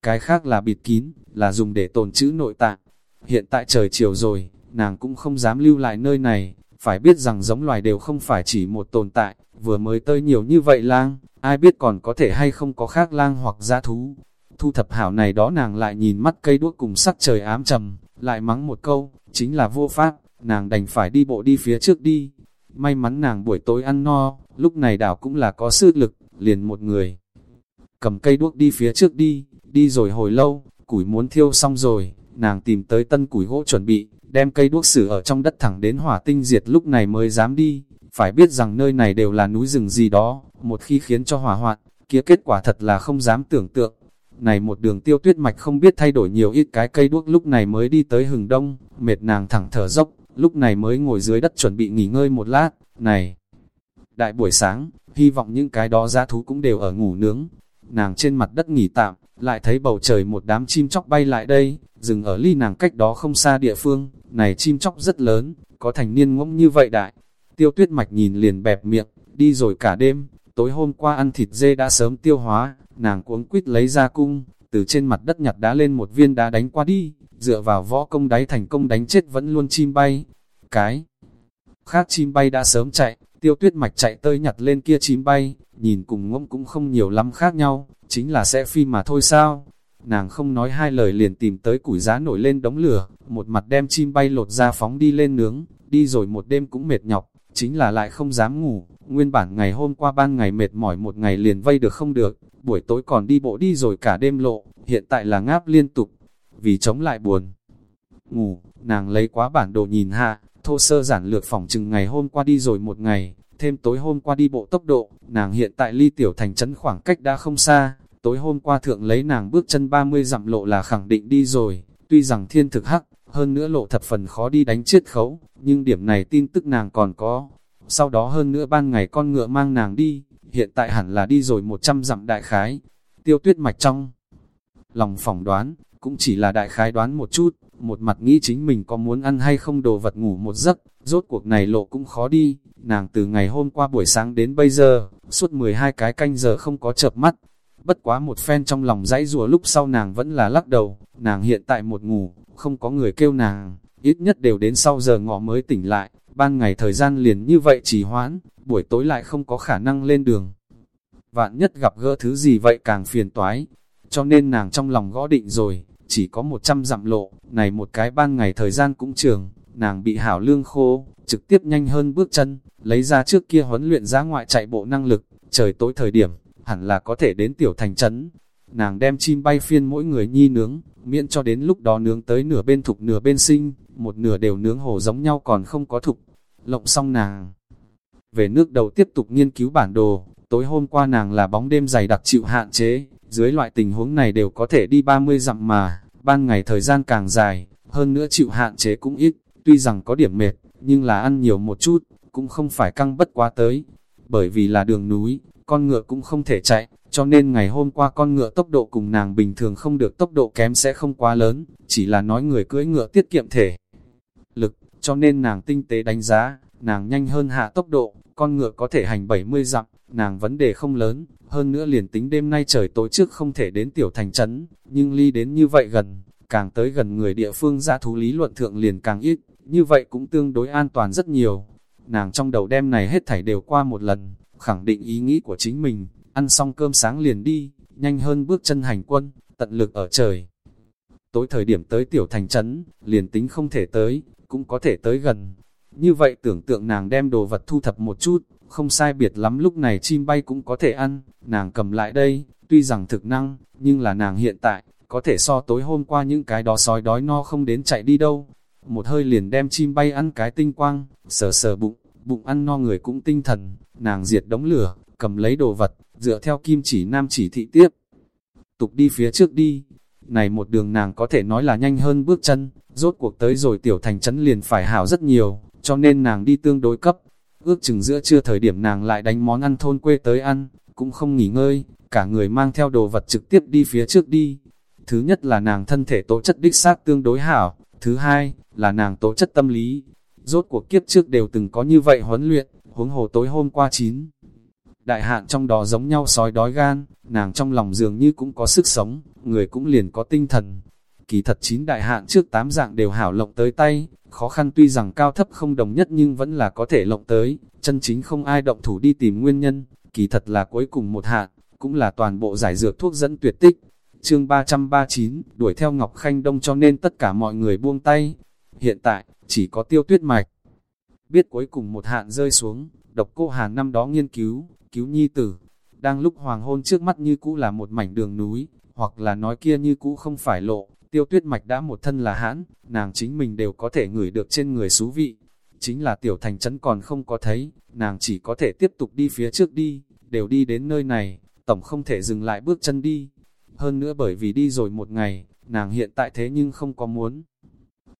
cái khác là bịt kín, là dùng để tồn trữ nội tạng. Hiện tại trời chiều rồi, nàng cũng không dám lưu lại nơi này, phải biết rằng giống loài đều không phải chỉ một tồn tại, vừa mới tơi nhiều như vậy lang, ai biết còn có thể hay không có khác lang hoặc gia thú. Thu thập hảo này đó nàng lại nhìn mắt cây đuốc cùng sắc trời ám trầm, lại mắng một câu, chính là vô pháp, nàng đành phải đi bộ đi phía trước đi. May mắn nàng buổi tối ăn no, lúc này đảo cũng là có sức lực, liền một người. Cầm cây đuốc đi phía trước đi, đi rồi hồi lâu, củi muốn thiêu xong rồi, nàng tìm tới tân củi gỗ chuẩn bị, đem cây đuốc sử ở trong đất thẳng đến hỏa tinh diệt lúc này mới dám đi. Phải biết rằng nơi này đều là núi rừng gì đó, một khi khiến cho hỏa hoạn, kia kết quả thật là không dám tưởng tượng. Này một đường tiêu tuyết mạch không biết thay đổi nhiều ít cái cây đuốc lúc này mới đi tới hừng đông, mệt nàng thẳng thở dốc, lúc này mới ngồi dưới đất chuẩn bị nghỉ ngơi một lát, này. Đại buổi sáng, hy vọng những cái đó giá thú cũng đều ở ngủ nướng. Nàng trên mặt đất nghỉ tạm, lại thấy bầu trời một đám chim chóc bay lại đây, dừng ở ly nàng cách đó không xa địa phương, này chim chóc rất lớn, có thành niên ngỗng như vậy đại. Tiêu tuyết mạch nhìn liền bẹp miệng, đi rồi cả đêm, tối hôm qua ăn thịt dê đã sớm tiêu hóa, nàng cuống quýt lấy ra cung, từ trên mặt đất nhặt đá lên một viên đá đánh qua đi, dựa vào võ công đáy thành công đánh chết vẫn luôn chim bay. Cái khác chim bay đã sớm chạy, tiêu tuyết mạch chạy tơi nhặt lên kia chim bay, nhìn cùng ngỗng cũng không nhiều lắm khác nhau, chính là sẽ phi mà thôi sao. Nàng không nói hai lời liền tìm tới củi giá nổi lên đống lửa, một mặt đem chim bay lột ra phóng đi lên nướng, đi rồi một đêm cũng mệt nhọc, chính là lại không dám ngủ, nguyên bản ngày hôm qua ban ngày mệt mỏi một ngày liền vây được không được, buổi tối còn đi bộ đi rồi cả đêm lộ, hiện tại là ngáp liên tục, vì chống lại buồn. Ngủ, nàng lấy quá bản đồ nhìn hạ, thô sơ giản lược phòng chừng ngày hôm qua đi rồi một ngày, thêm tối hôm qua đi bộ tốc độ, nàng hiện tại ly tiểu thành trấn khoảng cách đã không xa, tối hôm qua thượng lấy nàng bước chân 30 dặm lộ là khẳng định đi rồi, tuy rằng thiên thực hắc, hơn nữa lộ thập phần khó đi đánh chết khấu, nhưng điểm này tin tức nàng còn có. Sau đó hơn nữa ban ngày con ngựa mang nàng đi, hiện tại hẳn là đi rồi 100 dặm đại khái. Tiêu tuyết mạch trong lòng phỏng đoán, cũng chỉ là đại khái đoán một chút, một mặt nghĩ chính mình có muốn ăn hay không đồ vật ngủ một giấc, rốt cuộc này lộ cũng khó đi, nàng từ ngày hôm qua buổi sáng đến bây giờ, suốt 12 cái canh giờ không có chợp mắt, bất quá một phen trong lòng dãy rùa lúc sau nàng vẫn là lắc đầu, nàng hiện tại một ngủ, không có người kêu nàng, ít nhất đều đến sau giờ ngọ mới tỉnh lại, ban ngày thời gian liền như vậy chỉ hoãn, buổi tối lại không có khả năng lên đường. Vạn nhất gặp gỡ thứ gì vậy càng phiền toái, cho nên nàng trong lòng gõ định rồi, chỉ có 100 dặm lộ, này một cái ban ngày thời gian cũng trường, nàng bị hảo lương khô, trực tiếp nhanh hơn bước chân, lấy ra trước kia huấn luyện ra ngoại chạy bộ năng lực, trời tối thời điểm, hẳn là có thể đến tiểu thành trấn. Nàng đem chim bay phiên mỗi người nhi nướng, miễn cho đến lúc đó nướng tới nửa bên thục nửa bên sinh, một nửa đều nướng hồ giống nhau còn không có thục. Lộng xong nàng. Về nước đầu tiếp tục nghiên cứu bản đồ, tối hôm qua nàng là bóng đêm dày đặc chịu hạn chế, dưới loại tình huống này đều có thể đi 30 dặm mà, ban ngày thời gian càng dài, hơn nữa chịu hạn chế cũng ít, tuy rằng có điểm mệt, nhưng là ăn nhiều một chút, cũng không phải căng bất quá tới. Bởi vì là đường núi, con ngựa cũng không thể chạy, cho nên ngày hôm qua con ngựa tốc độ cùng nàng bình thường không được tốc độ kém sẽ không quá lớn, chỉ là nói người cưỡi ngựa tiết kiệm thể. Lực, cho nên nàng tinh tế đánh giá, nàng nhanh hơn hạ tốc độ, con ngựa có thể hành 70 dặm, nàng vấn đề không lớn, hơn nữa liền tính đêm nay trời tối trước không thể đến tiểu thành trấn, nhưng ly đến như vậy gần, càng tới gần người địa phương ra thú lý luận thượng liền càng ít, như vậy cũng tương đối an toàn rất nhiều. Nàng trong đầu đêm này hết thảy đều qua một lần, khẳng định ý nghĩ của chính mình, ăn xong cơm sáng liền đi, nhanh hơn bước chân hành quân, tận lực ở trời. Tối thời điểm tới tiểu thành trấn, liền tính không thể tới, cũng có thể tới gần. Như vậy tưởng tượng nàng đem đồ vật thu thập một chút, không sai biệt lắm lúc này chim bay cũng có thể ăn, nàng cầm lại đây, tuy rằng thực năng, nhưng là nàng hiện tại, có thể so tối hôm qua những cái đó sói đói no không đến chạy đi đâu. Một hơi liền đem chim bay ăn cái tinh quang, sờ sờ bụng, bụng ăn no người cũng tinh thần, nàng diệt đống lửa, cầm lấy đồ vật, dựa theo kim chỉ nam chỉ thị tiếp. Tục đi phía trước đi, này một đường nàng có thể nói là nhanh hơn bước chân, rốt cuộc tới rồi tiểu thành trấn liền phải hảo rất nhiều, cho nên nàng đi tương đối cấp. Ước chừng giữa trưa thời điểm nàng lại đánh món ăn thôn quê tới ăn, cũng không nghỉ ngơi, cả người mang theo đồ vật trực tiếp đi phía trước đi. Thứ nhất là nàng thân thể tố chất đích xác tương đối hảo, thứ hai là nàng tố chất tâm lý. Rốt cuộc kiếp trước đều từng có như vậy huấn luyện, huống hồ tối hôm qua chín. Đại hạn trong đó giống nhau sói đói gan, nàng trong lòng dường như cũng có sức sống, người cũng liền có tinh thần. Kỳ thật chín đại hạn trước tám dạng đều hảo lộng tới tay, khó khăn tuy rằng cao thấp không đồng nhất nhưng vẫn là có thể lộng tới, chân chính không ai động thủ đi tìm nguyên nhân, kỳ thật là cuối cùng một hạn, cũng là toàn bộ giải dược thuốc dẫn tuyệt tích. Chương 339, đuổi theo Ngọc Khanh Đông cho nên tất cả mọi người buông tay. Hiện tại, chỉ có tiêu tuyết mạch. Biết cuối cùng một hạn rơi xuống, độc cô Hàn năm đó nghiên cứu, cứu nhi tử. Đang lúc hoàng hôn trước mắt như cũ là một mảnh đường núi, hoặc là nói kia như cũ không phải lộ, tiêu tuyết mạch đã một thân là hãn, nàng chính mình đều có thể ngửi được trên người xú vị. Chính là tiểu thành trấn còn không có thấy, nàng chỉ có thể tiếp tục đi phía trước đi, đều đi đến nơi này, tổng không thể dừng lại bước chân đi. Hơn nữa bởi vì đi rồi một ngày, nàng hiện tại thế nhưng không có muốn.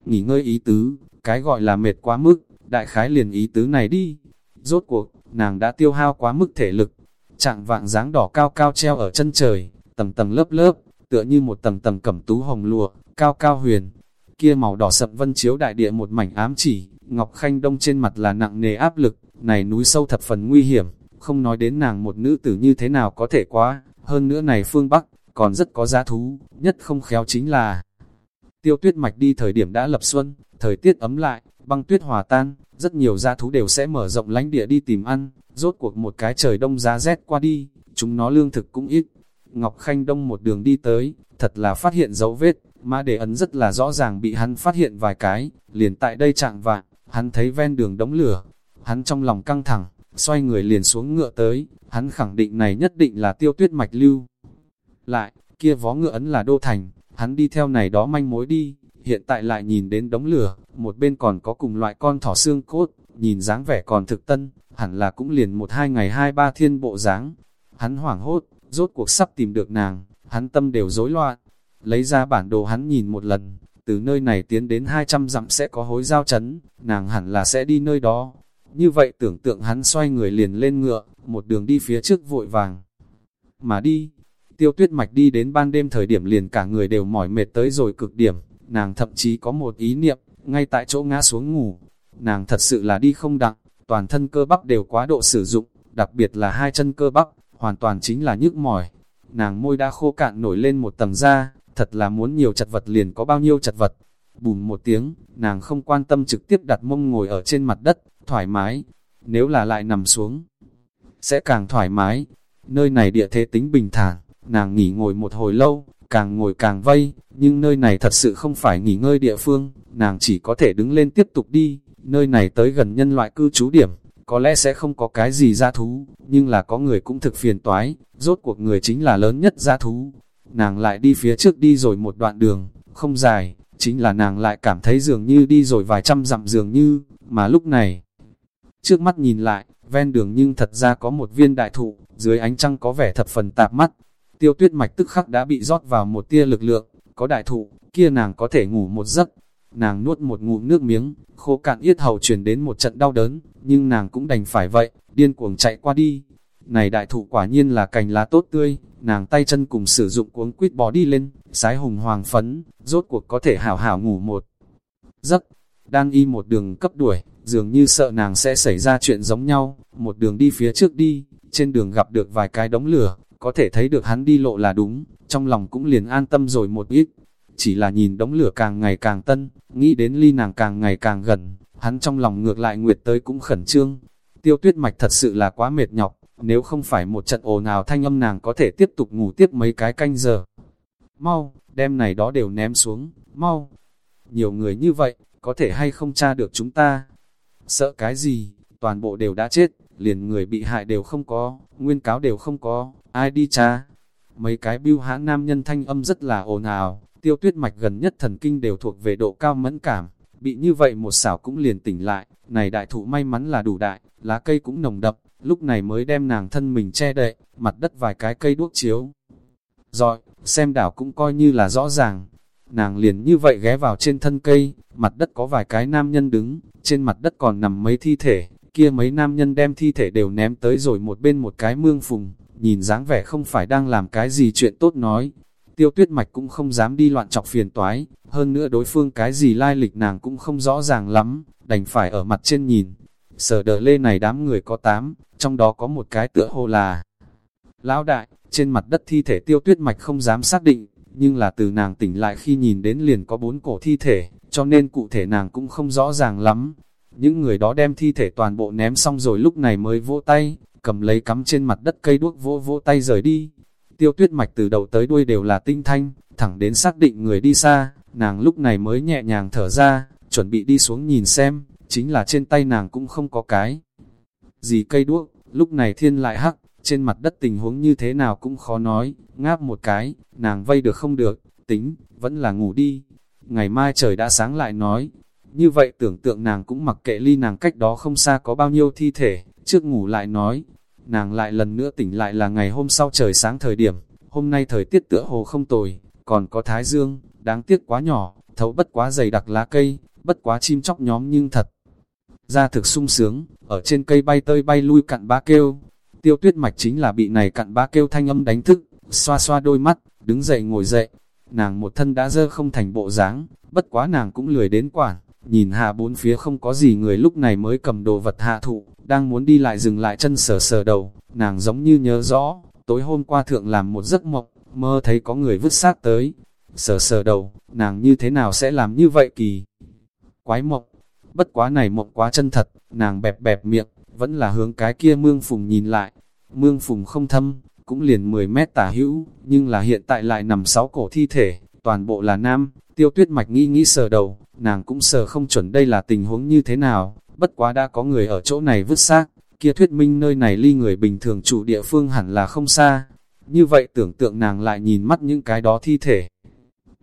Nghỉ ngơi ý tứ, cái gọi là mệt quá mức, đại khái liền ý tứ này đi. Rốt cuộc, nàng đã tiêu hao quá mức thể lực, trạng vạng dáng đỏ cao cao treo ở chân trời, tầng tầng lớp lớp, tựa như một tầng tầng cẩm tú hồng lụa, cao cao huyền. Kia màu đỏ sậm vân chiếu đại địa một mảnh ám chỉ, Ngọc Khanh Đông trên mặt là nặng nề áp lực, này núi sâu thập phần nguy hiểm, không nói đến nàng một nữ tử như thế nào có thể quá, hơn nữa này phương Bắc, còn rất có giá thú, nhất không khéo chính là tiêu tuyết mạch đi thời điểm đã lập xuân, thời tiết ấm lại, băng tuyết hòa tan, rất nhiều gia thú đều sẽ mở rộng lánh địa đi tìm ăn, rốt cuộc một cái trời đông giá rét qua đi, chúng nó lương thực cũng ít. Ngọc Khanh Đông một đường đi tới, thật là phát hiện dấu vết, mã đề ấn rất là rõ ràng bị hắn phát hiện vài cái, liền tại đây chạng vạn, hắn thấy ven đường đống lửa, hắn trong lòng căng thẳng, xoay người liền xuống ngựa tới, hắn khẳng định này nhất định là tiêu tuyết mạch lưu. Lại, kia vó ngựa ấn là đô thành, hắn đi theo này đó manh mối đi, hiện tại lại nhìn đến đống lửa, một bên còn có cùng loại con thỏ xương cốt, nhìn dáng vẻ còn thực tân, hẳn là cũng liền một hai ngày hai ba thiên bộ dáng. Hắn hoảng hốt, rốt cuộc sắp tìm được nàng, hắn tâm đều rối loạn. Lấy ra bản đồ hắn nhìn một lần, từ nơi này tiến đến 200 dặm sẽ có hối giao chấn, nàng hẳn là sẽ đi nơi đó. Như vậy tưởng tượng hắn xoay người liền lên ngựa, một đường đi phía trước vội vàng. Mà đi, tiêu tuyết mạch đi đến ban đêm thời điểm liền cả người đều mỏi mệt tới rồi cực điểm, nàng thậm chí có một ý niệm, ngay tại chỗ ngã xuống ngủ. Nàng thật sự là đi không đặng, toàn thân cơ bắp đều quá độ sử dụng, đặc biệt là hai chân cơ bắp, hoàn toàn chính là nhức mỏi. Nàng môi đã khô cạn nổi lên một tầng da, thật là muốn nhiều chật vật liền có bao nhiêu chật vật. Bùm một tiếng, nàng không quan tâm trực tiếp đặt mông ngồi ở trên mặt đất, thoải mái. Nếu là lại nằm xuống, sẽ càng thoải mái. Nơi này địa thế tính bình thản, nàng nghỉ ngồi một hồi lâu, càng ngồi càng vây, nhưng nơi này thật sự không phải nghỉ ngơi địa phương, nàng chỉ có thể đứng lên tiếp tục đi, nơi này tới gần nhân loại cư trú điểm, có lẽ sẽ không có cái gì ra thú, nhưng là có người cũng thực phiền toái, rốt cuộc người chính là lớn nhất ra thú. Nàng lại đi phía trước đi rồi một đoạn đường, không dài, chính là nàng lại cảm thấy dường như đi rồi vài trăm dặm dường như, mà lúc này, trước mắt nhìn lại, ven đường nhưng thật ra có một viên đại thụ, dưới ánh trăng có vẻ thập phần tạp mắt. Tiêu tuyết mạch tức khắc đã bị rót vào một tia lực lượng, có đại thụ, kia nàng có thể ngủ một giấc. Nàng nuốt một ngụm nước miếng, khô cạn yết hầu truyền đến một trận đau đớn, nhưng nàng cũng đành phải vậy, điên cuồng chạy qua đi. Này đại thụ quả nhiên là cành lá tốt tươi, nàng tay chân cùng sử dụng cuống quýt bò đi lên, sái hùng hoàng phấn, rốt cuộc có thể hảo hảo ngủ một giấc. Đang y một đường cấp đuổi, dường như sợ nàng sẽ xảy ra chuyện giống nhau, một đường đi phía trước đi, trên đường gặp được vài cái đống lửa, có thể thấy được hắn đi lộ là đúng, trong lòng cũng liền an tâm rồi một ít. Chỉ là nhìn đống lửa càng ngày càng tân, nghĩ đến ly nàng càng ngày càng gần, hắn trong lòng ngược lại nguyệt tới cũng khẩn trương. Tiêu tuyết mạch thật sự là quá mệt nhọc, nếu không phải một trận ồn nào thanh âm nàng có thể tiếp tục ngủ tiếp mấy cái canh giờ. Mau, đem này đó đều ném xuống, mau. Nhiều người như vậy, có thể hay không tra được chúng ta? Sợ cái gì, toàn bộ đều đã chết, liền người bị hại đều không có, nguyên cáo đều không có, ai đi tra? Mấy cái bưu hãn nam nhân thanh âm rất là ồn ào, tiêu tuyết mạch gần nhất thần kinh đều thuộc về độ cao mẫn cảm, bị như vậy một xảo cũng liền tỉnh lại, này đại thụ may mắn là đủ đại, lá cây cũng nồng đậm, lúc này mới đem nàng thân mình che đậy, mặt đất vài cái cây đuốc chiếu. Rồi, xem đảo cũng coi như là rõ ràng, nàng liền như vậy ghé vào trên thân cây, mặt đất có vài cái nam nhân đứng, trên mặt đất còn nằm mấy thi thể, kia mấy nam nhân đem thi thể đều ném tới rồi một bên một cái mương phùng, nhìn dáng vẻ không phải đang làm cái gì chuyện tốt nói. Tiêu tuyết mạch cũng không dám đi loạn chọc phiền toái, hơn nữa đối phương cái gì lai lịch nàng cũng không rõ ràng lắm, đành phải ở mặt trên nhìn. Sở đờ lê này đám người có tám, trong đó có một cái tựa hồ là Lão đại, trên mặt đất thi thể tiêu tuyết mạch không dám xác định, nhưng là từ nàng tỉnh lại khi nhìn đến liền có bốn cổ thi thể, cho nên cụ thể nàng cũng không rõ ràng lắm. Những người đó đem thi thể toàn bộ ném xong rồi lúc này mới vỗ tay, cầm lấy cắm trên mặt đất cây đuốc vỗ vỗ tay rời đi. Tiêu tuyết mạch từ đầu tới đuôi đều là tinh thanh, thẳng đến xác định người đi xa, nàng lúc này mới nhẹ nhàng thở ra, chuẩn bị đi xuống nhìn xem, chính là trên tay nàng cũng không có cái. Gì cây đuốc, lúc này thiên lại hắc, trên mặt đất tình huống như thế nào cũng khó nói, ngáp một cái, nàng vây được không được, tính, vẫn là ngủ đi. Ngày mai trời đã sáng lại nói, như vậy tưởng tượng nàng cũng mặc kệ ly nàng cách đó không xa có bao nhiêu thi thể, trước ngủ lại nói. Nàng lại lần nữa tỉnh lại là ngày hôm sau trời sáng thời điểm, hôm nay thời tiết tựa hồ không tồi, còn có thái dương, đáng tiếc quá nhỏ, thấu bất quá dày đặc lá cây, bất quá chim chóc nhóm nhưng thật. Ra thực sung sướng, ở trên cây bay tơi bay lui cặn bá kêu, Tiêu tuyết mạch chính là bị này cặn bá kêu thanh âm đánh thức, xoa xoa đôi mắt, đứng dậy ngồi dậy. Nàng một thân đã dơ không thành bộ dáng, bất quá nàng cũng lười đến quản, nhìn hạ bốn phía không có gì người lúc này mới cầm đồ vật hạ thụ, đang muốn đi lại dừng lại chân sờ sờ đầu, nàng giống như nhớ rõ, tối hôm qua thượng làm một giấc mộng, mơ thấy có người vứt xác tới, sờ sờ đầu, nàng như thế nào sẽ làm như vậy kỳ? Quái mộng, bất quá này mộng quá chân thật, nàng bẹp bẹp miệng, vẫn là hướng cái kia mương phùng nhìn lại. Mương phùng không thâm, cũng liền 10 mét tả hữu, nhưng là hiện tại lại nằm sáu cổ thi thể, toàn bộ là nam, tiêu tuyết mạch nghĩ nghĩ sờ đầu, nàng cũng sờ không chuẩn đây là tình huống như thế nào, bất quá đã có người ở chỗ này vứt xác, kia thuyết minh nơi này ly người bình thường chủ địa phương hẳn là không xa. Như vậy tưởng tượng nàng lại nhìn mắt những cái đó thi thể.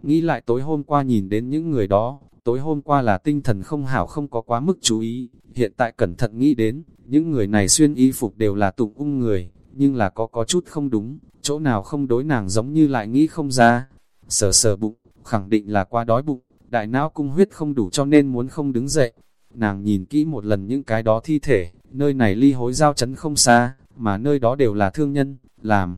Nghĩ lại tối hôm qua nhìn đến những người đó, tối hôm qua là tinh thần không hảo không có quá mức chú ý, hiện tại cẩn thận nghĩ đến, những người này xuyên y phục đều là tụng ung người, nhưng là có có chút không đúng, chỗ nào không đối nàng giống như lại nghĩ không ra. Sờ sờ bụng, khẳng định là qua đói bụng, đại não cung huyết không đủ cho nên muốn không đứng dậy. Nàng nhìn kỹ một lần những cái đó thi thể, nơi này ly hối giao chấn không xa, mà nơi đó đều là thương nhân, làm.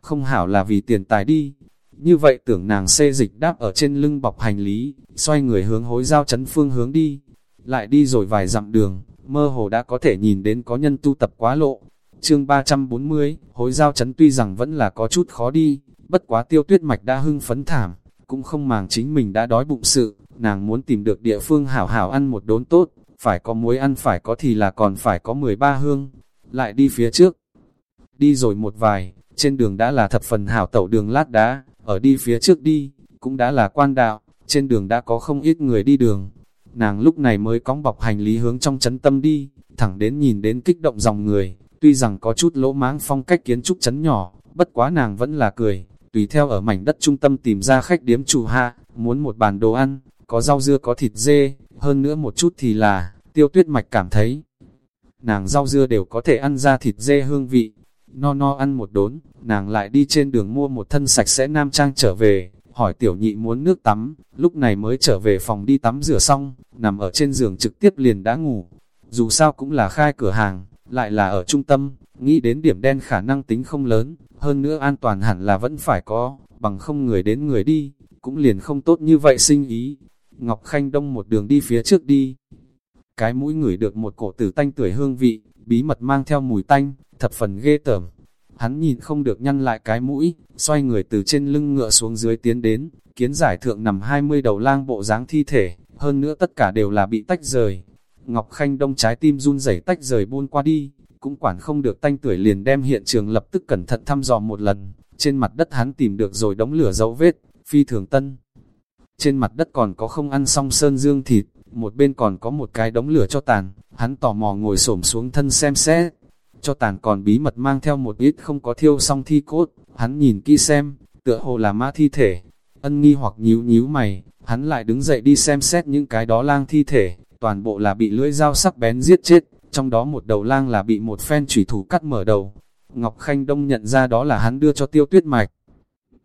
Không hảo là vì tiền tài đi. như vậy tưởng nàng xê dịch đáp ở trên lưng bọc hành lý, xoay người hướng hối giao chấn phương hướng đi, lại đi rồi vài dặm đường, mơ hồ đã có thể nhìn đến có nhân tu tập quá lộ. Chương 340, hối giao chấn tuy rằng vẫn là có chút khó đi, bất quá tiêu tuyết mạch đã hưng phấn thảm, cũng không màng chính mình đã đói bụng sự, nàng muốn tìm được địa phương hảo hảo ăn một đốn tốt, phải có muối ăn phải có thì là còn phải có 13 hương, lại đi phía trước. Đi rồi một vài, trên đường đã là thập phần hảo tẩu đường lát đá, ở đi phía trước đi, cũng đã là quan đạo, trên đường đã có không ít người đi đường. Nàng lúc này mới cóng bọc hành lý hướng trong chấn tâm đi, thẳng đến nhìn đến kích động dòng người, tuy rằng có chút lỗ máng phong cách kiến trúc chấn nhỏ, bất quá nàng vẫn là cười, tùy theo ở mảnh đất trung tâm tìm ra khách điếm chủ hạ, muốn một bàn đồ ăn, có rau dưa có thịt dê, hơn nữa một chút thì là, tiêu tuyết mạch cảm thấy. Nàng rau dưa đều có thể ăn ra thịt dê hương vị, no no ăn một đốn, nàng lại đi trên đường mua một thân sạch sẽ nam trang trở về, hỏi tiểu nhị muốn nước tắm, lúc này mới trở về phòng đi tắm rửa xong, nằm ở trên giường trực tiếp liền đã ngủ. Dù sao cũng là khai cửa hàng, lại là ở trung tâm, nghĩ đến điểm đen khả năng tính không lớn, hơn nữa an toàn hẳn là vẫn phải có, bằng không người đến người đi, cũng liền không tốt như vậy sinh ý. Ngọc Khanh Đông một đường đi phía trước đi. Cái mũi ngửi được một cổ tử tanh tuổi hương vị, bí mật mang theo mùi tanh, thập phần ghê tởm. Hắn nhìn không được nhăn lại cái mũi, xoay người từ trên lưng ngựa xuống dưới tiến đến, kiến giải thượng nằm 20 đầu lang bộ dáng thi thể, hơn nữa tất cả đều là bị tách rời. Ngọc Khanh Đông trái tim run rẩy tách rời buôn qua đi, cũng quản không được tanh tuổi liền đem hiện trường lập tức cẩn thận thăm dò một lần, trên mặt đất hắn tìm được rồi đống lửa dấu vết, phi thường tân. Trên mặt đất còn có không ăn xong sơn dương thịt, một bên còn có một cái đống lửa cho tàn, hắn tò mò ngồi xổm xuống thân xem xét, cho tàn còn bí mật mang theo một ít không có thiêu xong thi cốt, hắn nhìn kỹ xem, tựa hồ là ma thi thể, ân nghi hoặc nhíu nhíu mày, hắn lại đứng dậy đi xem xét những cái đó lang thi thể, toàn bộ là bị lưỡi dao sắc bén giết chết, trong đó một đầu lang là bị một phen chủy thủ cắt mở đầu. Ngọc Khanh Đông nhận ra đó là hắn đưa cho tiêu tuyết mạch.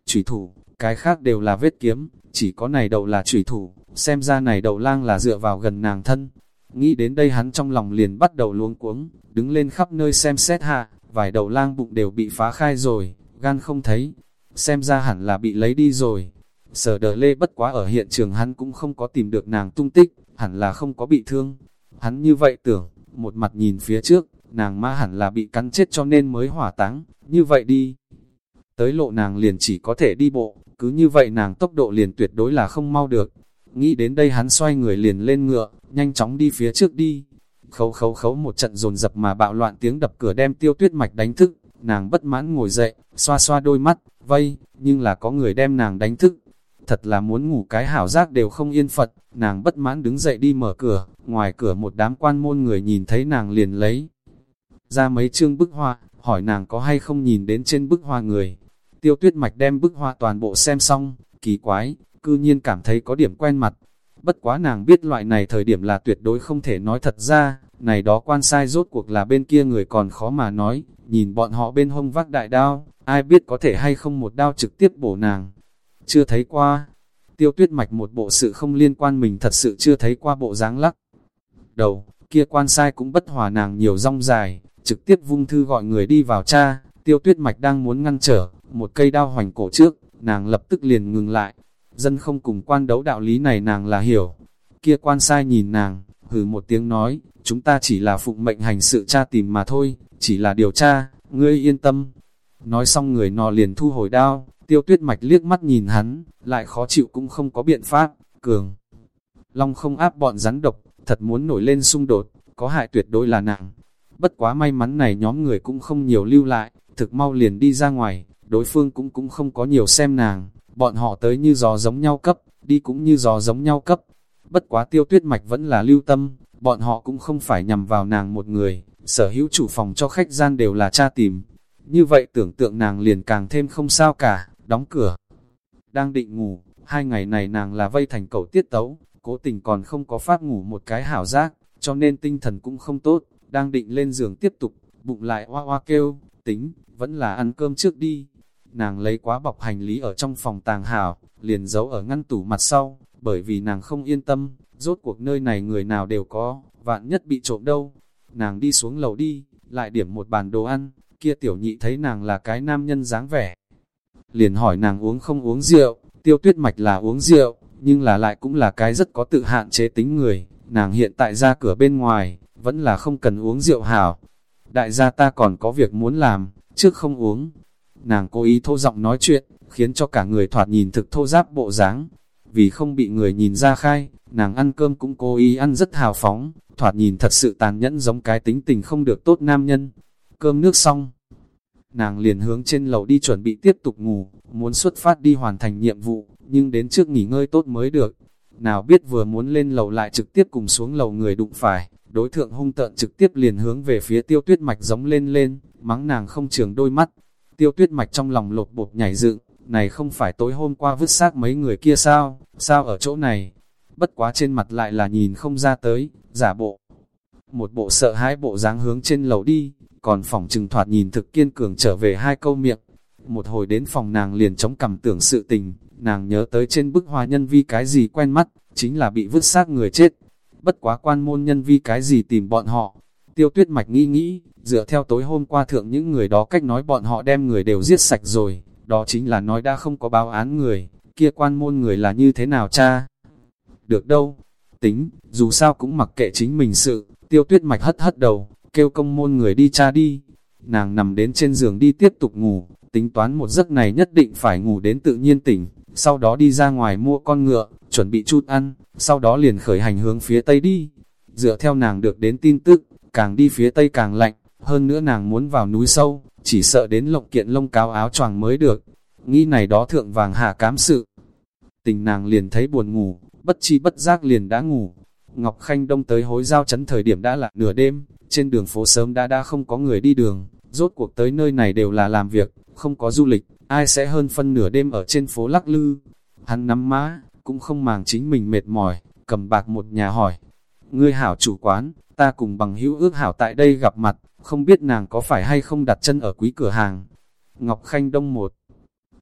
Chủy thủ, cái khác đều là vết kiếm, chỉ có này đầu là chủy thủ, xem ra này đầu lang là dựa vào gần nàng thân. Nghĩ đến đây hắn trong lòng liền bắt đầu luống cuống, đứng lên khắp nơi xem xét hạ, vài đầu lang bụng đều bị phá khai rồi, gan không thấy, xem ra hẳn là bị lấy đi rồi. Sở đờ lê bất quá ở hiện trường hắn cũng không có tìm được nàng tung tích, hẳn là không có bị thương. Hắn như vậy tưởng, một mặt nhìn phía trước, nàng ma hẳn là bị cắn chết cho nên mới hỏa táng, như vậy đi. Tới lộ nàng liền chỉ có thể đi bộ, cứ như vậy nàng tốc độ liền tuyệt đối là không mau được. Nghĩ đến đây hắn xoay người liền lên ngựa, nhanh chóng đi phía trước đi. Khấu khấu khấu một trận dồn dập mà bạo loạn tiếng đập cửa đem tiêu tuyết mạch đánh thức, nàng bất mãn ngồi dậy, xoa xoa đôi mắt, vây, nhưng là có người đem nàng đánh thức. Thật là muốn ngủ cái hảo giác đều không yên phật, nàng bất mãn đứng dậy đi mở cửa, ngoài cửa một đám quan môn người nhìn thấy nàng liền lấy ra mấy chương bức hoa, hỏi nàng có hay không nhìn đến trên bức hoa người. Tiêu tuyết mạch đem bức hoa toàn bộ xem xong, kỳ quái, cư nhiên cảm thấy có điểm quen mặt. Bất quá nàng biết loại này thời điểm là tuyệt đối không thể nói thật ra, này đó quan sai rốt cuộc là bên kia người còn khó mà nói, nhìn bọn họ bên hông vác đại đao, ai biết có thể hay không một đao trực tiếp bổ nàng. Chưa thấy qua, tiêu tuyết mạch một bộ sự không liên quan mình thật sự chưa thấy qua bộ dáng lắc. Đầu, kia quan sai cũng bất hòa nàng nhiều rong dài, trực tiếp vung thư gọi người đi vào cha, tiêu tuyết mạch đang muốn ngăn trở, một cây đao hoành cổ trước, nàng lập tức liền ngừng lại. Dân không cùng quan đấu đạo lý này nàng là hiểu. Kia quan sai nhìn nàng, hừ một tiếng nói, chúng ta chỉ là phụng mệnh hành sự cha tìm mà thôi, chỉ là điều tra, ngươi yên tâm. Nói xong người nọ liền thu hồi đao, tiêu tuyết mạch liếc mắt nhìn hắn, lại khó chịu cũng không có biện pháp, cường. Long không áp bọn rắn độc, thật muốn nổi lên xung đột, có hại tuyệt đối là nặng. Bất quá may mắn này nhóm người cũng không nhiều lưu lại, thực mau liền đi ra ngoài, đối phương cũng cũng không có nhiều xem nàng, bọn họ tới như giò giống nhau cấp, đi cũng như giò giống nhau cấp. Bất quá tiêu tuyết mạch vẫn là lưu tâm, bọn họ cũng không phải nhằm vào nàng một người, sở hữu chủ phòng cho khách gian đều là cha tìm. Như vậy tưởng tượng nàng liền càng thêm không sao cả, đóng cửa. Đang định ngủ, hai ngày này nàng là vây thành cầu tiết tấu, cố tình còn không có phát ngủ một cái hảo giác, cho nên tinh thần cũng không tốt, đang định lên giường tiếp tục, bụng lại hoa hoa kêu, tính, vẫn là ăn cơm trước đi. Nàng lấy quá bọc hành lý ở trong phòng tàng hảo, liền giấu ở ngăn tủ mặt sau, bởi vì nàng không yên tâm, rốt cuộc nơi này người nào đều có, vạn nhất bị trộm đâu. Nàng đi xuống lầu đi, lại điểm một bàn đồ ăn, kia tiểu nhị thấy nàng là cái nam nhân dáng vẻ liền hỏi nàng uống không uống rượu, tiêu tuyết mạch là uống rượu, nhưng là lại cũng là cái rất có tự hạn chế tính người, nàng hiện tại ra cửa bên ngoài, vẫn là không cần uống rượu hảo. Đại gia ta còn có việc muốn làm, trước không uống. Nàng cố ý thô giọng nói chuyện, khiến cho cả người thoạt nhìn thực thô giáp bộ dáng. Vì không bị người nhìn ra khai, nàng ăn cơm cũng cố ý ăn rất hào phóng, thoạt nhìn thật sự tàn nhẫn giống cái tính tình không được tốt nam nhân. Cơm nước xong, nàng liền hướng trên lầu đi chuẩn bị tiếp tục ngủ, muốn xuất phát đi hoàn thành nhiệm vụ, nhưng đến trước nghỉ ngơi tốt mới được. Nào biết vừa muốn lên lầu lại trực tiếp cùng xuống lầu người đụng phải, đối thượng hung tợn trực tiếp liền hướng về phía tiêu tuyết mạch giống lên lên, mắng nàng không trường đôi mắt. Tiêu tuyết mạch trong lòng lột bột nhảy dựng, này không phải tối hôm qua vứt xác mấy người kia sao, sao ở chỗ này? Bất quá trên mặt lại là nhìn không ra tới, giả bộ. Một bộ sợ hãi bộ dáng hướng trên lầu đi, còn phòng trừng thoạt nhìn thực kiên cường trở về hai câu miệng. Một hồi đến phòng nàng liền chống cầm tưởng sự tình, nàng nhớ tới trên bức hoa nhân vi cái gì quen mắt, chính là bị vứt xác người chết. Bất quá quan môn nhân vi cái gì tìm bọn họ. Tiêu tuyết mạch nghĩ nghĩ, dựa theo tối hôm qua thượng những người đó cách nói bọn họ đem người đều giết sạch rồi, đó chính là nói đã không có báo án người, kia quan môn người là như thế nào cha? Được đâu, tính, dù sao cũng mặc kệ chính mình sự, tiêu tuyết mạch hất hất đầu, kêu công môn người đi cha đi. Nàng nằm đến trên giường đi tiếp tục ngủ, tính toán một giấc này nhất định phải ngủ đến tự nhiên tỉnh, sau đó đi ra ngoài mua con ngựa, chuẩn bị chút ăn, sau đó liền khởi hành hướng phía tây đi. Dựa theo nàng được đến tin tức, càng đi phía tây càng lạnh, hơn nữa nàng muốn vào núi sâu, chỉ sợ đến lộng kiện lông cáo áo choàng mới được. Nghĩ này đó thượng vàng hạ cám sự. Tình nàng liền thấy buồn ngủ, bất chi bất giác liền đã ngủ. Ngọc Khanh Đông tới hối giao chấn thời điểm đã là nửa đêm, trên đường phố sớm đã đã không có người đi đường, rốt cuộc tới nơi này đều là làm việc, không có du lịch, ai sẽ hơn phân nửa đêm ở trên phố lắc lư. Hắn nắm má, cũng không màng chính mình mệt mỏi, cầm bạc một nhà hỏi. Ngươi hảo chủ quán, ta cùng bằng hữu ước hảo tại đây gặp mặt, không biết nàng có phải hay không đặt chân ở quý cửa hàng. Ngọc Khanh Đông một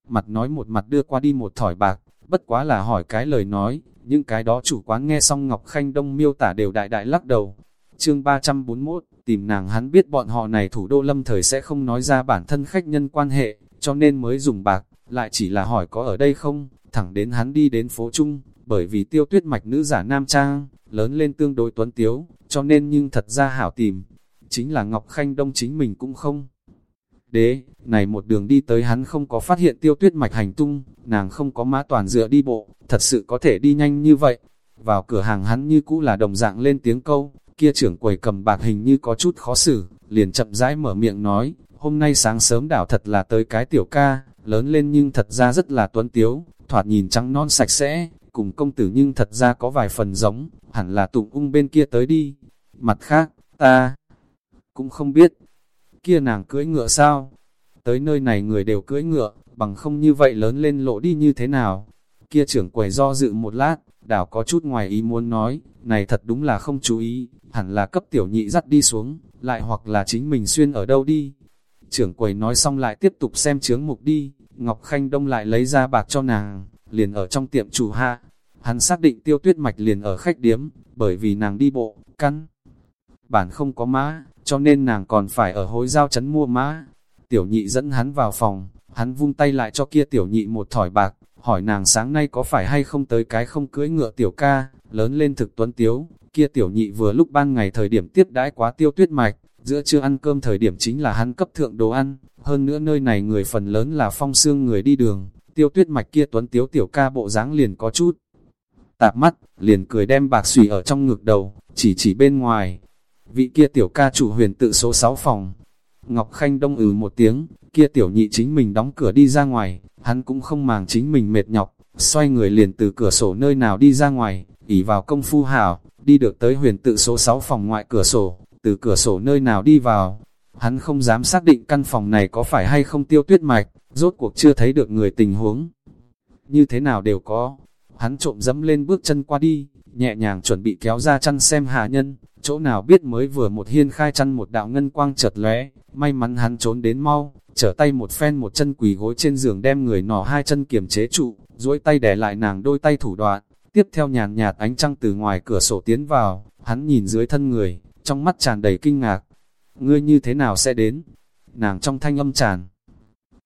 mặt nói một mặt đưa qua đi một thỏi bạc, bất quá là hỏi cái lời nói, những cái đó chủ quán nghe xong Ngọc Khanh Đông miêu tả đều đại đại lắc đầu. Chương 341, tìm nàng hắn biết bọn họ này thủ đô lâm thời sẽ không nói ra bản thân khách nhân quan hệ, cho nên mới dùng bạc, lại chỉ là hỏi có ở đây không, thẳng đến hắn đi đến phố Trung, bởi vì tiêu tuyết mạch nữ giả nam trang, lớn lên tương đối tuấn tiếu, cho nên nhưng thật ra hảo tìm, chính là Ngọc Khanh Đông chính mình cũng không. Đế, này một đường đi tới hắn không có phát hiện tiêu tuyết mạch hành tung, nàng không có mã toàn dựa đi bộ, thật sự có thể đi nhanh như vậy. Vào cửa hàng hắn như cũ là đồng dạng lên tiếng câu, kia trưởng quầy cầm bạc hình như có chút khó xử, liền chậm rãi mở miệng nói, hôm nay sáng sớm đảo thật là tới cái tiểu ca, lớn lên nhưng thật ra rất là tuấn tiếu, thoạt nhìn trắng non sạch sẽ, cùng công tử nhưng thật ra có vài phần giống, hẳn là tụng ung bên kia tới đi. Mặt khác, ta cũng không biết, kia nàng cưỡi ngựa sao? Tới nơi này người đều cưỡi ngựa, bằng không như vậy lớn lên lộ đi như thế nào? Kia trưởng quầy do dự một lát, đảo có chút ngoài ý muốn nói, này thật đúng là không chú ý, hẳn là cấp tiểu nhị dắt đi xuống, lại hoặc là chính mình xuyên ở đâu đi. Trưởng quầy nói xong lại tiếp tục xem chướng mục đi, Ngọc Khanh Đông lại lấy ra bạc cho nàng, liền ở trong tiệm chủ hạ. Hắn xác định tiêu tuyết mạch liền ở khách điếm, bởi vì nàng đi bộ, căn. Bản không có mã, cho nên nàng còn phải ở hối giao chấn mua mã. Tiểu nhị dẫn hắn vào phòng, hắn vung tay lại cho kia tiểu nhị một thỏi bạc, hỏi nàng sáng nay có phải hay không tới cái không cưới ngựa tiểu ca, lớn lên thực tuấn tiếu, kia tiểu nhị vừa lúc ban ngày thời điểm tiếp đãi quá tiêu tuyết mạch, giữa trưa ăn cơm thời điểm chính là hắn cấp thượng đồ ăn, hơn nữa nơi này người phần lớn là phong xương người đi đường, tiêu tuyết mạch kia tuấn tiếu tiểu ca bộ dáng liền có chút. Tạp mắt, liền cười đem bạc xùy ở trong ngực đầu, chỉ chỉ bên ngoài, vị kia tiểu ca chủ huyền tự số 6 phòng. Ngọc Khanh đông ừ một tiếng, kia tiểu nhị chính mình đóng cửa đi ra ngoài, hắn cũng không màng chính mình mệt nhọc, xoay người liền từ cửa sổ nơi nào đi ra ngoài, ỉ vào công phu hảo, đi được tới huyền tự số 6 phòng ngoại cửa sổ, từ cửa sổ nơi nào đi vào. Hắn không dám xác định căn phòng này có phải hay không tiêu tuyết mạch, rốt cuộc chưa thấy được người tình huống. Như thế nào đều có, hắn trộm dẫm lên bước chân qua đi, nhẹ nhàng chuẩn bị kéo ra chăn xem hạ nhân, chỗ nào biết mới vừa một hiên khai chăn một đạo ngân quang chợt lóe, may mắn hắn trốn đến mau, trở tay một phen một chân quỳ gối trên giường đem người nỏ hai chân kiềm chế trụ, duỗi tay đè lại nàng đôi tay thủ đoạn, tiếp theo nhàn nhạt ánh trăng từ ngoài cửa sổ tiến vào, hắn nhìn dưới thân người, trong mắt tràn đầy kinh ngạc, ngươi như thế nào sẽ đến? Nàng trong thanh âm tràn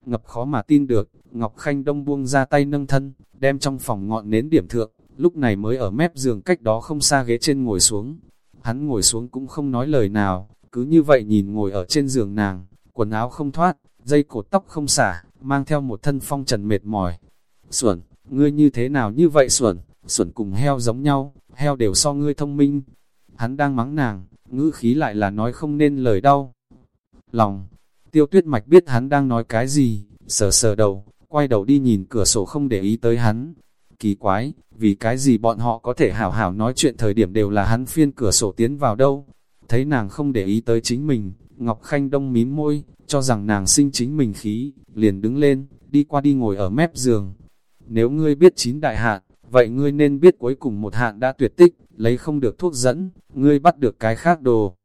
ngập khó mà tin được, Ngọc Khanh Đông buông ra tay nâng thân, đem trong phòng ngọn nến điểm thượng, lúc này mới ở mép giường cách đó không xa ghế trên ngồi xuống. Hắn ngồi xuống cũng không nói lời nào, cứ như vậy nhìn ngồi ở trên giường nàng, quần áo không thoát, dây cột tóc không xả, mang theo một thân phong trần mệt mỏi. Xuẩn, ngươi như thế nào như vậy Xuẩn, Xuẩn cùng heo giống nhau, heo đều so ngươi thông minh. Hắn đang mắng nàng, ngữ khí lại là nói không nên lời đau. Lòng, tiêu tuyết mạch biết hắn đang nói cái gì, sờ sờ đầu, quay đầu đi nhìn cửa sổ không để ý tới hắn. Kỳ quái, vì cái gì bọn họ có thể hảo hảo nói chuyện thời điểm đều là hắn phiên cửa sổ tiến vào đâu. Thấy nàng không để ý tới chính mình, Ngọc Khanh Đông mím môi, cho rằng nàng sinh chính mình khí, liền đứng lên, đi qua đi ngồi ở mép giường. Nếu ngươi biết chín đại hạn, vậy ngươi nên biết cuối cùng một hạn đã tuyệt tích, lấy không được thuốc dẫn, ngươi bắt được cái khác đồ.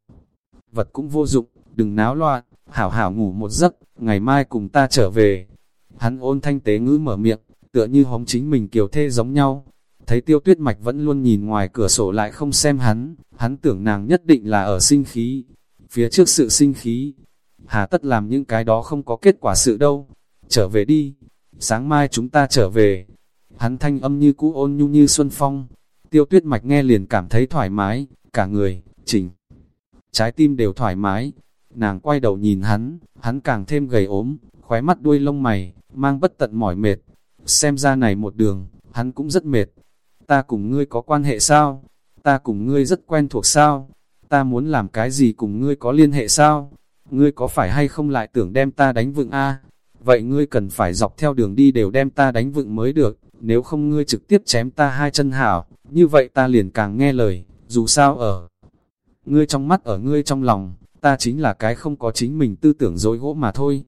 Vật cũng vô dụng, đừng náo loạn, hảo hảo ngủ một giấc, ngày mai cùng ta trở về. Hắn ôn thanh tế ngữ mở miệng, tựa như hống chính mình kiều thê giống nhau. Thấy tiêu tuyết mạch vẫn luôn nhìn ngoài cửa sổ lại không xem hắn, hắn tưởng nàng nhất định là ở sinh khí. Phía trước sự sinh khí, hà tất làm những cái đó không có kết quả sự đâu. Trở về đi, sáng mai chúng ta trở về. Hắn thanh âm như cũ ôn nhu như xuân phong. Tiêu tuyết mạch nghe liền cảm thấy thoải mái, cả người, chỉnh. Trái tim đều thoải mái. Nàng quay đầu nhìn hắn, hắn càng thêm gầy ốm, khóe mắt đuôi lông mày, mang bất tận mỏi mệt. Xem ra này một đường, hắn cũng rất mệt. Ta cùng ngươi có quan hệ sao? Ta cùng ngươi rất quen thuộc sao? Ta muốn làm cái gì cùng ngươi có liên hệ sao? Ngươi có phải hay không lại tưởng đem ta đánh vựng a? Vậy ngươi cần phải dọc theo đường đi đều đem ta đánh vựng mới được, nếu không ngươi trực tiếp chém ta hai chân hảo, như vậy ta liền càng nghe lời, dù sao ở. Ngươi trong mắt ở ngươi trong lòng, ta chính là cái không có chính mình tư tưởng dối gỗ mà thôi.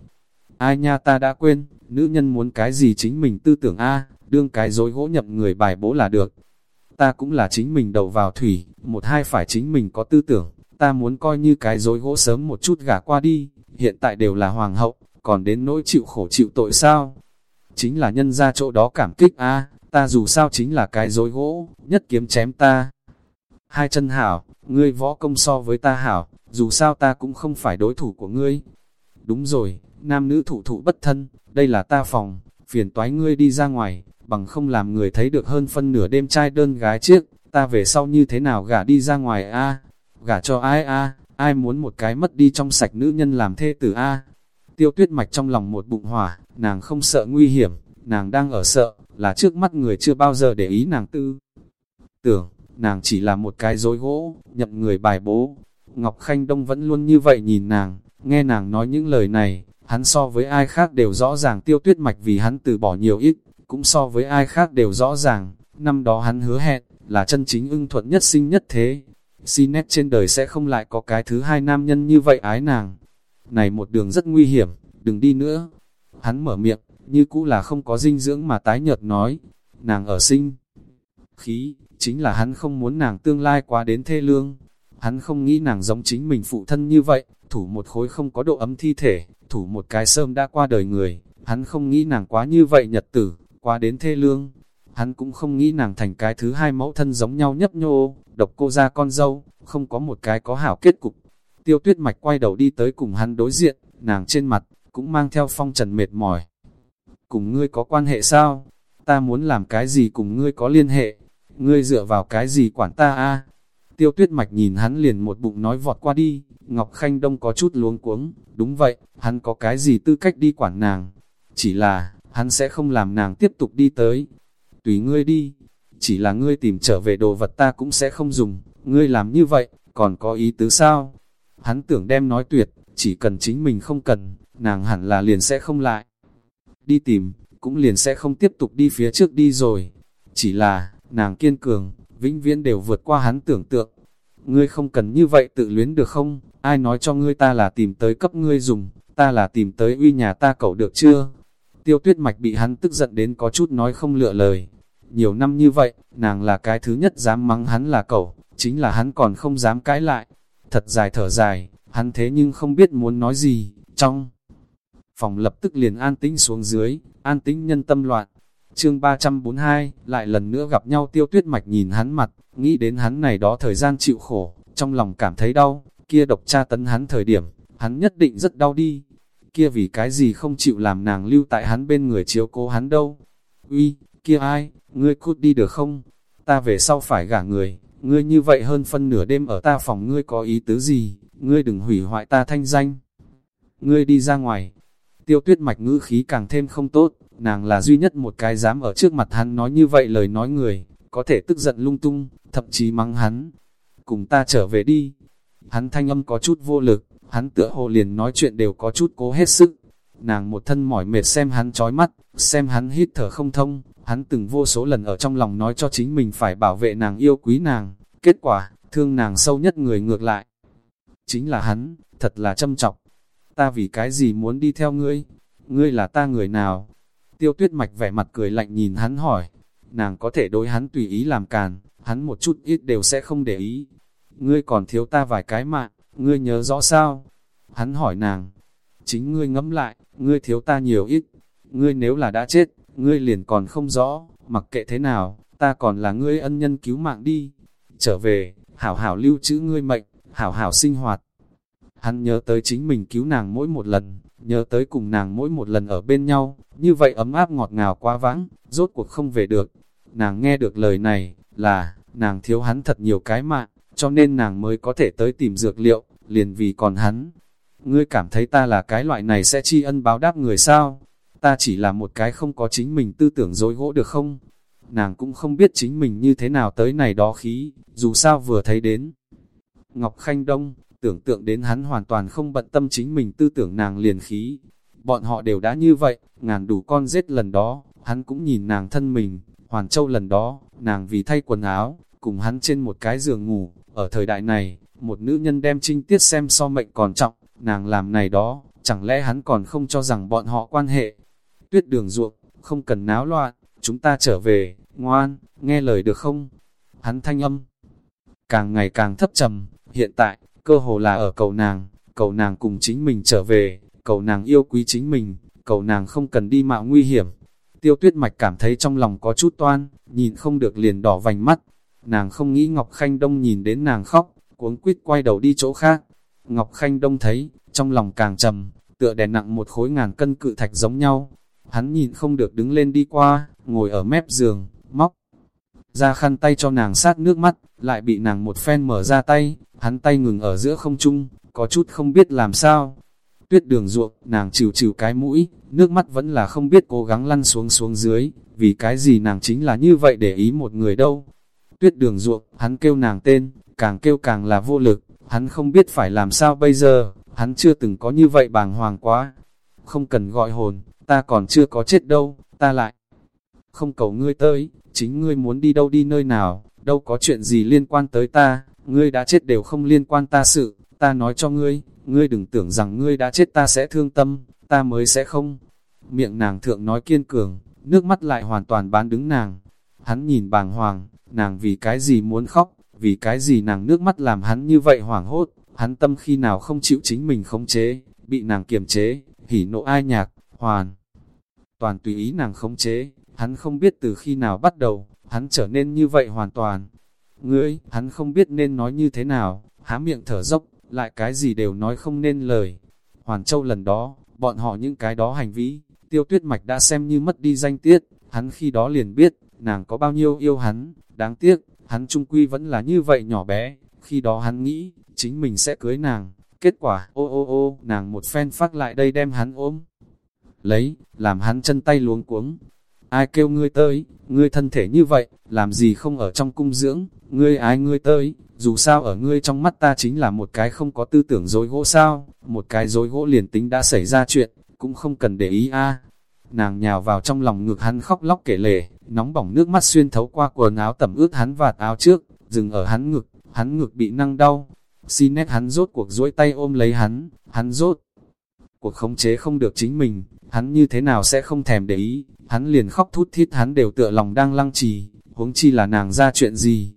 Ai nha ta đã quên, nữ nhân muốn cái gì chính mình tư tưởng a đương cái dối gỗ nhập người bài bố là được. Ta cũng là chính mình đầu vào thủy, một hai phải chính mình có tư tưởng, ta muốn coi như cái dối gỗ sớm một chút gả qua đi, hiện tại đều là hoàng hậu, còn đến nỗi chịu khổ chịu tội sao? Chính là nhân ra chỗ đó cảm kích a ta dù sao chính là cái dối gỗ, nhất kiếm chém ta. Hai chân hảo, ngươi võ công so với ta hảo, dù sao ta cũng không phải đối thủ của ngươi. Đúng rồi, nam nữ thụ thụ bất thân, đây là ta phòng, phiền toái ngươi đi ra ngoài, bằng không làm người thấy được hơn phân nửa đêm trai đơn gái chiếc, ta về sau như thế nào gả đi ra ngoài a gả cho ai a ai muốn một cái mất đi trong sạch nữ nhân làm thê tử a Tiêu tuyết mạch trong lòng một bụng hỏa, nàng không sợ nguy hiểm, nàng đang ở sợ, là trước mắt người chưa bao giờ để ý nàng tư. Tưởng, nàng chỉ là một cái dối gỗ, nhậm người bài bố. Ngọc Khanh Đông vẫn luôn như vậy nhìn nàng, nghe nàng nói những lời này, hắn so với ai khác đều rõ ràng tiêu tuyết mạch vì hắn từ bỏ nhiều ít, cũng so với ai khác đều rõ ràng, năm đó hắn hứa hẹn, là chân chính ưng thuận nhất sinh nhất thế. Xin nét trên đời sẽ không lại có cái thứ hai nam nhân như vậy ái nàng. Này một đường rất nguy hiểm, đừng đi nữa. Hắn mở miệng, như cũ là không có dinh dưỡng mà tái nhợt nói, nàng ở sinh. Khí, chính là hắn không muốn nàng tương lai quá đến thê lương. Hắn không nghĩ nàng giống chính mình phụ thân như vậy, thủ một khối không có độ ấm thi thể, thủ một cái sơm đã qua đời người. Hắn không nghĩ nàng quá như vậy nhật tử, quá đến thê lương. Hắn cũng không nghĩ nàng thành cái thứ hai mẫu thân giống nhau nhấp nhô, độc cô ra con dâu, không có một cái có hảo kết cục. Tiêu tuyết mạch quay đầu đi tới cùng hắn đối diện, nàng trên mặt, cũng mang theo phong trần mệt mỏi. Cùng ngươi có quan hệ sao? Ta muốn làm cái gì cùng ngươi có liên hệ? Ngươi dựa vào cái gì quản ta a? Tiêu tuyết mạch nhìn hắn liền một bụng nói vọt qua đi, Ngọc Khanh Đông có chút luống cuống, đúng vậy, hắn có cái gì tư cách đi quản nàng? Chỉ là, hắn sẽ không làm nàng tiếp tục đi tới. Tùy ngươi đi, chỉ là ngươi tìm trở về đồ vật ta cũng sẽ không dùng, ngươi làm như vậy, còn có ý tứ sao? Hắn tưởng đem nói tuyệt, chỉ cần chính mình không cần, nàng hẳn là liền sẽ không lại. Đi tìm, cũng liền sẽ không tiếp tục đi phía trước đi rồi. Chỉ là, nàng kiên cường, vĩnh viễn đều vượt qua hắn tưởng tượng. Ngươi không cần như vậy tự luyến được không? Ai nói cho ngươi ta là tìm tới cấp ngươi dùng, ta là tìm tới uy nhà ta cậu được chưa? Tiêu tuyết mạch bị hắn tức giận đến có chút nói không lựa lời. Nhiều năm như vậy, nàng là cái thứ nhất dám mắng hắn là cậu, chính là hắn còn không dám cãi lại. Thật dài thở dài, hắn thế nhưng không biết muốn nói gì, trong phòng lập tức liền an tĩnh xuống dưới, an tĩnh nhân tâm loạn. Chương 342, lại lần nữa gặp nhau tiêu tuyết mạch nhìn hắn mặt, nghĩ đến hắn này đó thời gian chịu khổ, trong lòng cảm thấy đau, kia độc tra tấn hắn thời điểm, hắn nhất định rất đau đi. kia vì cái gì không chịu làm nàng lưu tại hắn bên người chiếu cố hắn đâu. Uy, kia ai, ngươi cút đi được không? Ta về sau phải gả người, ngươi như vậy hơn phân nửa đêm ở ta phòng ngươi có ý tứ gì, ngươi đừng hủy hoại ta thanh danh. Ngươi đi ra ngoài, tiêu tuyết mạch ngữ khí càng thêm không tốt, nàng là duy nhất một cái dám ở trước mặt hắn nói như vậy lời nói người, có thể tức giận lung tung, thậm chí mắng hắn. Cùng ta trở về đi. Hắn thanh âm có chút vô lực, hắn tựa hồ liền nói chuyện đều có chút cố hết sức. Nàng một thân mỏi mệt xem hắn chói mắt, xem hắn hít thở không thông, hắn từng vô số lần ở trong lòng nói cho chính mình phải bảo vệ nàng yêu quý nàng, kết quả, thương nàng sâu nhất người ngược lại. Chính là hắn, thật là châm trọng. Ta vì cái gì muốn đi theo ngươi? Ngươi là ta người nào? Tiêu tuyết mạch vẻ mặt cười lạnh nhìn hắn hỏi. Nàng có thể đối hắn tùy ý làm càn, hắn một chút ít đều sẽ không để ý. Ngươi còn thiếu ta vài cái mạng, ngươi nhớ rõ sao? Hắn hỏi nàng. Chính ngươi ngẫm lại, ngươi thiếu ta nhiều ít. Ngươi nếu là đã chết, ngươi liền còn không rõ, mặc kệ thế nào, ta còn là ngươi ân nhân cứu mạng đi. Trở về, hảo hảo lưu trữ ngươi mệnh, hảo hảo sinh hoạt. Hắn nhớ tới chính mình cứu nàng mỗi một lần, nhớ tới cùng nàng mỗi một lần ở bên nhau, như vậy ấm áp ngọt ngào quá vãng, rốt cuộc không về được. Nàng nghe được lời này, là, nàng thiếu hắn thật nhiều cái mạng, cho nên nàng mới có thể tới tìm dược liệu, liền vì còn hắn. Ngươi cảm thấy ta là cái loại này sẽ tri ân báo đáp người sao? Ta chỉ là một cái không có chính mình tư tưởng dối gỗ được không? Nàng cũng không biết chính mình như thế nào tới này đó khí, dù sao vừa thấy đến. Ngọc Khanh Đông, tưởng tượng đến hắn hoàn toàn không bận tâm chính mình tư tưởng nàng liền khí. Bọn họ đều đã như vậy, ngàn đủ con giết lần đó, hắn cũng nhìn nàng thân mình, Hoàn Châu lần đó, nàng vì thay quần áo, cùng hắn trên một cái giường ngủ, ở thời đại này, một nữ nhân đem trinh tiết xem so mệnh còn trọng, nàng làm này đó, chẳng lẽ hắn còn không cho rằng bọn họ quan hệ. Tuyết đường ruộng, không cần náo loạn, chúng ta trở về, ngoan, nghe lời được không? Hắn thanh âm, càng ngày càng thấp trầm, hiện tại, cơ hồ là ở cầu nàng, cầu nàng cùng chính mình trở về, cầu nàng yêu quý chính mình, cầu nàng không cần đi mạo nguy hiểm. Tiêu tuyết mạch cảm thấy trong lòng có chút toan, nhìn không được liền đỏ vành mắt. Nàng không nghĩ Ngọc Khanh Đông nhìn đến nàng khóc, cuống quýt quay đầu đi chỗ khác. Ngọc Khanh Đông thấy, trong lòng càng trầm, tựa đè nặng một khối ngàn cân cự thạch giống nhau. Hắn nhìn không được đứng lên đi qua, ngồi ở mép giường, móc. Ra khăn tay cho nàng sát nước mắt, lại bị nàng một phen mở ra tay, hắn tay ngừng ở giữa không trung, có chút không biết làm sao. Tuyết đường ruộng, nàng chịu chịu cái mũi, nước mắt vẫn là không biết cố gắng lăn xuống xuống dưới, vì cái gì nàng chính là như vậy để ý một người đâu. Tuyết đường ruộng, hắn kêu nàng tên, càng kêu càng là vô lực, hắn không biết phải làm sao bây giờ, hắn chưa từng có như vậy bàng hoàng quá. Không cần gọi hồn, ta còn chưa có chết đâu, ta lại. Không cầu ngươi tới, chính ngươi muốn đi đâu đi nơi nào, đâu có chuyện gì liên quan tới ta, ngươi đã chết đều không liên quan ta sự, ta nói cho ngươi, ngươi đừng tưởng rằng ngươi đã chết ta sẽ thương tâm, ta mới sẽ không. Miệng nàng thượng nói kiên cường, nước mắt lại hoàn toàn bán đứng nàng. Hắn nhìn bàng hoàng, nàng vì cái gì muốn khóc, vì cái gì nàng nước mắt làm hắn như vậy hoảng hốt, hắn tâm khi nào không chịu chính mình khống chế, bị nàng kiềm chế, hỉ nộ ai nhạc, hoàn. Toàn tùy ý nàng khống chế, hắn không biết từ khi nào bắt đầu, hắn trở nên như vậy hoàn toàn. Ngươi, hắn không biết nên nói như thế nào, há miệng thở dốc, lại cái gì đều nói không nên lời. Hoàn Châu lần đó, bọn họ những cái đó hành vi, tiêu tuyết mạch đã xem như mất đi danh tiết, hắn khi đó liền biết, nàng có bao nhiêu yêu hắn, đáng tiếc, hắn trung quy vẫn là như vậy nhỏ bé, khi đó hắn nghĩ, chính mình sẽ cưới nàng, kết quả, ô ô ô, nàng một phen phát lại đây đem hắn ôm, lấy, làm hắn chân tay luống cuống, ai kêu ngươi tới, ngươi thân thể như vậy, làm gì không ở trong cung dưỡng, ngươi ai ngươi tới, dù sao ở ngươi trong mắt ta chính là một cái không có tư tưởng dối gỗ sao, một cái dối gỗ liền tính đã xảy ra chuyện, cũng không cần để ý a. Nàng nhào vào trong lòng ngực hắn khóc lóc kể lể, nóng bỏng nước mắt xuyên thấu qua quần áo tẩm ướt hắn vạt áo trước, dừng ở hắn ngực, hắn ngực bị năng đau. Xin nét hắn rốt cuộc duỗi tay ôm lấy hắn, hắn rốt cuộc khống chế không được chính mình, hắn như thế nào sẽ không thèm để ý, hắn liền khóc thút thít hắn đều tựa lòng đang lăng trì, huống chi là nàng ra chuyện gì.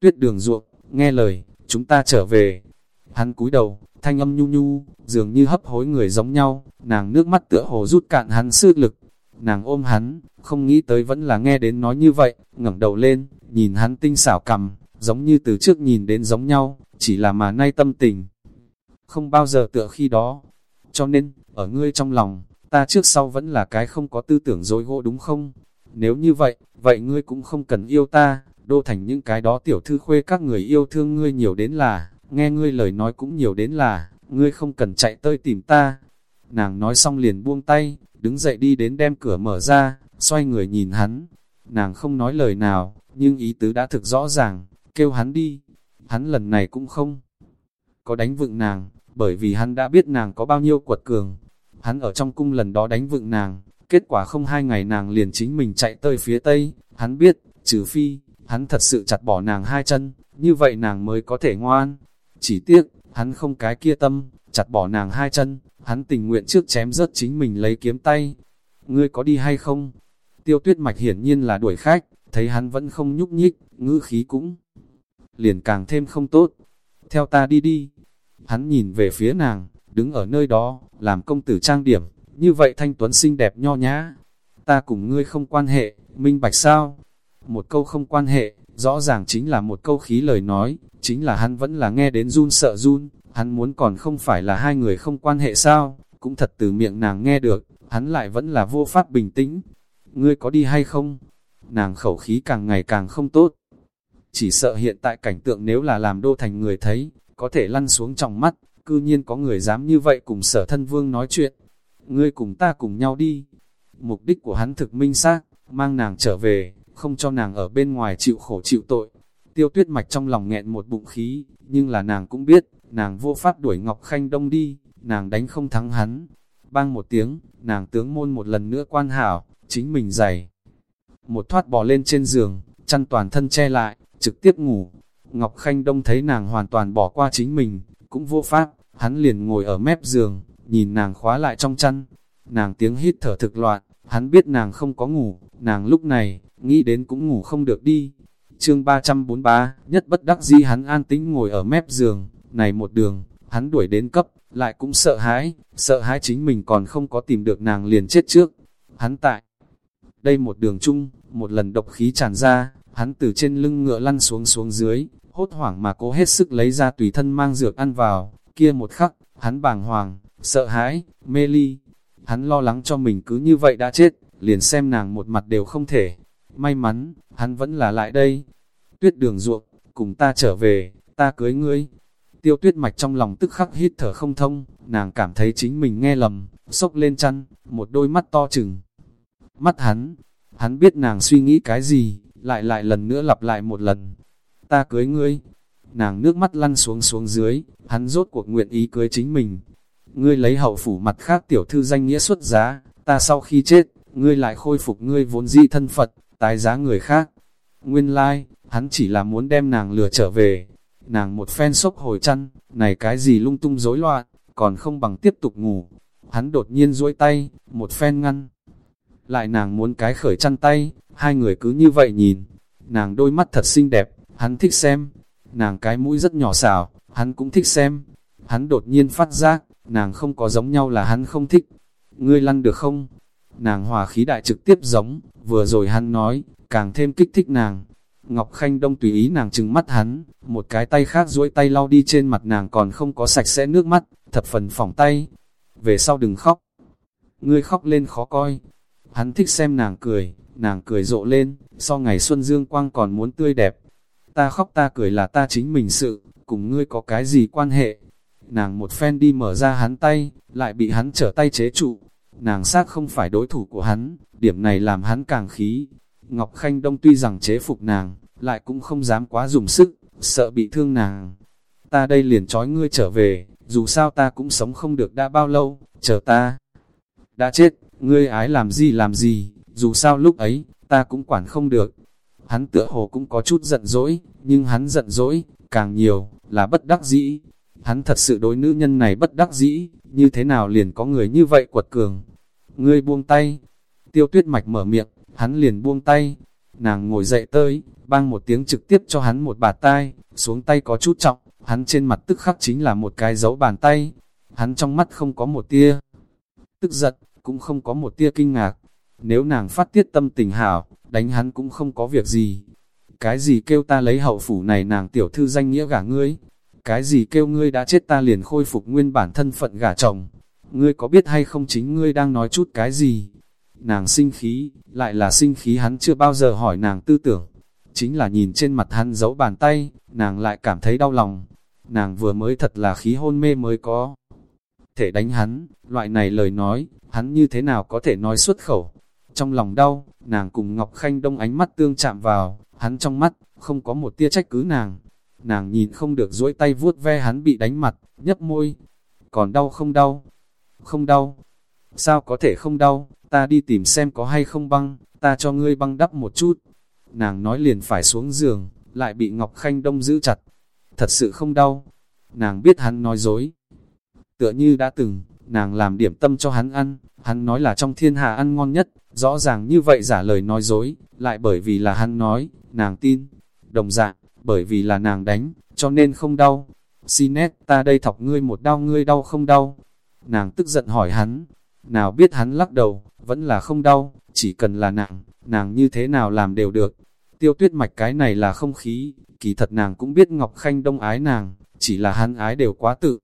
Tuyết đường ruộng, nghe lời, chúng ta trở về. Hắn cúi đầu, thanh âm nhu nhu, dường như hấp hối người giống nhau, nàng nước mắt tựa hồ rút cạn hắn sức lực. Nàng ôm hắn, không nghĩ tới vẫn là nghe đến nói như vậy, ngẩng đầu lên, nhìn hắn tinh xảo cầm, giống như từ trước nhìn đến giống nhau, chỉ là mà nay tâm tình. Không bao giờ tựa khi đó, cho nên, ở ngươi trong lòng, ta trước sau vẫn là cái không có tư tưởng dối gỗ đúng không? Nếu như vậy, vậy ngươi cũng không cần yêu ta, đô thành những cái đó tiểu thư khuê các người yêu thương ngươi nhiều đến là, nghe ngươi lời nói cũng nhiều đến là, ngươi không cần chạy tơi tìm ta. Nàng nói xong liền buông tay, đứng dậy đi đến đem cửa mở ra, xoay người nhìn hắn. Nàng không nói lời nào, nhưng ý tứ đã thực rõ ràng, kêu hắn đi. Hắn lần này cũng không có đánh vựng nàng, bởi vì hắn đã biết nàng có bao nhiêu quật cường. Hắn ở trong cung lần đó đánh vựng nàng, kết quả không hai ngày nàng liền chính mình chạy tới phía tây. Hắn biết, trừ phi, hắn thật sự chặt bỏ nàng hai chân, như vậy nàng mới có thể ngoan. Chỉ tiếc, hắn không cái kia tâm, chặt bỏ nàng hai chân, hắn tình nguyện trước chém rớt chính mình lấy kiếm tay. Ngươi có đi hay không? Tiêu tuyết mạch hiển nhiên là đuổi khách, thấy hắn vẫn không nhúc nhích, ngữ khí cũng liền càng thêm không tốt. Theo ta đi đi. Hắn nhìn về phía nàng, đứng ở nơi đó, làm công tử trang điểm, như vậy thanh tuấn xinh đẹp nho nhã. Ta cùng ngươi không quan hệ, minh bạch sao? Một câu không quan hệ, rõ ràng chính là một câu khí lời nói, chính là hắn vẫn là nghe đến run sợ run, hắn muốn còn không phải là hai người không quan hệ sao, cũng thật từ miệng nàng nghe được, hắn lại vẫn là vô pháp bình tĩnh. Ngươi có đi hay không? Nàng khẩu khí càng ngày càng không tốt. Chỉ sợ hiện tại cảnh tượng nếu là làm đô thành người thấy, có thể lăn xuống trong mắt, cư nhiên có người dám như vậy cùng sở thân vương nói chuyện. Ngươi cùng ta cùng nhau đi. Mục đích của hắn thực minh xác, mang nàng trở về, không cho nàng ở bên ngoài chịu khổ chịu tội. Tiêu tuyết mạch trong lòng nghẹn một bụng khí, nhưng là nàng cũng biết, nàng vô pháp đuổi Ngọc Khanh Đông đi, nàng đánh không thắng hắn. Bang một tiếng, nàng tướng môn một lần nữa quan hảo, chính mình dày. Một thoát bò lên trên giường, chăn toàn thân che lại, trực tiếp ngủ. Ngọc Khanh Đông thấy nàng hoàn toàn bỏ qua chính mình, cũng vô pháp, hắn liền ngồi ở mép giường, nhìn nàng khóa lại trong chăn. Nàng tiếng hít thở thực loạn, hắn biết nàng không có ngủ, nàng lúc này, nghĩ đến cũng ngủ không được đi. Chương 343, nhất bất đắc di hắn an tĩnh ngồi ở mép giường, này một đường, hắn đuổi đến cấp, lại cũng sợ hãi, sợ hãi chính mình còn không có tìm được nàng liền chết trước. Hắn tại đây một đường chung, một lần độc khí tràn ra, hắn từ trên lưng ngựa lăn xuống xuống dưới, hốt hoảng mà cố hết sức lấy ra tùy thân mang dược ăn vào, kia một khắc, hắn bàng hoàng, sợ hãi, mê ly. Hắn lo lắng cho mình cứ như vậy đã chết, liền xem nàng một mặt đều không thể. May mắn, hắn vẫn là lại đây. Tuyết đường ruộng, cùng ta trở về, ta cưới ngươi. Tiêu tuyết mạch trong lòng tức khắc hít thở không thông, nàng cảm thấy chính mình nghe lầm, sốc lên chăn, một đôi mắt to chừng. Mắt hắn, hắn biết nàng suy nghĩ cái gì, lại lại lần nữa lặp lại một lần. Ta cưới ngươi. Nàng nước mắt lăn xuống xuống dưới, hắn rốt cuộc nguyện ý cưới chính mình. Ngươi lấy hậu phủ mặt khác tiểu thư danh nghĩa xuất giá, ta sau khi chết, ngươi lại khôi phục ngươi vốn dị thân Phật, tái giá người khác. Nguyên lai, like, hắn chỉ là muốn đem nàng lừa trở về. Nàng một phen sốc hồi chăn, này cái gì lung tung rối loạn, còn không bằng tiếp tục ngủ. Hắn đột nhiên duỗi tay, một phen ngăn. Lại nàng muốn cái khởi chăn tay, hai người cứ như vậy nhìn. Nàng đôi mắt thật xinh đẹp, hắn thích xem. Nàng cái mũi rất nhỏ xảo, hắn cũng thích xem. Hắn đột nhiên phát giác, nàng không có giống nhau là hắn không thích. Ngươi lăn được không? Nàng hòa khí đại trực tiếp giống, vừa rồi hắn nói, càng thêm kích thích nàng. Ngọc Khanh Đông tùy ý nàng trừng mắt hắn, một cái tay khác duỗi tay lau đi trên mặt nàng còn không có sạch sẽ nước mắt, thập phần phỏng tay. Về sau đừng khóc. Ngươi khóc lên khó coi. Hắn thích xem nàng cười, nàng cười rộ lên, so ngày xuân dương quang còn muốn tươi đẹp. Ta khóc ta cười là ta chính mình sự, cùng ngươi có cái gì quan hệ. Nàng một phen đi mở ra hắn tay, lại bị hắn trở tay chế trụ. Nàng xác không phải đối thủ của hắn, điểm này làm hắn càng khí. Ngọc Khanh Đông tuy rằng chế phục nàng, lại cũng không dám quá dùng sức, sợ bị thương nàng. Ta đây liền trói ngươi trở về, dù sao ta cũng sống không được đã bao lâu, chờ ta. Đã chết, ngươi ái làm gì làm gì, dù sao lúc ấy, ta cũng quản không được. Hắn tựa hồ cũng có chút giận dỗi, nhưng hắn giận dỗi, càng nhiều, là bất đắc dĩ. Hắn thật sự đối nữ nhân này bất đắc dĩ, như thế nào liền có người như vậy quật cường. Ngươi buông tay, tiêu tuyết mạch mở miệng, hắn liền buông tay. Nàng ngồi dậy tới, bang một tiếng trực tiếp cho hắn một bà tay, xuống tay có chút trọng, hắn trên mặt tức khắc chính là một cái dấu bàn tay. Hắn trong mắt không có một tia tức giận, cũng không có một tia kinh ngạc. Nếu nàng phát tiết tâm tình hảo, đánh hắn cũng không có việc gì. Cái gì kêu ta lấy hậu phủ này nàng tiểu thư danh nghĩa gả ngươi? Cái gì kêu ngươi đã chết ta liền khôi phục nguyên bản thân phận gả chồng? ngươi có biết hay không chính ngươi đang nói chút cái gì? Nàng sinh khí, lại là sinh khí hắn chưa bao giờ hỏi nàng tư tưởng. Chính là nhìn trên mặt hắn giấu bàn tay, nàng lại cảm thấy đau lòng. Nàng vừa mới thật là khí hôn mê mới có. Thể đánh hắn, loại này lời nói, hắn như thế nào có thể nói xuất khẩu. Trong lòng đau, nàng cùng Ngọc Khanh Đông ánh mắt tương chạm vào, hắn trong mắt, không có một tia trách cứ nàng. Nàng nhìn không được duỗi tay vuốt ve hắn bị đánh mặt, nhấp môi. Còn đau không đau? Không đau. Sao có thể không đau? Ta đi tìm xem có hay không băng, ta cho ngươi băng đắp một chút. Nàng nói liền phải xuống giường, lại bị Ngọc Khanh Đông giữ chặt. Thật sự không đau. Nàng biết hắn nói dối. Tựa như đã từng, nàng làm điểm tâm cho hắn ăn, hắn nói là trong thiên hạ ăn ngon nhất, rõ ràng như vậy giả lời nói dối, lại bởi vì là hắn nói, nàng tin. Đồng dạng, bởi vì là nàng đánh, cho nên không đau. Sinet, ta đây thọc ngươi một đau ngươi đau không đau. Nàng tức giận hỏi hắn, nào biết hắn lắc đầu, vẫn là không đau, chỉ cần là nàng nàng như thế nào làm đều được. Tiêu tuyết mạch cái này là không khí, kỳ thật nàng cũng biết Ngọc Khanh đông ái nàng, chỉ là hắn ái đều quá tự.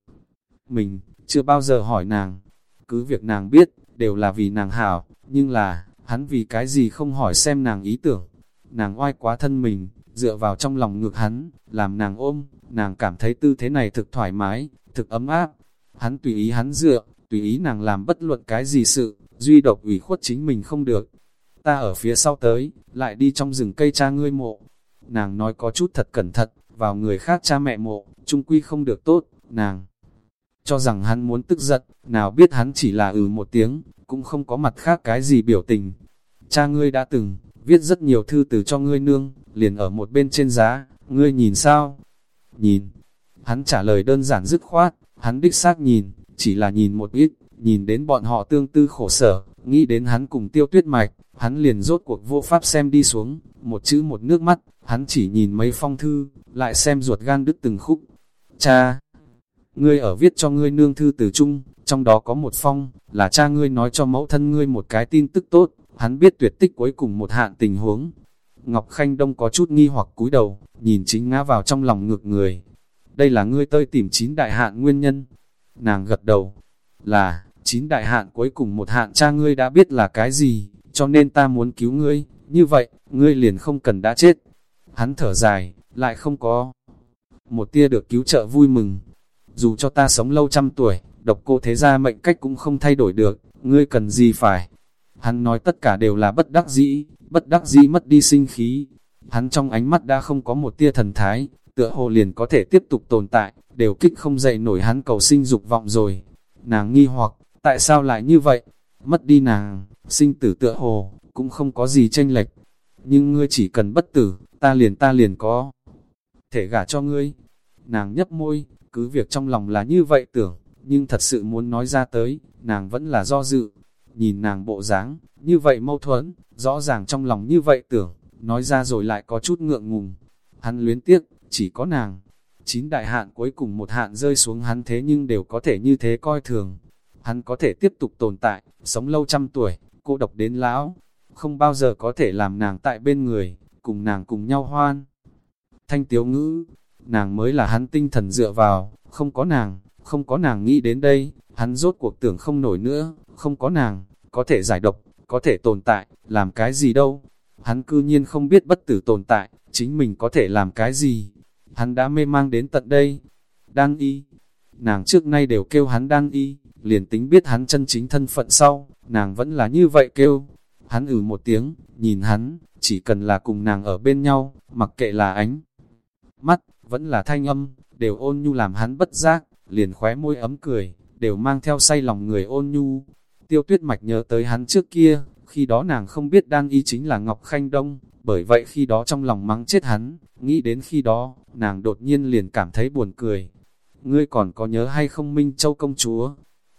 Mình, chưa bao giờ hỏi nàng, cứ việc nàng biết, đều là vì nàng hảo, nhưng là, hắn vì cái gì không hỏi xem nàng ý tưởng. Nàng oai quá thân mình, dựa vào trong lòng ngược hắn, làm nàng ôm, nàng cảm thấy tư thế này thực thoải mái, thực ấm áp. Hắn tùy ý hắn dựa, tùy ý nàng làm bất luận cái gì sự, duy độc ủy khuất chính mình không được. Ta ở phía sau tới, lại đi trong rừng cây cha ngươi mộ. Nàng nói có chút thật cẩn thận, vào người khác cha mẹ mộ, trung quy không được tốt, nàng cho rằng hắn muốn tức giận, nào biết hắn chỉ là ừ một tiếng, cũng không có mặt khác cái gì biểu tình. Cha ngươi đã từng, viết rất nhiều thư từ cho ngươi nương, liền ở một bên trên giá, ngươi nhìn sao? Nhìn. Hắn trả lời đơn giản dứt khoát, hắn đích xác nhìn, chỉ là nhìn một ít, nhìn đến bọn họ tương tư khổ sở, nghĩ đến hắn cùng tiêu tuyết mạch, hắn liền rốt cuộc vô pháp xem đi xuống, một chữ một nước mắt, hắn chỉ nhìn mấy phong thư, lại xem ruột gan đứt từng khúc. Cha! Ngươi ở viết cho ngươi nương thư từ chung, trong đó có một phong, là cha ngươi nói cho mẫu thân ngươi một cái tin tức tốt, hắn biết tuyệt tích cuối cùng một hạn tình huống. Ngọc Khanh Đông có chút nghi hoặc cúi đầu, nhìn chính ngã vào trong lòng ngược người. Đây là ngươi tơi tìm chín đại hạn nguyên nhân. Nàng gật đầu, là, chín đại hạn cuối cùng một hạn cha ngươi đã biết là cái gì, cho nên ta muốn cứu ngươi, như vậy, ngươi liền không cần đã chết. Hắn thở dài, lại không có một tia được cứu trợ vui mừng. Dù cho ta sống lâu trăm tuổi, độc cô thế gia mệnh cách cũng không thay đổi được, ngươi cần gì phải. Hắn nói tất cả đều là bất đắc dĩ, bất đắc dĩ mất đi sinh khí. Hắn trong ánh mắt đã không có một tia thần thái, tựa hồ liền có thể tiếp tục tồn tại, đều kích không dậy nổi hắn cầu sinh dục vọng rồi. Nàng nghi hoặc, tại sao lại như vậy? Mất đi nàng, sinh tử tựa hồ, cũng không có gì tranh lệch. Nhưng ngươi chỉ cần bất tử, ta liền ta liền có. Thể gả cho ngươi. Nàng nhấp môi, cứ việc trong lòng là như vậy tưởng, nhưng thật sự muốn nói ra tới, nàng vẫn là do dự. Nhìn nàng bộ dáng, như vậy mâu thuẫn, rõ ràng trong lòng như vậy tưởng, nói ra rồi lại có chút ngượng ngùng. Hắn luyến tiếc, chỉ có nàng. Chín đại hạn cuối cùng một hạn rơi xuống hắn thế nhưng đều có thể như thế coi thường. Hắn có thể tiếp tục tồn tại, sống lâu trăm tuổi, cô độc đến lão, không bao giờ có thể làm nàng tại bên người, cùng nàng cùng nhau hoan. Thanh tiếu ngữ, nàng mới là hắn tinh thần dựa vào, không có nàng, không có nàng nghĩ đến đây, hắn rốt cuộc tưởng không nổi nữa, không có nàng, có thể giải độc, có thể tồn tại, làm cái gì đâu. Hắn cư nhiên không biết bất tử tồn tại, chính mình có thể làm cái gì. Hắn đã mê mang đến tận đây. Đan y. Nàng trước nay đều kêu hắn đan y, liền tính biết hắn chân chính thân phận sau, nàng vẫn là như vậy kêu. Hắn ử một tiếng, nhìn hắn, chỉ cần là cùng nàng ở bên nhau, mặc kệ là ánh. Mắt, vẫn là thanh âm, đều ôn nhu làm hắn bất giác, liền khóe môi ấm cười, đều mang theo say lòng người ôn nhu. Tiêu tuyết mạch nhớ tới hắn trước kia, khi đó nàng không biết đan y chính là Ngọc Khanh Đông, bởi vậy khi đó trong lòng mắng chết hắn, nghĩ đến khi đó, nàng đột nhiên liền cảm thấy buồn cười. Ngươi còn có nhớ hay không Minh Châu công chúa?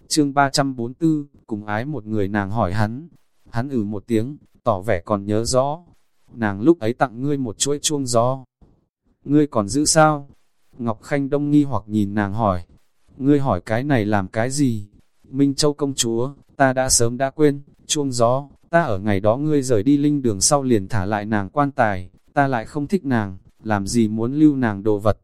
Chương 344, cùng ái một người nàng hỏi hắn, hắn ử ừ một tiếng, tỏ vẻ còn nhớ rõ. Nàng lúc ấy tặng ngươi một chuỗi chuông gió. Ngươi còn giữ sao? Ngọc Khanh Đông nghi hoặc nhìn nàng hỏi, ngươi hỏi cái này làm cái gì? Minh Châu công chúa, ta đã sớm đã quên, chuông gió, ta ở ngày đó ngươi rời đi linh đường sau liền thả lại nàng quan tài, ta lại không thích nàng, làm gì muốn lưu nàng đồ vật.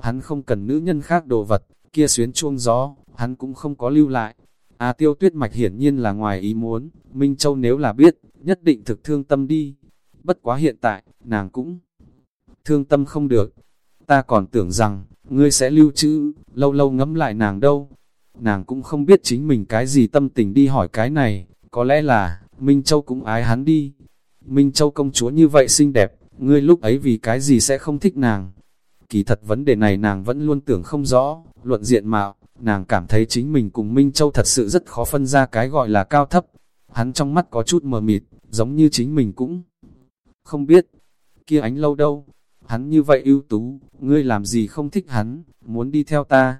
Hắn không cần nữ nhân khác đồ vật, kia xuyến chuông gió, hắn cũng không có lưu lại. A tiêu tuyết mạch hiển nhiên là ngoài ý muốn, Minh Châu nếu là biết, nhất định thực thương tâm đi. Bất quá hiện tại, nàng cũng thương tâm không được. Ta còn tưởng rằng, ngươi sẽ lưu trữ, lâu lâu ngẫm lại nàng đâu. Nàng cũng không biết chính mình cái gì tâm tình đi hỏi cái này, có lẽ là, Minh Châu cũng ái hắn đi. Minh Châu công chúa như vậy xinh đẹp, ngươi lúc ấy vì cái gì sẽ không thích nàng. Kỳ thật vấn đề này nàng vẫn luôn tưởng không rõ, luận diện mạo, nàng cảm thấy chính mình cùng Minh Châu thật sự rất khó phân ra cái gọi là cao thấp. Hắn trong mắt có chút mờ mịt, giống như chính mình cũng không biết. Kia ánh lâu đâu, hắn như vậy ưu tú, ngươi làm gì không thích hắn, muốn đi theo ta.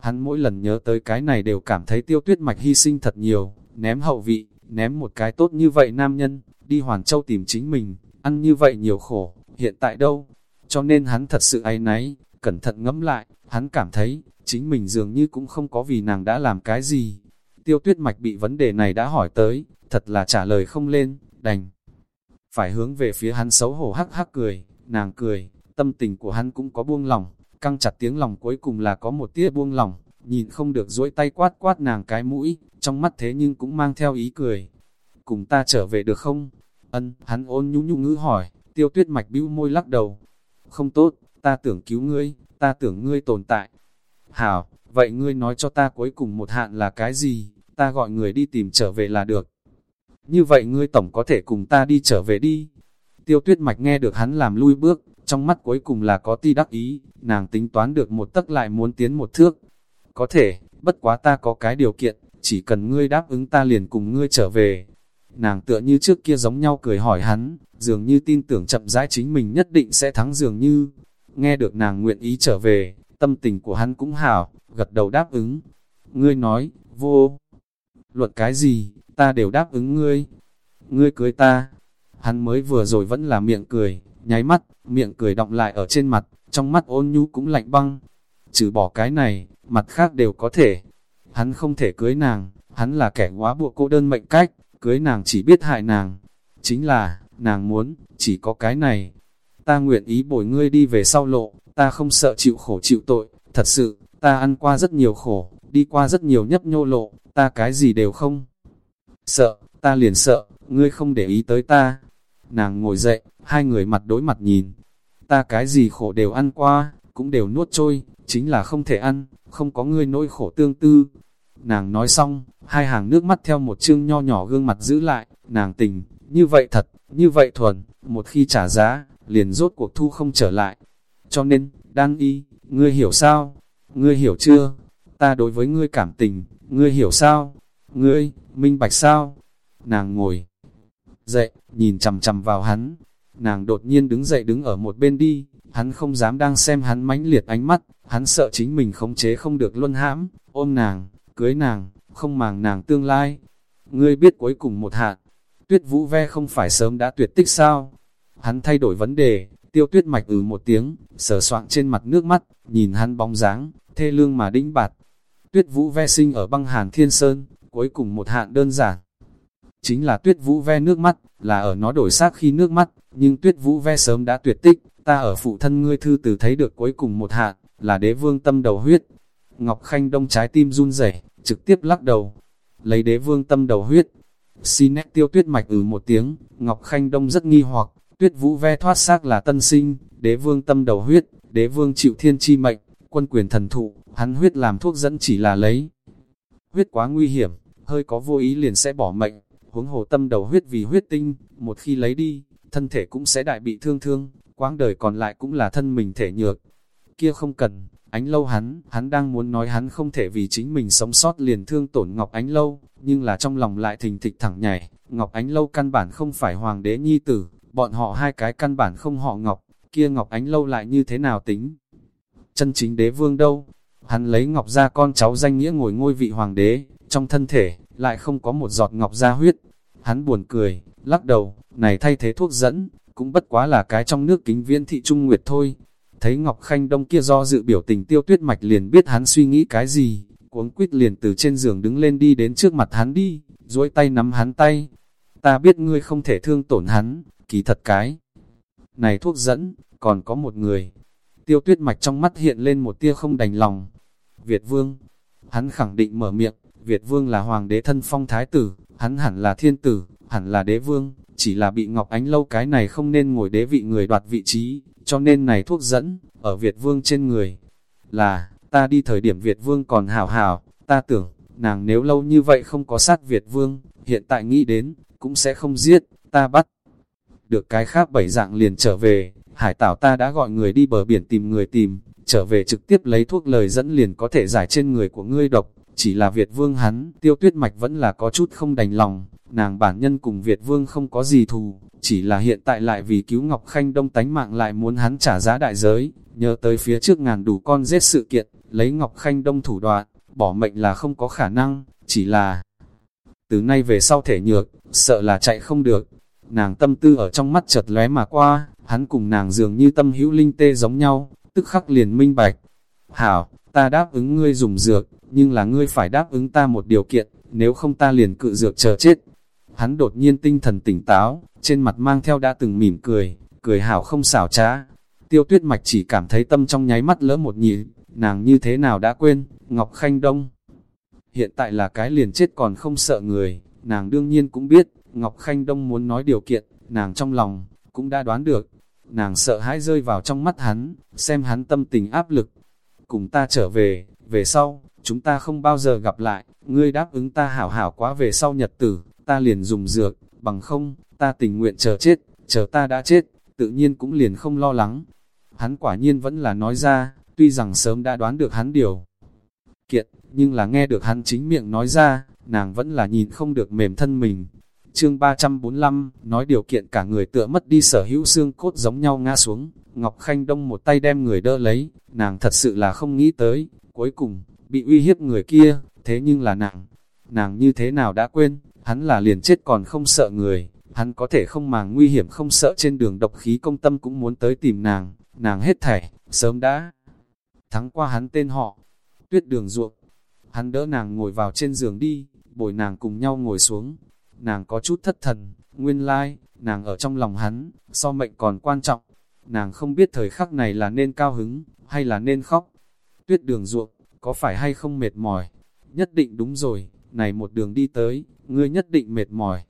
Hắn mỗi lần nhớ tới cái này đều cảm thấy tiêu tuyết mạch hy sinh thật nhiều, ném hậu vị, ném một cái tốt như vậy nam nhân, đi Hoàn Châu tìm chính mình, ăn như vậy nhiều khổ, hiện tại đâu? Cho nên hắn thật sự áy náy, cẩn thận ngẫm lại, hắn cảm thấy, chính mình dường như cũng không có vì nàng đã làm cái gì. Tiêu tuyết mạch bị vấn đề này đã hỏi tới, thật là trả lời không lên, đành. Phải hướng về phía hắn xấu hổ hắc hắc cười, nàng cười, tâm tình của hắn cũng có buông lòng, căng chặt tiếng lòng cuối cùng là có một tia buông lòng, nhìn không được duỗi tay quát quát nàng cái mũi, trong mắt thế nhưng cũng mang theo ý cười. Cùng ta trở về được không? Ân, hắn ôn nhu nhu ngữ hỏi, tiêu tuyết mạch bĩu môi lắc đầu. Không tốt, ta tưởng cứu ngươi, ta tưởng ngươi tồn tại. Hảo, vậy ngươi nói cho ta cuối cùng một hạn là cái gì, ta gọi người đi tìm trở về là được. Như vậy ngươi tổng có thể cùng ta đi trở về đi. Tiêu tuyết mạch nghe được hắn làm lui bước, trong mắt cuối cùng là có ti đắc ý, nàng tính toán được một tấc lại muốn tiến một thước. Có thể, bất quá ta có cái điều kiện, chỉ cần ngươi đáp ứng ta liền cùng ngươi trở về. Nàng tựa như trước kia giống nhau cười hỏi hắn, dường như tin tưởng chậm rãi chính mình nhất định sẽ thắng dường như. Nghe được nàng nguyện ý trở về, tâm tình của hắn cũng hảo, gật đầu đáp ứng. Ngươi nói, vô, luật cái gì, ta đều đáp ứng ngươi. Ngươi cưới ta, hắn mới vừa rồi vẫn là miệng cười, nháy mắt, miệng cười động lại ở trên mặt, trong mắt ôn nhu cũng lạnh băng. Trừ bỏ cái này, mặt khác đều có thể. Hắn không thể cưới nàng, hắn là kẻ quá buộc cô đơn mệnh cách, cưới nàng chỉ biết hại nàng. Chính là, nàng muốn, chỉ có cái này. Ta nguyện ý bồi ngươi đi về sau lộ, ta không sợ chịu khổ chịu tội, thật sự, ta ăn qua rất nhiều khổ, đi qua rất nhiều nhấp nhô lộ, ta cái gì đều không. Sợ, ta liền sợ, ngươi không để ý tới ta. Nàng ngồi dậy, hai người mặt đối mặt nhìn. Ta cái gì khổ đều ăn qua, cũng đều nuốt trôi, chính là không thể ăn, không có ngươi nỗi khổ tương tư. Nàng nói xong, hai hàng nước mắt theo một chương nho nhỏ gương mặt giữ lại, nàng tình, như vậy thật, như vậy thuần, một khi trả giá, liền rốt cuộc thu không trở lại. Cho nên, đan y, ngươi hiểu sao? Ngươi hiểu chưa? Ta đối với ngươi cảm tình, ngươi hiểu sao? Ngươi, minh bạch sao? Nàng ngồi dậy, nhìn chầm chầm vào hắn. Nàng đột nhiên đứng dậy đứng ở một bên đi, hắn không dám đang xem hắn mãnh liệt ánh mắt, hắn sợ chính mình khống chế không được luân hãm, ôm nàng, cưới nàng, không màng nàng tương lai. Ngươi biết cuối cùng một hạn, tuyết vũ ve không phải sớm đã tuyệt tích sao? Hắn thay đổi vấn đề, tiêu tuyết mạch ừ một tiếng, sờ soạn trên mặt nước mắt, nhìn hắn bóng dáng, thê lương mà đĩnh bạt. Tuyết vũ ve sinh ở băng hàn thiên sơn, cuối cùng một hạn đơn giản. Chính là tuyết vũ ve nước mắt, là ở nó đổi xác khi nước mắt, nhưng tuyết vũ ve sớm đã tuyệt tích, ta ở phụ thân ngươi thư từ thấy được cuối cùng một hạn, là đế vương tâm đầu huyết. Ngọc Khanh Đông trái tim run rẩy trực tiếp lắc đầu, lấy đế vương tâm đầu huyết. Xin nét tiêu tuyết mạch ừ một tiếng, Ngọc Khanh Đông rất nghi hoặc, tuyết vũ ve thoát xác là tân sinh, đế vương tâm đầu huyết, đế vương chịu thiên chi mệnh, quân quyền thần thụ, hắn huyết làm thuốc dẫn chỉ là lấy. Huyết quá nguy hiểm, hơi có vô ý liền sẽ bỏ mệnh, huống hồ tâm đầu huyết vì huyết tinh, một khi lấy đi, thân thể cũng sẽ đại bị thương thương, quãng đời còn lại cũng là thân mình thể nhược. Kia không cần, ánh lâu hắn, hắn đang muốn nói hắn không thể vì chính mình sống sót liền thương tổn Ngọc Ánh Lâu, nhưng là trong lòng lại thình thịch thẳng nhảy, Ngọc Ánh Lâu căn bản không phải hoàng đế nhi tử, bọn họ hai cái căn bản không họ Ngọc, kia Ngọc Ánh Lâu lại như thế nào tính? Chân chính đế vương đâu? Hắn lấy Ngọc ra con cháu danh nghĩa ngồi ngôi vị hoàng đế, trong thân thể, lại không có một giọt Ngọc ra huyết. Hắn buồn cười, lắc đầu, này thay thế thuốc dẫn, cũng bất quá là cái trong nước kính viên thị trung nguyệt thôi. Thấy Ngọc Khanh Đông kia do dự biểu tình tiêu tuyết mạch liền biết hắn suy nghĩ cái gì, cuống quýt liền từ trên giường đứng lên đi đến trước mặt hắn đi, duỗi tay nắm hắn tay. Ta biết ngươi không thể thương tổn hắn, kỳ thật cái. Này thuốc dẫn, còn có một người. Tiêu tuyết mạch trong mắt hiện lên một tia không đành lòng. Việt vương, hắn khẳng định mở miệng, Việt vương là hoàng đế thân phong thái tử, hắn hẳn là thiên tử, hẳn là đế vương, chỉ là bị Ngọc Ánh lâu cái này không nên ngồi đế vị người đoạt vị trí, cho nên này thuốc dẫn, ở Việt vương trên người. Là, ta đi thời điểm Việt vương còn hảo hảo, ta tưởng, nàng nếu lâu như vậy không có sát Việt vương, hiện tại nghĩ đến, cũng sẽ không giết, ta bắt. Được cái khác bảy dạng liền trở về, hải tảo ta đã gọi người đi bờ biển tìm người tìm, trở về trực tiếp lấy thuốc lời dẫn liền có thể giải trên người của ngươi độc, chỉ là Việt vương hắn, tiêu tuyết mạch vẫn là có chút không đành lòng, nàng bản nhân cùng Việt vương không có gì thù, chỉ là hiện tại lại vì cứu Ngọc Khanh Đông tánh mạng lại muốn hắn trả giá đại giới, nhớ tới phía trước ngàn đủ con giết sự kiện, lấy Ngọc Khanh Đông thủ đoạn, bỏ mệnh là không có khả năng, chỉ là từ nay về sau thể nhược, sợ là chạy không được. Nàng tâm tư ở trong mắt chợt lóe mà qua, hắn cùng nàng dường như tâm hữu linh tê giống nhau, tức khắc liền minh bạch. Hảo, ta đáp ứng ngươi dùng dược, nhưng là ngươi phải đáp ứng ta một điều kiện, nếu không ta liền cự dược chờ chết. Hắn đột nhiên tinh thần tỉnh táo, trên mặt mang theo đã từng mỉm cười, cười hảo không xảo trá. Tiêu tuyết mạch chỉ cảm thấy tâm trong nháy mắt lỡ một nhịp, nàng như thế nào đã quên, Ngọc Khanh Đông. Hiện tại là cái liền chết còn không sợ người, nàng đương nhiên cũng biết, Ngọc Khanh Đông muốn nói điều kiện, nàng trong lòng, cũng đã đoán được. Nàng sợ hãi rơi vào trong mắt hắn, xem hắn tâm tình áp lực. Cùng ta trở về, về sau, chúng ta không bao giờ gặp lại, ngươi đáp ứng ta hảo hảo quá về sau nhật tử, ta liền dùng dược, bằng không, ta tình nguyện chờ chết, chờ ta đã chết, tự nhiên cũng liền không lo lắng. Hắn quả nhiên vẫn là nói ra, tuy rằng sớm đã đoán được hắn điều kiện, nhưng là nghe được hắn chính miệng nói ra, nàng vẫn là nhìn không được mềm thân mình. Chương 345, nói điều kiện cả người tựa mất đi sở hữu xương cốt giống nhau ngã xuống, Ngọc Khanh Đông một tay đem người đỡ lấy, nàng thật sự là không nghĩ tới, cuối cùng, bị uy hiếp người kia, thế nhưng là nàng, nàng như thế nào đã quên, hắn là liền chết còn không sợ người, hắn có thể không màng nguy hiểm không sợ trên đường độc khí công tâm cũng muốn tới tìm nàng, nàng hết thảy, sớm đã thắng qua hắn tên họ, tuyết đường ruộng, hắn đỡ nàng ngồi vào trên giường đi, bồi nàng cùng nhau ngồi xuống, nàng có chút thất thần, nguyên lai, like, nàng ở trong lòng hắn, so mệnh còn quan trọng, nàng không biết thời khắc này là nên cao hứng, hay là nên khóc, tuyết đường ruộng, có phải hay không mệt mỏi, nhất định đúng rồi, này một đường đi tới, ngươi nhất định mệt mỏi,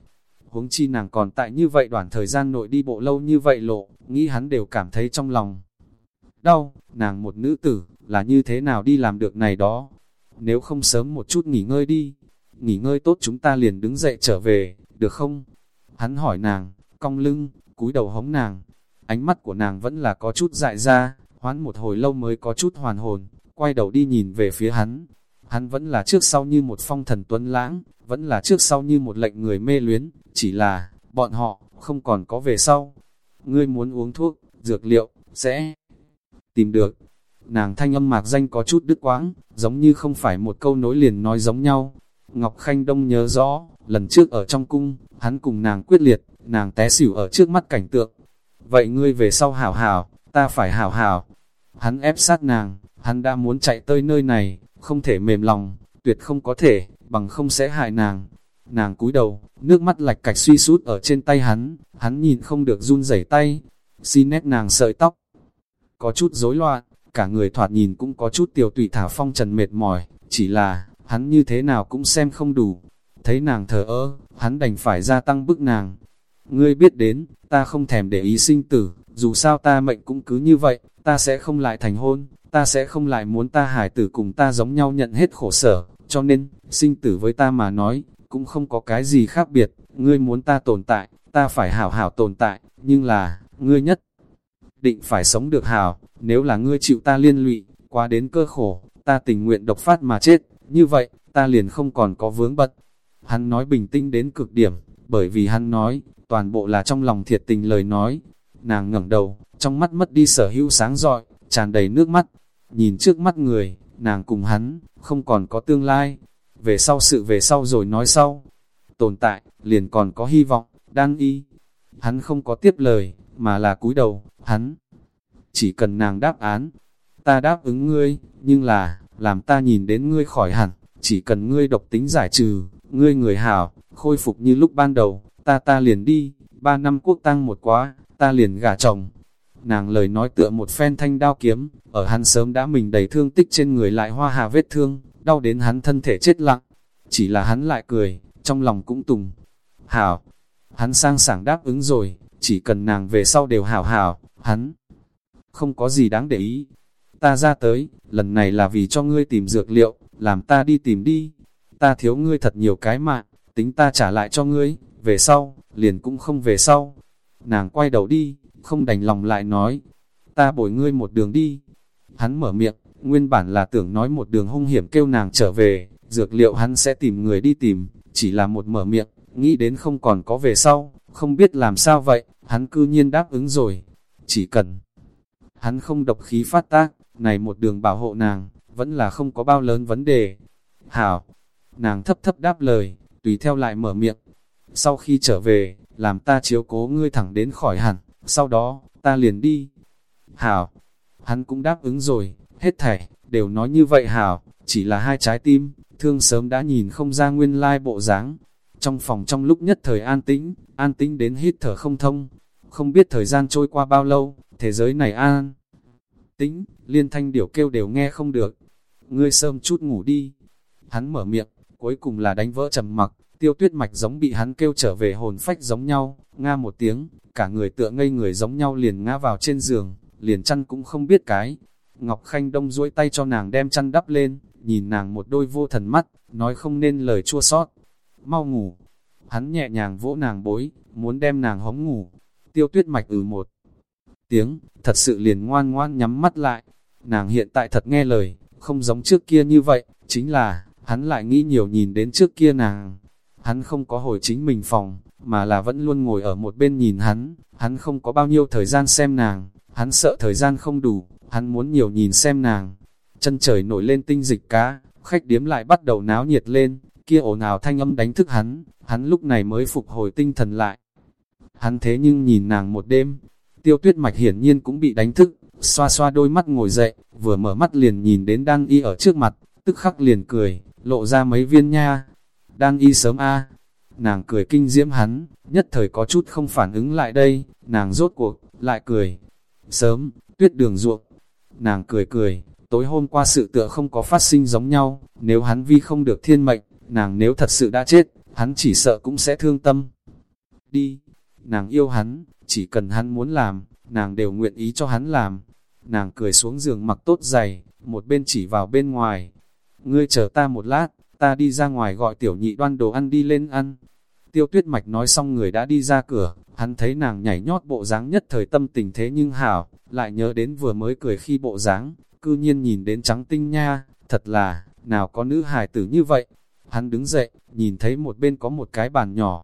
huống chi nàng còn tại như vậy đoạn thời gian nội đi bộ lâu như vậy lộ, nghĩ hắn đều cảm thấy trong lòng. Đau, nàng một nữ tử, là như thế nào đi làm được này đó? Nếu không sớm một chút nghỉ ngơi đi, nghỉ ngơi tốt chúng ta liền đứng dậy trở về, được không? Hắn hỏi nàng, cong lưng, cúi đầu hống nàng. Ánh mắt của nàng vẫn là có chút dại ra, hoán một hồi lâu mới có chút hoàn hồn, quay đầu đi nhìn về phía hắn. Hắn vẫn là trước sau như một phong thần tuấn lãng, vẫn là trước sau như một lệnh người mê luyến, chỉ là, bọn họ, không còn có về sau. Ngươi muốn uống thuốc, dược liệu, sẽ tìm được. Nàng thanh âm mạc danh có chút đứt quãng, giống như không phải một câu nối liền nói giống nhau. Ngọc Khanh Đông nhớ rõ, lần trước ở trong cung, hắn cùng nàng quyết liệt, nàng té xỉu ở trước mắt cảnh tượng. Vậy ngươi về sau hảo hảo, ta phải hảo hảo. Hắn ép sát nàng, hắn đã muốn chạy tới nơi này, không thể mềm lòng, tuyệt không có thể, bằng không sẽ hại nàng. Nàng cúi đầu, nước mắt lạch cạch suy sút ở trên tay hắn, hắn nhìn không được run rẩy tay, xin nét nàng sợi tóc. Có chút rối loạn, cả người thoạt nhìn cũng có chút tiểu tụy thả phong trần mệt mỏi, chỉ là, hắn như thế nào cũng xem không đủ. Thấy nàng thở ơ, hắn đành phải gia tăng bức nàng. Ngươi biết đến, ta không thèm để ý sinh tử, dù sao ta mệnh cũng cứ như vậy, ta sẽ không lại thành hôn, ta sẽ không lại muốn ta hải tử cùng ta giống nhau nhận hết khổ sở, cho nên, sinh tử với ta mà nói, cũng không có cái gì khác biệt, ngươi muốn ta tồn tại, ta phải hảo hảo tồn tại, nhưng là, ngươi nhất định phải sống được hảo, nếu là ngươi chịu ta liên lụy, quá đến cơ khổ, ta tình nguyện độc phát mà chết, như vậy, ta liền không còn có vướng bật. Hắn nói bình tĩnh đến cực điểm, bởi vì hắn nói, toàn bộ là trong lòng thiệt tình lời nói. Nàng ngẩng đầu, trong mắt mất đi sở hữu sáng rọi, tràn đầy nước mắt. Nhìn trước mắt người, nàng cùng hắn, không còn có tương lai. Về sau sự về sau rồi nói sau. Tồn tại, liền còn có hy vọng, đang y. Hắn không có tiếp lời, mà là cúi đầu, hắn. Chỉ cần nàng đáp án, ta đáp ứng ngươi, nhưng là, làm ta nhìn đến ngươi khỏi hẳn, chỉ cần ngươi độc tính giải trừ, ngươi người hảo, khôi phục như lúc ban đầu, ta ta liền đi, ba năm quốc tăng một quá, ta liền gả chồng. Nàng lời nói tựa một phen thanh đao kiếm, ở hắn sớm đã mình đầy thương tích trên người lại hoa hà vết thương, đau đến hắn thân thể chết lặng. chỉ là hắn lại cười, trong lòng cũng tùng. Hảo, hắn sang sảng đáp ứng rồi, chỉ cần nàng về sau đều hảo hảo, hắn không có gì đáng để ý. Ta ra tới, lần này là vì cho ngươi tìm dược liệu, làm ta đi tìm đi. Ta thiếu ngươi thật nhiều cái mạng, tính ta trả lại cho ngươi, về sau, liền cũng không về sau. Nàng quay đầu đi, không đành lòng lại nói, ta bồi ngươi một đường đi. Hắn mở miệng, nguyên bản là tưởng nói một đường hung hiểm kêu nàng trở về, dược liệu hắn sẽ tìm người đi tìm, chỉ là một mở miệng, nghĩ đến không còn có về sau, không biết làm sao vậy, hắn cư nhiên đáp ứng rồi. Chỉ cần hắn không độc khí phát tác, này một đường bảo hộ nàng, vẫn là không có bao lớn vấn đề. Hảo, nàng thấp thấp đáp lời, tùy theo lại mở miệng. Sau khi trở về, làm ta chiếu cố ngươi thẳng đến khỏi hẳn, sau đó, ta liền đi. Hảo, hắn cũng đáp ứng rồi, hết thảy, đều nói như vậy Hảo, chỉ là hai trái tim, thương sớm đã nhìn không ra nguyên lai bộ dáng. Trong phòng trong lúc nhất thời an tĩnh, an tĩnh đến hít thở không thông, không biết thời gian trôi qua bao lâu, thế giới này an tĩnh, liên thanh điểu kêu đều nghe không được. Ngươi sớm chút ngủ đi. Hắn mở miệng, cuối cùng là đánh vỡ trầm mặc, tiêu tuyết mạch giống bị hắn kêu trở về hồn phách giống nhau, nga một tiếng, cả người tựa ngây người giống nhau liền ngã vào trên giường, liền chăn cũng không biết cái. Ngọc Khanh Đông duỗi tay cho nàng đem chăn đắp lên, nhìn nàng một đôi vô thần mắt, nói không nên lời chua sót. Mau ngủ. Hắn nhẹ nhàng vỗ nàng bối, muốn đem nàng hống ngủ. Tiêu tuyết mạch ừ một tiếng, thật sự liền ngoan ngoan nhắm mắt lại. Nàng hiện tại thật nghe lời, không giống trước kia như vậy, chính là, hắn lại nghĩ nhiều nhìn đến trước kia nàng. Hắn không có hồi chính mình phòng, mà là vẫn luôn ngồi ở một bên nhìn hắn, hắn không có bao nhiêu thời gian xem nàng, hắn sợ thời gian không đủ, hắn muốn nhiều nhìn xem nàng. Chân trời nổi lên tinh dịch cá, khách điếm lại bắt đầu náo nhiệt lên, kia ồn ào thanh âm đánh thức hắn, hắn lúc này mới phục hồi tinh thần lại. Hắn thế nhưng nhìn nàng một đêm, tiêu tuyết mạch hiển nhiên cũng bị đánh thức, xoa xoa đôi mắt ngồi dậy, vừa mở mắt liền nhìn đến đang y ở trước mặt, tức khắc liền cười, lộ ra mấy viên nha. Đang y sớm a nàng cười kinh diễm hắn, nhất thời có chút không phản ứng lại đây, nàng rốt cuộc, lại cười. Sớm, tuyết đường ruộng, nàng cười cười, tối hôm qua sự tựa không có phát sinh giống nhau, nếu hắn vi không được thiên mệnh, nàng nếu thật sự đã chết, hắn chỉ sợ cũng sẽ thương tâm. Đi, nàng yêu hắn, chỉ cần hắn muốn làm, nàng đều nguyện ý cho hắn làm. Nàng cười xuống giường mặc tốt giày, một bên chỉ vào bên ngoài. Ngươi chờ ta một lát, ta đi ra ngoài gọi tiểu nhị đoan đồ ăn đi lên ăn. Tiêu tuyết mạch nói xong người đã đi ra cửa, hắn thấy nàng nhảy nhót bộ dáng nhất thời tâm tình thế nhưng hảo, lại nhớ đến vừa mới cười khi bộ dáng, cư nhiên nhìn đến trắng tinh nha, thật là, nào có nữ hài tử như vậy. Hắn đứng dậy, nhìn thấy một bên có một cái bàn nhỏ,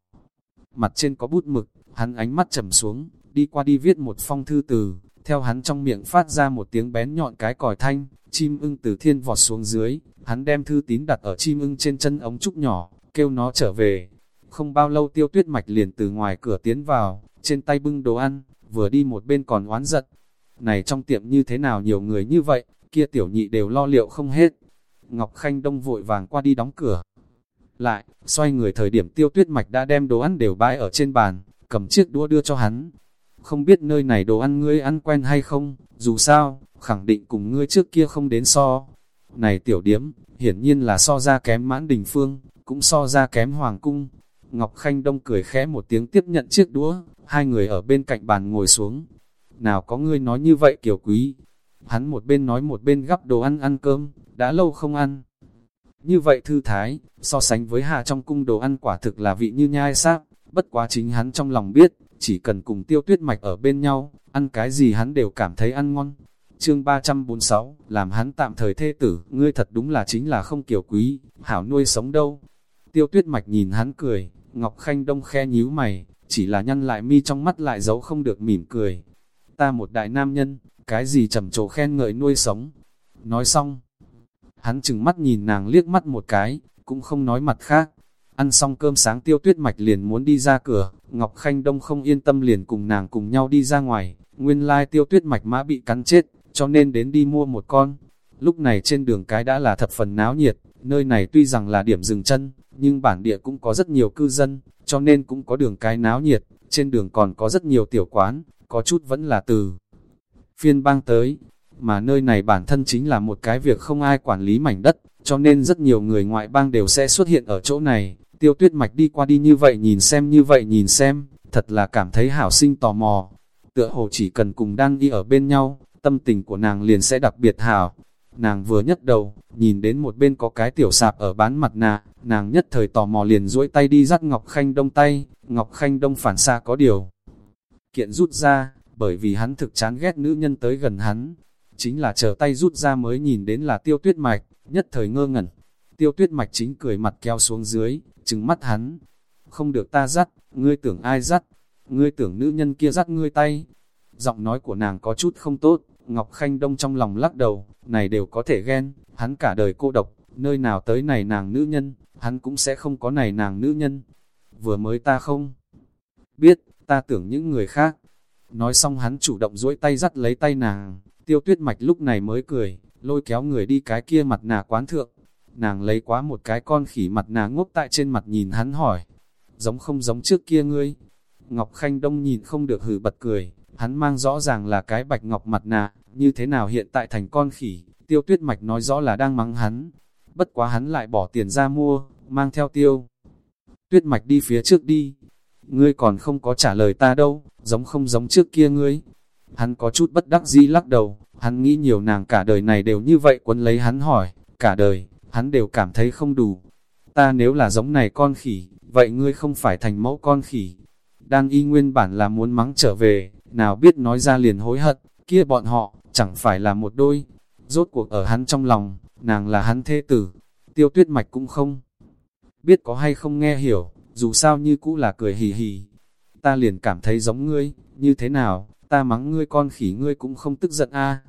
mặt trên có bút mực, hắn ánh mắt trầm xuống, đi qua đi viết một phong thư từ, theo hắn trong miệng phát ra một tiếng bén nhọn cái còi thanh, chim ưng từ thiên vọt xuống dưới, hắn đem thư tín đặt ở chim ưng trên chân ống trúc nhỏ, kêu nó trở về. Không bao lâu tiêu tuyết mạch liền từ ngoài cửa tiến vào, trên tay bưng đồ ăn, vừa đi một bên còn oán giận. Này trong tiệm như thế nào nhiều người như vậy, kia tiểu nhị đều lo liệu không hết. Ngọc Khanh Đông vội vàng qua đi đóng cửa. Lại, xoay người thời điểm tiêu tuyết mạch đã đem đồ ăn đều bãi ở trên bàn, cầm chiếc đũa đưa cho hắn. Không biết nơi này đồ ăn ngươi ăn quen hay không, dù sao, khẳng định cùng ngươi trước kia không đến so. Này tiểu điếm, hiển nhiên là so ra kém mãn đình phương, cũng so ra kém hoàng cung. Ngọc Khanh Đông cười khẽ một tiếng tiếp nhận chiếc đũa, hai người ở bên cạnh bàn ngồi xuống. Nào có ngươi nói như vậy kiểu quý. Hắn một bên nói một bên gắp đồ ăn ăn cơm, đã lâu không ăn. Như vậy thư thái, so sánh với hạ trong cung đồ ăn quả thực là vị như nhai sáp, bất quá chính hắn trong lòng biết, chỉ cần cùng tiêu tuyết mạch ở bên nhau, ăn cái gì hắn đều cảm thấy ăn ngon. Chương 346, làm hắn tạm thời thê tử, ngươi thật đúng là chính là không kiểu quý, hảo nuôi sống đâu. Tiêu tuyết mạch nhìn hắn cười, Ngọc Khanh Đông khe nhíu mày, chỉ là nhăn lại mi trong mắt lại giấu không được mỉm cười. Ta một đại nam nhân, cái gì trầm trồ khen ngợi nuôi sống. Nói xong, hắn chừng mắt nhìn nàng liếc mắt một cái, cũng không nói mặt khác, Ăn xong cơm sáng tiêu tuyết mạch liền muốn đi ra cửa, Ngọc Khanh Đông không yên tâm liền cùng nàng cùng nhau đi ra ngoài, nguyên lai tiêu tuyết mạch mã bị cắn chết, cho nên đến đi mua một con. Lúc này trên đường cái đã là thập phần náo nhiệt, nơi này tuy rằng là điểm dừng chân, nhưng bản địa cũng có rất nhiều cư dân, cho nên cũng có đường cái náo nhiệt, trên đường còn có rất nhiều tiểu quán, có chút vẫn là từ phiên bang tới, mà nơi này bản thân chính là một cái việc không ai quản lý mảnh đất, cho nên rất nhiều người ngoại bang đều sẽ xuất hiện ở chỗ này. Tiêu tuyết mạch đi qua đi như vậy nhìn xem như vậy nhìn xem, thật là cảm thấy hảo sinh tò mò. Tựa hồ chỉ cần cùng đang đi ở bên nhau, tâm tình của nàng liền sẽ đặc biệt hảo. Nàng vừa nhất đầu, nhìn đến một bên có cái tiểu sạp ở bán mặt nạ, nàng nhất thời tò mò liền duỗi tay đi dắt Ngọc Khanh Đông tay, Ngọc Khanh Đông phản xa có điều. Kiện rút ra, bởi vì hắn thực chán ghét nữ nhân tới gần hắn, chính là chờ tay rút ra mới nhìn đến là tiêu tuyết mạch, nhất thời ngơ ngẩn. Tiêu tuyết mạch chính cười mặt keo xuống dưới, trừng mắt hắn. Không được ta dắt, ngươi tưởng ai dắt, ngươi tưởng nữ nhân kia dắt ngươi tay. Giọng nói của nàng có chút không tốt, Ngọc Khanh Đông trong lòng lắc đầu, này đều có thể ghen, hắn cả đời cô độc, nơi nào tới này nàng nữ nhân, hắn cũng sẽ không có này nàng nữ nhân. Vừa mới ta không biết, ta tưởng những người khác. Nói xong hắn chủ động duỗi tay dắt lấy tay nàng, tiêu tuyết mạch lúc này mới cười, lôi kéo người đi cái kia mặt nà quán thượng. Nàng lấy quá một cái con khỉ mặt nà ngốc tại trên mặt nhìn hắn hỏi, giống không giống trước kia ngươi. Ngọc Khanh Đông nhìn không được hừ bật cười, hắn mang rõ ràng là cái bạch ngọc mặt nạ, như thế nào hiện tại thành con khỉ, tiêu tuyết mạch nói rõ là đang mắng hắn. Bất quá hắn lại bỏ tiền ra mua, mang theo tiêu. Tuyết mạch đi phía trước đi, ngươi còn không có trả lời ta đâu, giống không giống trước kia ngươi. Hắn có chút bất đắc dĩ lắc đầu, hắn nghĩ nhiều nàng cả đời này đều như vậy quấn lấy hắn hỏi, cả đời, hắn đều cảm thấy không đủ. Ta nếu là giống này con khỉ, vậy ngươi không phải thành mẫu con khỉ. Đang y nguyên bản là muốn mắng trở về, nào biết nói ra liền hối hận, kia bọn họ, chẳng phải là một đôi. Rốt cuộc ở hắn trong lòng, nàng là hắn thê tử, tiêu tuyết mạch cũng không. Biết có hay không nghe hiểu, dù sao như cũ là cười hì hì. Ta liền cảm thấy giống ngươi, như thế nào, ta mắng ngươi con khỉ ngươi cũng không tức giận a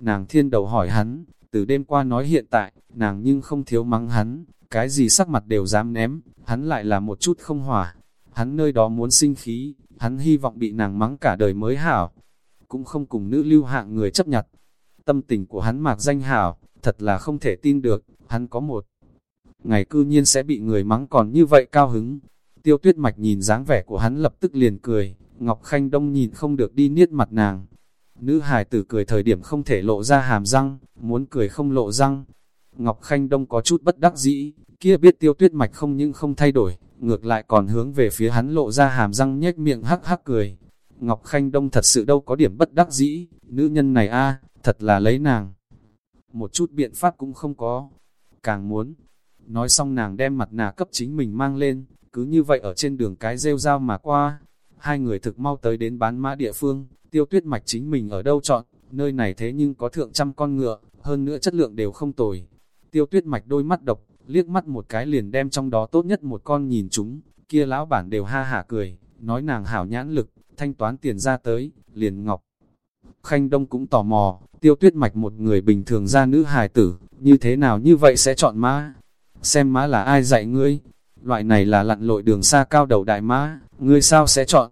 Nàng thiên đầu hỏi hắn, từ đêm qua nói hiện tại, nàng nhưng không thiếu mắng hắn, cái gì sắc mặt đều dám ném, hắn lại là một chút không hỏa. Hắn nơi đó muốn sinh khí, hắn hy vọng bị nàng mắng cả đời mới hảo, cũng không cùng nữ lưu hạng người chấp nhặt. Tâm tình của hắn mạc danh hảo, thật là không thể tin được, hắn có một ngày cư nhiên sẽ bị người mắng còn như vậy cao hứng. Tiêu tuyết mạch nhìn dáng vẻ của hắn lập tức liền cười, Ngọc Khanh Đông nhìn không được đi niết mặt nàng. Nữ hài tử cười thời điểm không thể lộ ra hàm răng, muốn cười không lộ răng. Ngọc Khanh Đông có chút bất đắc dĩ, kia biết tiêu tuyết mạch không những không thay đổi, ngược lại còn hướng về phía hắn lộ ra hàm răng nhếch miệng hắc hắc cười. Ngọc Khanh Đông thật sự đâu có điểm bất đắc dĩ, nữ nhân này a thật là lấy nàng. Một chút biện pháp cũng không có, càng muốn. Nói xong nàng đem mặt nạ cấp chính mình mang lên, cứ như vậy ở trên đường cái rêu rao mà qua. Hai người thực mau tới đến bán mã địa phương, tiêu tuyết mạch chính mình ở đâu chọn, nơi này thế nhưng có thượng trăm con ngựa, hơn nữa chất lượng đều không tồi. Tiêu tuyết mạch đôi mắt độc, liếc mắt một cái liền đem trong đó tốt nhất một con nhìn chúng, kia lão bản đều ha hả cười, nói nàng hảo nhãn lực, thanh toán tiền ra tới, liền ngọc. Khanh Đông cũng tò mò, tiêu tuyết mạch một người bình thường ra nữ hài tử, như thế nào như vậy sẽ chọn mã? Xem mã là ai dạy ngươi? Loại này là lặn lội đường xa cao đầu đại mã, ngươi sao sẽ chọn?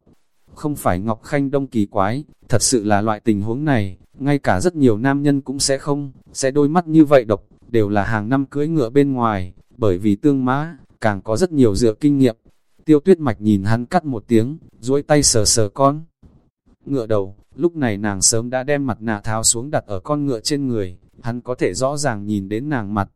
Không phải Ngọc Khanh Đông kỳ quái, thật sự là loại tình huống này, ngay cả rất nhiều nam nhân cũng sẽ không, sẽ đôi mắt như vậy độc, đều là hàng năm cưới ngựa bên ngoài, bởi vì tương mã, càng có rất nhiều dựa kinh nghiệm. Tiêu tuyết mạch nhìn hắn cắt một tiếng, duỗi tay sờ sờ con. Ngựa đầu, lúc này nàng sớm đã đem mặt nạ tháo xuống đặt ở con ngựa trên người, hắn có thể rõ ràng nhìn đến nàng mặt.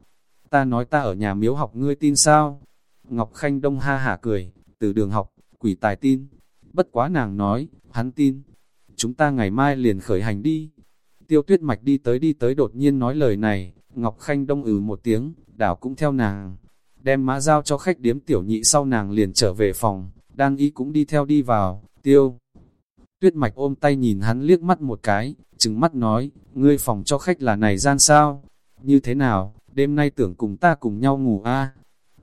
Ta nói ta ở nhà miếu học ngươi tin sao? Ngọc Khanh Đông ha hả cười, từ đường học, quỷ tài tin. Bất quá nàng nói, hắn tin. Chúng ta ngày mai liền khởi hành đi. Tiêu tuyết mạch đi tới đi tới đột nhiên nói lời này, Ngọc Khanh Đông ừ một tiếng, đảo cũng theo nàng. Đem mã giao cho khách điếm tiểu nhị sau nàng liền trở về phòng, đang ý cũng đi theo đi vào, tiêu. Tuyết mạch ôm tay nhìn hắn liếc mắt một cái, chừng mắt nói, ngươi phòng cho khách là này gian sao? Như thế nào, đêm nay tưởng cùng ta cùng nhau ngủ a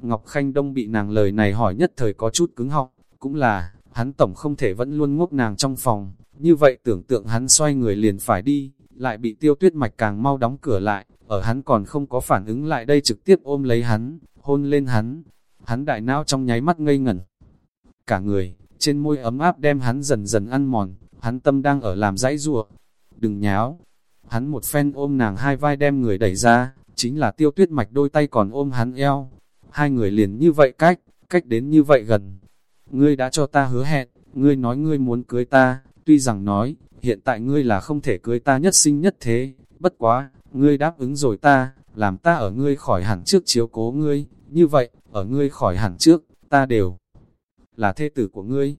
Ngọc Khanh Đông bị nàng lời này hỏi nhất thời có chút cứng họng, cũng là, hắn tổng không thể vẫn luôn ngốc nàng trong phòng, như vậy tưởng tượng hắn xoay người liền phải đi, lại bị tiêu tuyết mạch càng mau đóng cửa lại, ở hắn còn không có phản ứng lại đây trực tiếp ôm lấy hắn, hôn lên hắn, hắn đại não trong nháy mắt ngây ngẩn. Cả người, trên môi ấm áp đem hắn dần dần ăn mòn, hắn tâm đang ở làm dãy rùa. Đừng nháo. Hắn một phen ôm nàng hai vai đem người đẩy ra, chính là tiêu tuyết mạch đôi tay còn ôm hắn eo. Hai người liền như vậy cách, cách đến như vậy gần. Ngươi đã cho ta hứa hẹn, ngươi nói ngươi muốn cưới ta, tuy rằng nói, hiện tại ngươi là không thể cưới ta nhất sinh nhất thế, bất quá, ngươi đáp ứng rồi ta, làm ta ở ngươi khỏi hẳn trước chiếu cố ngươi, như vậy, ở ngươi khỏi hẳn trước, ta đều là thê tử của ngươi.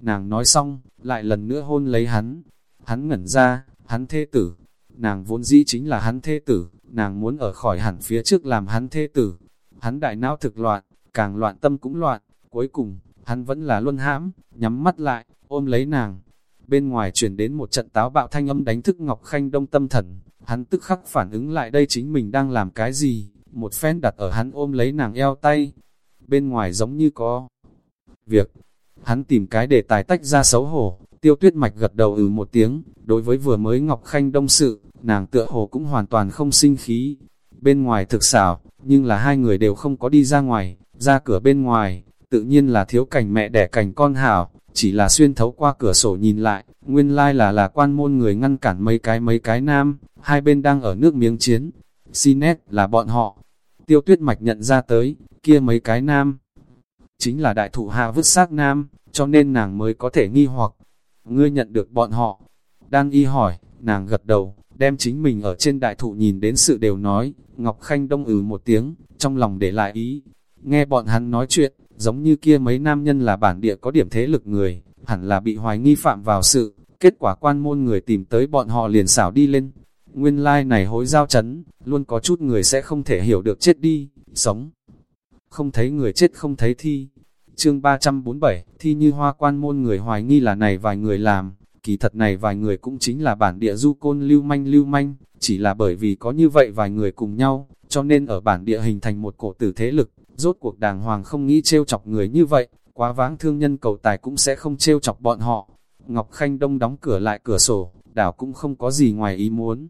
Nàng nói xong, lại lần nữa hôn lấy hắn. Hắn ngẩn ra, hắn thê tử. Nàng vốn dĩ chính là hắn thê tử, nàng muốn ở khỏi hẳn phía trước làm hắn thê tử. Hắn đại não thực loạn, càng loạn tâm cũng loạn. Cuối cùng, hắn vẫn là luân hãm, nhắm mắt lại, ôm lấy nàng. Bên ngoài chuyển đến một trận táo bạo thanh âm đánh thức Ngọc Khanh đông tâm thần. Hắn tức khắc phản ứng lại đây chính mình đang làm cái gì, một phen đặt ở hắn ôm lấy nàng eo tay. Bên ngoài giống như có việc. Hắn tìm cái để tài tách ra xấu hổ, tiêu tuyết mạch gật đầu ừ một tiếng, đối với vừa mới Ngọc Khanh đông sự, nàng tựa hồ cũng hoàn toàn không sinh khí. Bên ngoài thực xảo, nhưng là hai người đều không có đi ra ngoài, ra cửa bên ngoài, tự nhiên là thiếu cảnh mẹ đẻ cảnh con hảo, chỉ là xuyên thấu qua cửa sổ nhìn lại, nguyên lai là là quan môn người ngăn cản mấy cái mấy cái nam, hai bên đang ở nước miếng chiến. Sinet là bọn họ. Tiêu tuyết mạch nhận ra tới, kia mấy cái nam. Chính là đại thụ hạ vứt xác nam, cho nên nàng mới có thể nghi hoặc. Ngươi nhận được bọn họ. Đang y hỏi, nàng gật đầu, đem chính mình ở trên đại thụ nhìn đến sự đều nói, Ngọc Khanh đông ừ một tiếng, trong lòng để lại ý. Nghe bọn hắn nói chuyện, giống như kia mấy nam nhân là bản địa có điểm thế lực người, hẳn là bị hoài nghi phạm vào sự, kết quả quan môn người tìm tới bọn họ liền xảo đi lên. Nguyên lai like này hối giao chấn, luôn có chút người sẽ không thể hiểu được chết đi, sống. Không thấy người chết không thấy thi. Chương 347, thi như hoa quan môn người hoài nghi là này vài người làm, kỳ thật này vài người cũng chính là bản địa du côn lưu manh lưu manh, chỉ là bởi vì có như vậy vài người cùng nhau, cho nên ở bản địa hình thành một cổ tử thế lực, rốt cuộc đàng hoàng không nghĩ trêu chọc người như vậy, quá vãng thương nhân cầu tài cũng sẽ không trêu chọc bọn họ. Ngọc Khanh Đông đóng cửa lại cửa sổ, đảo cũng không có gì ngoài ý muốn.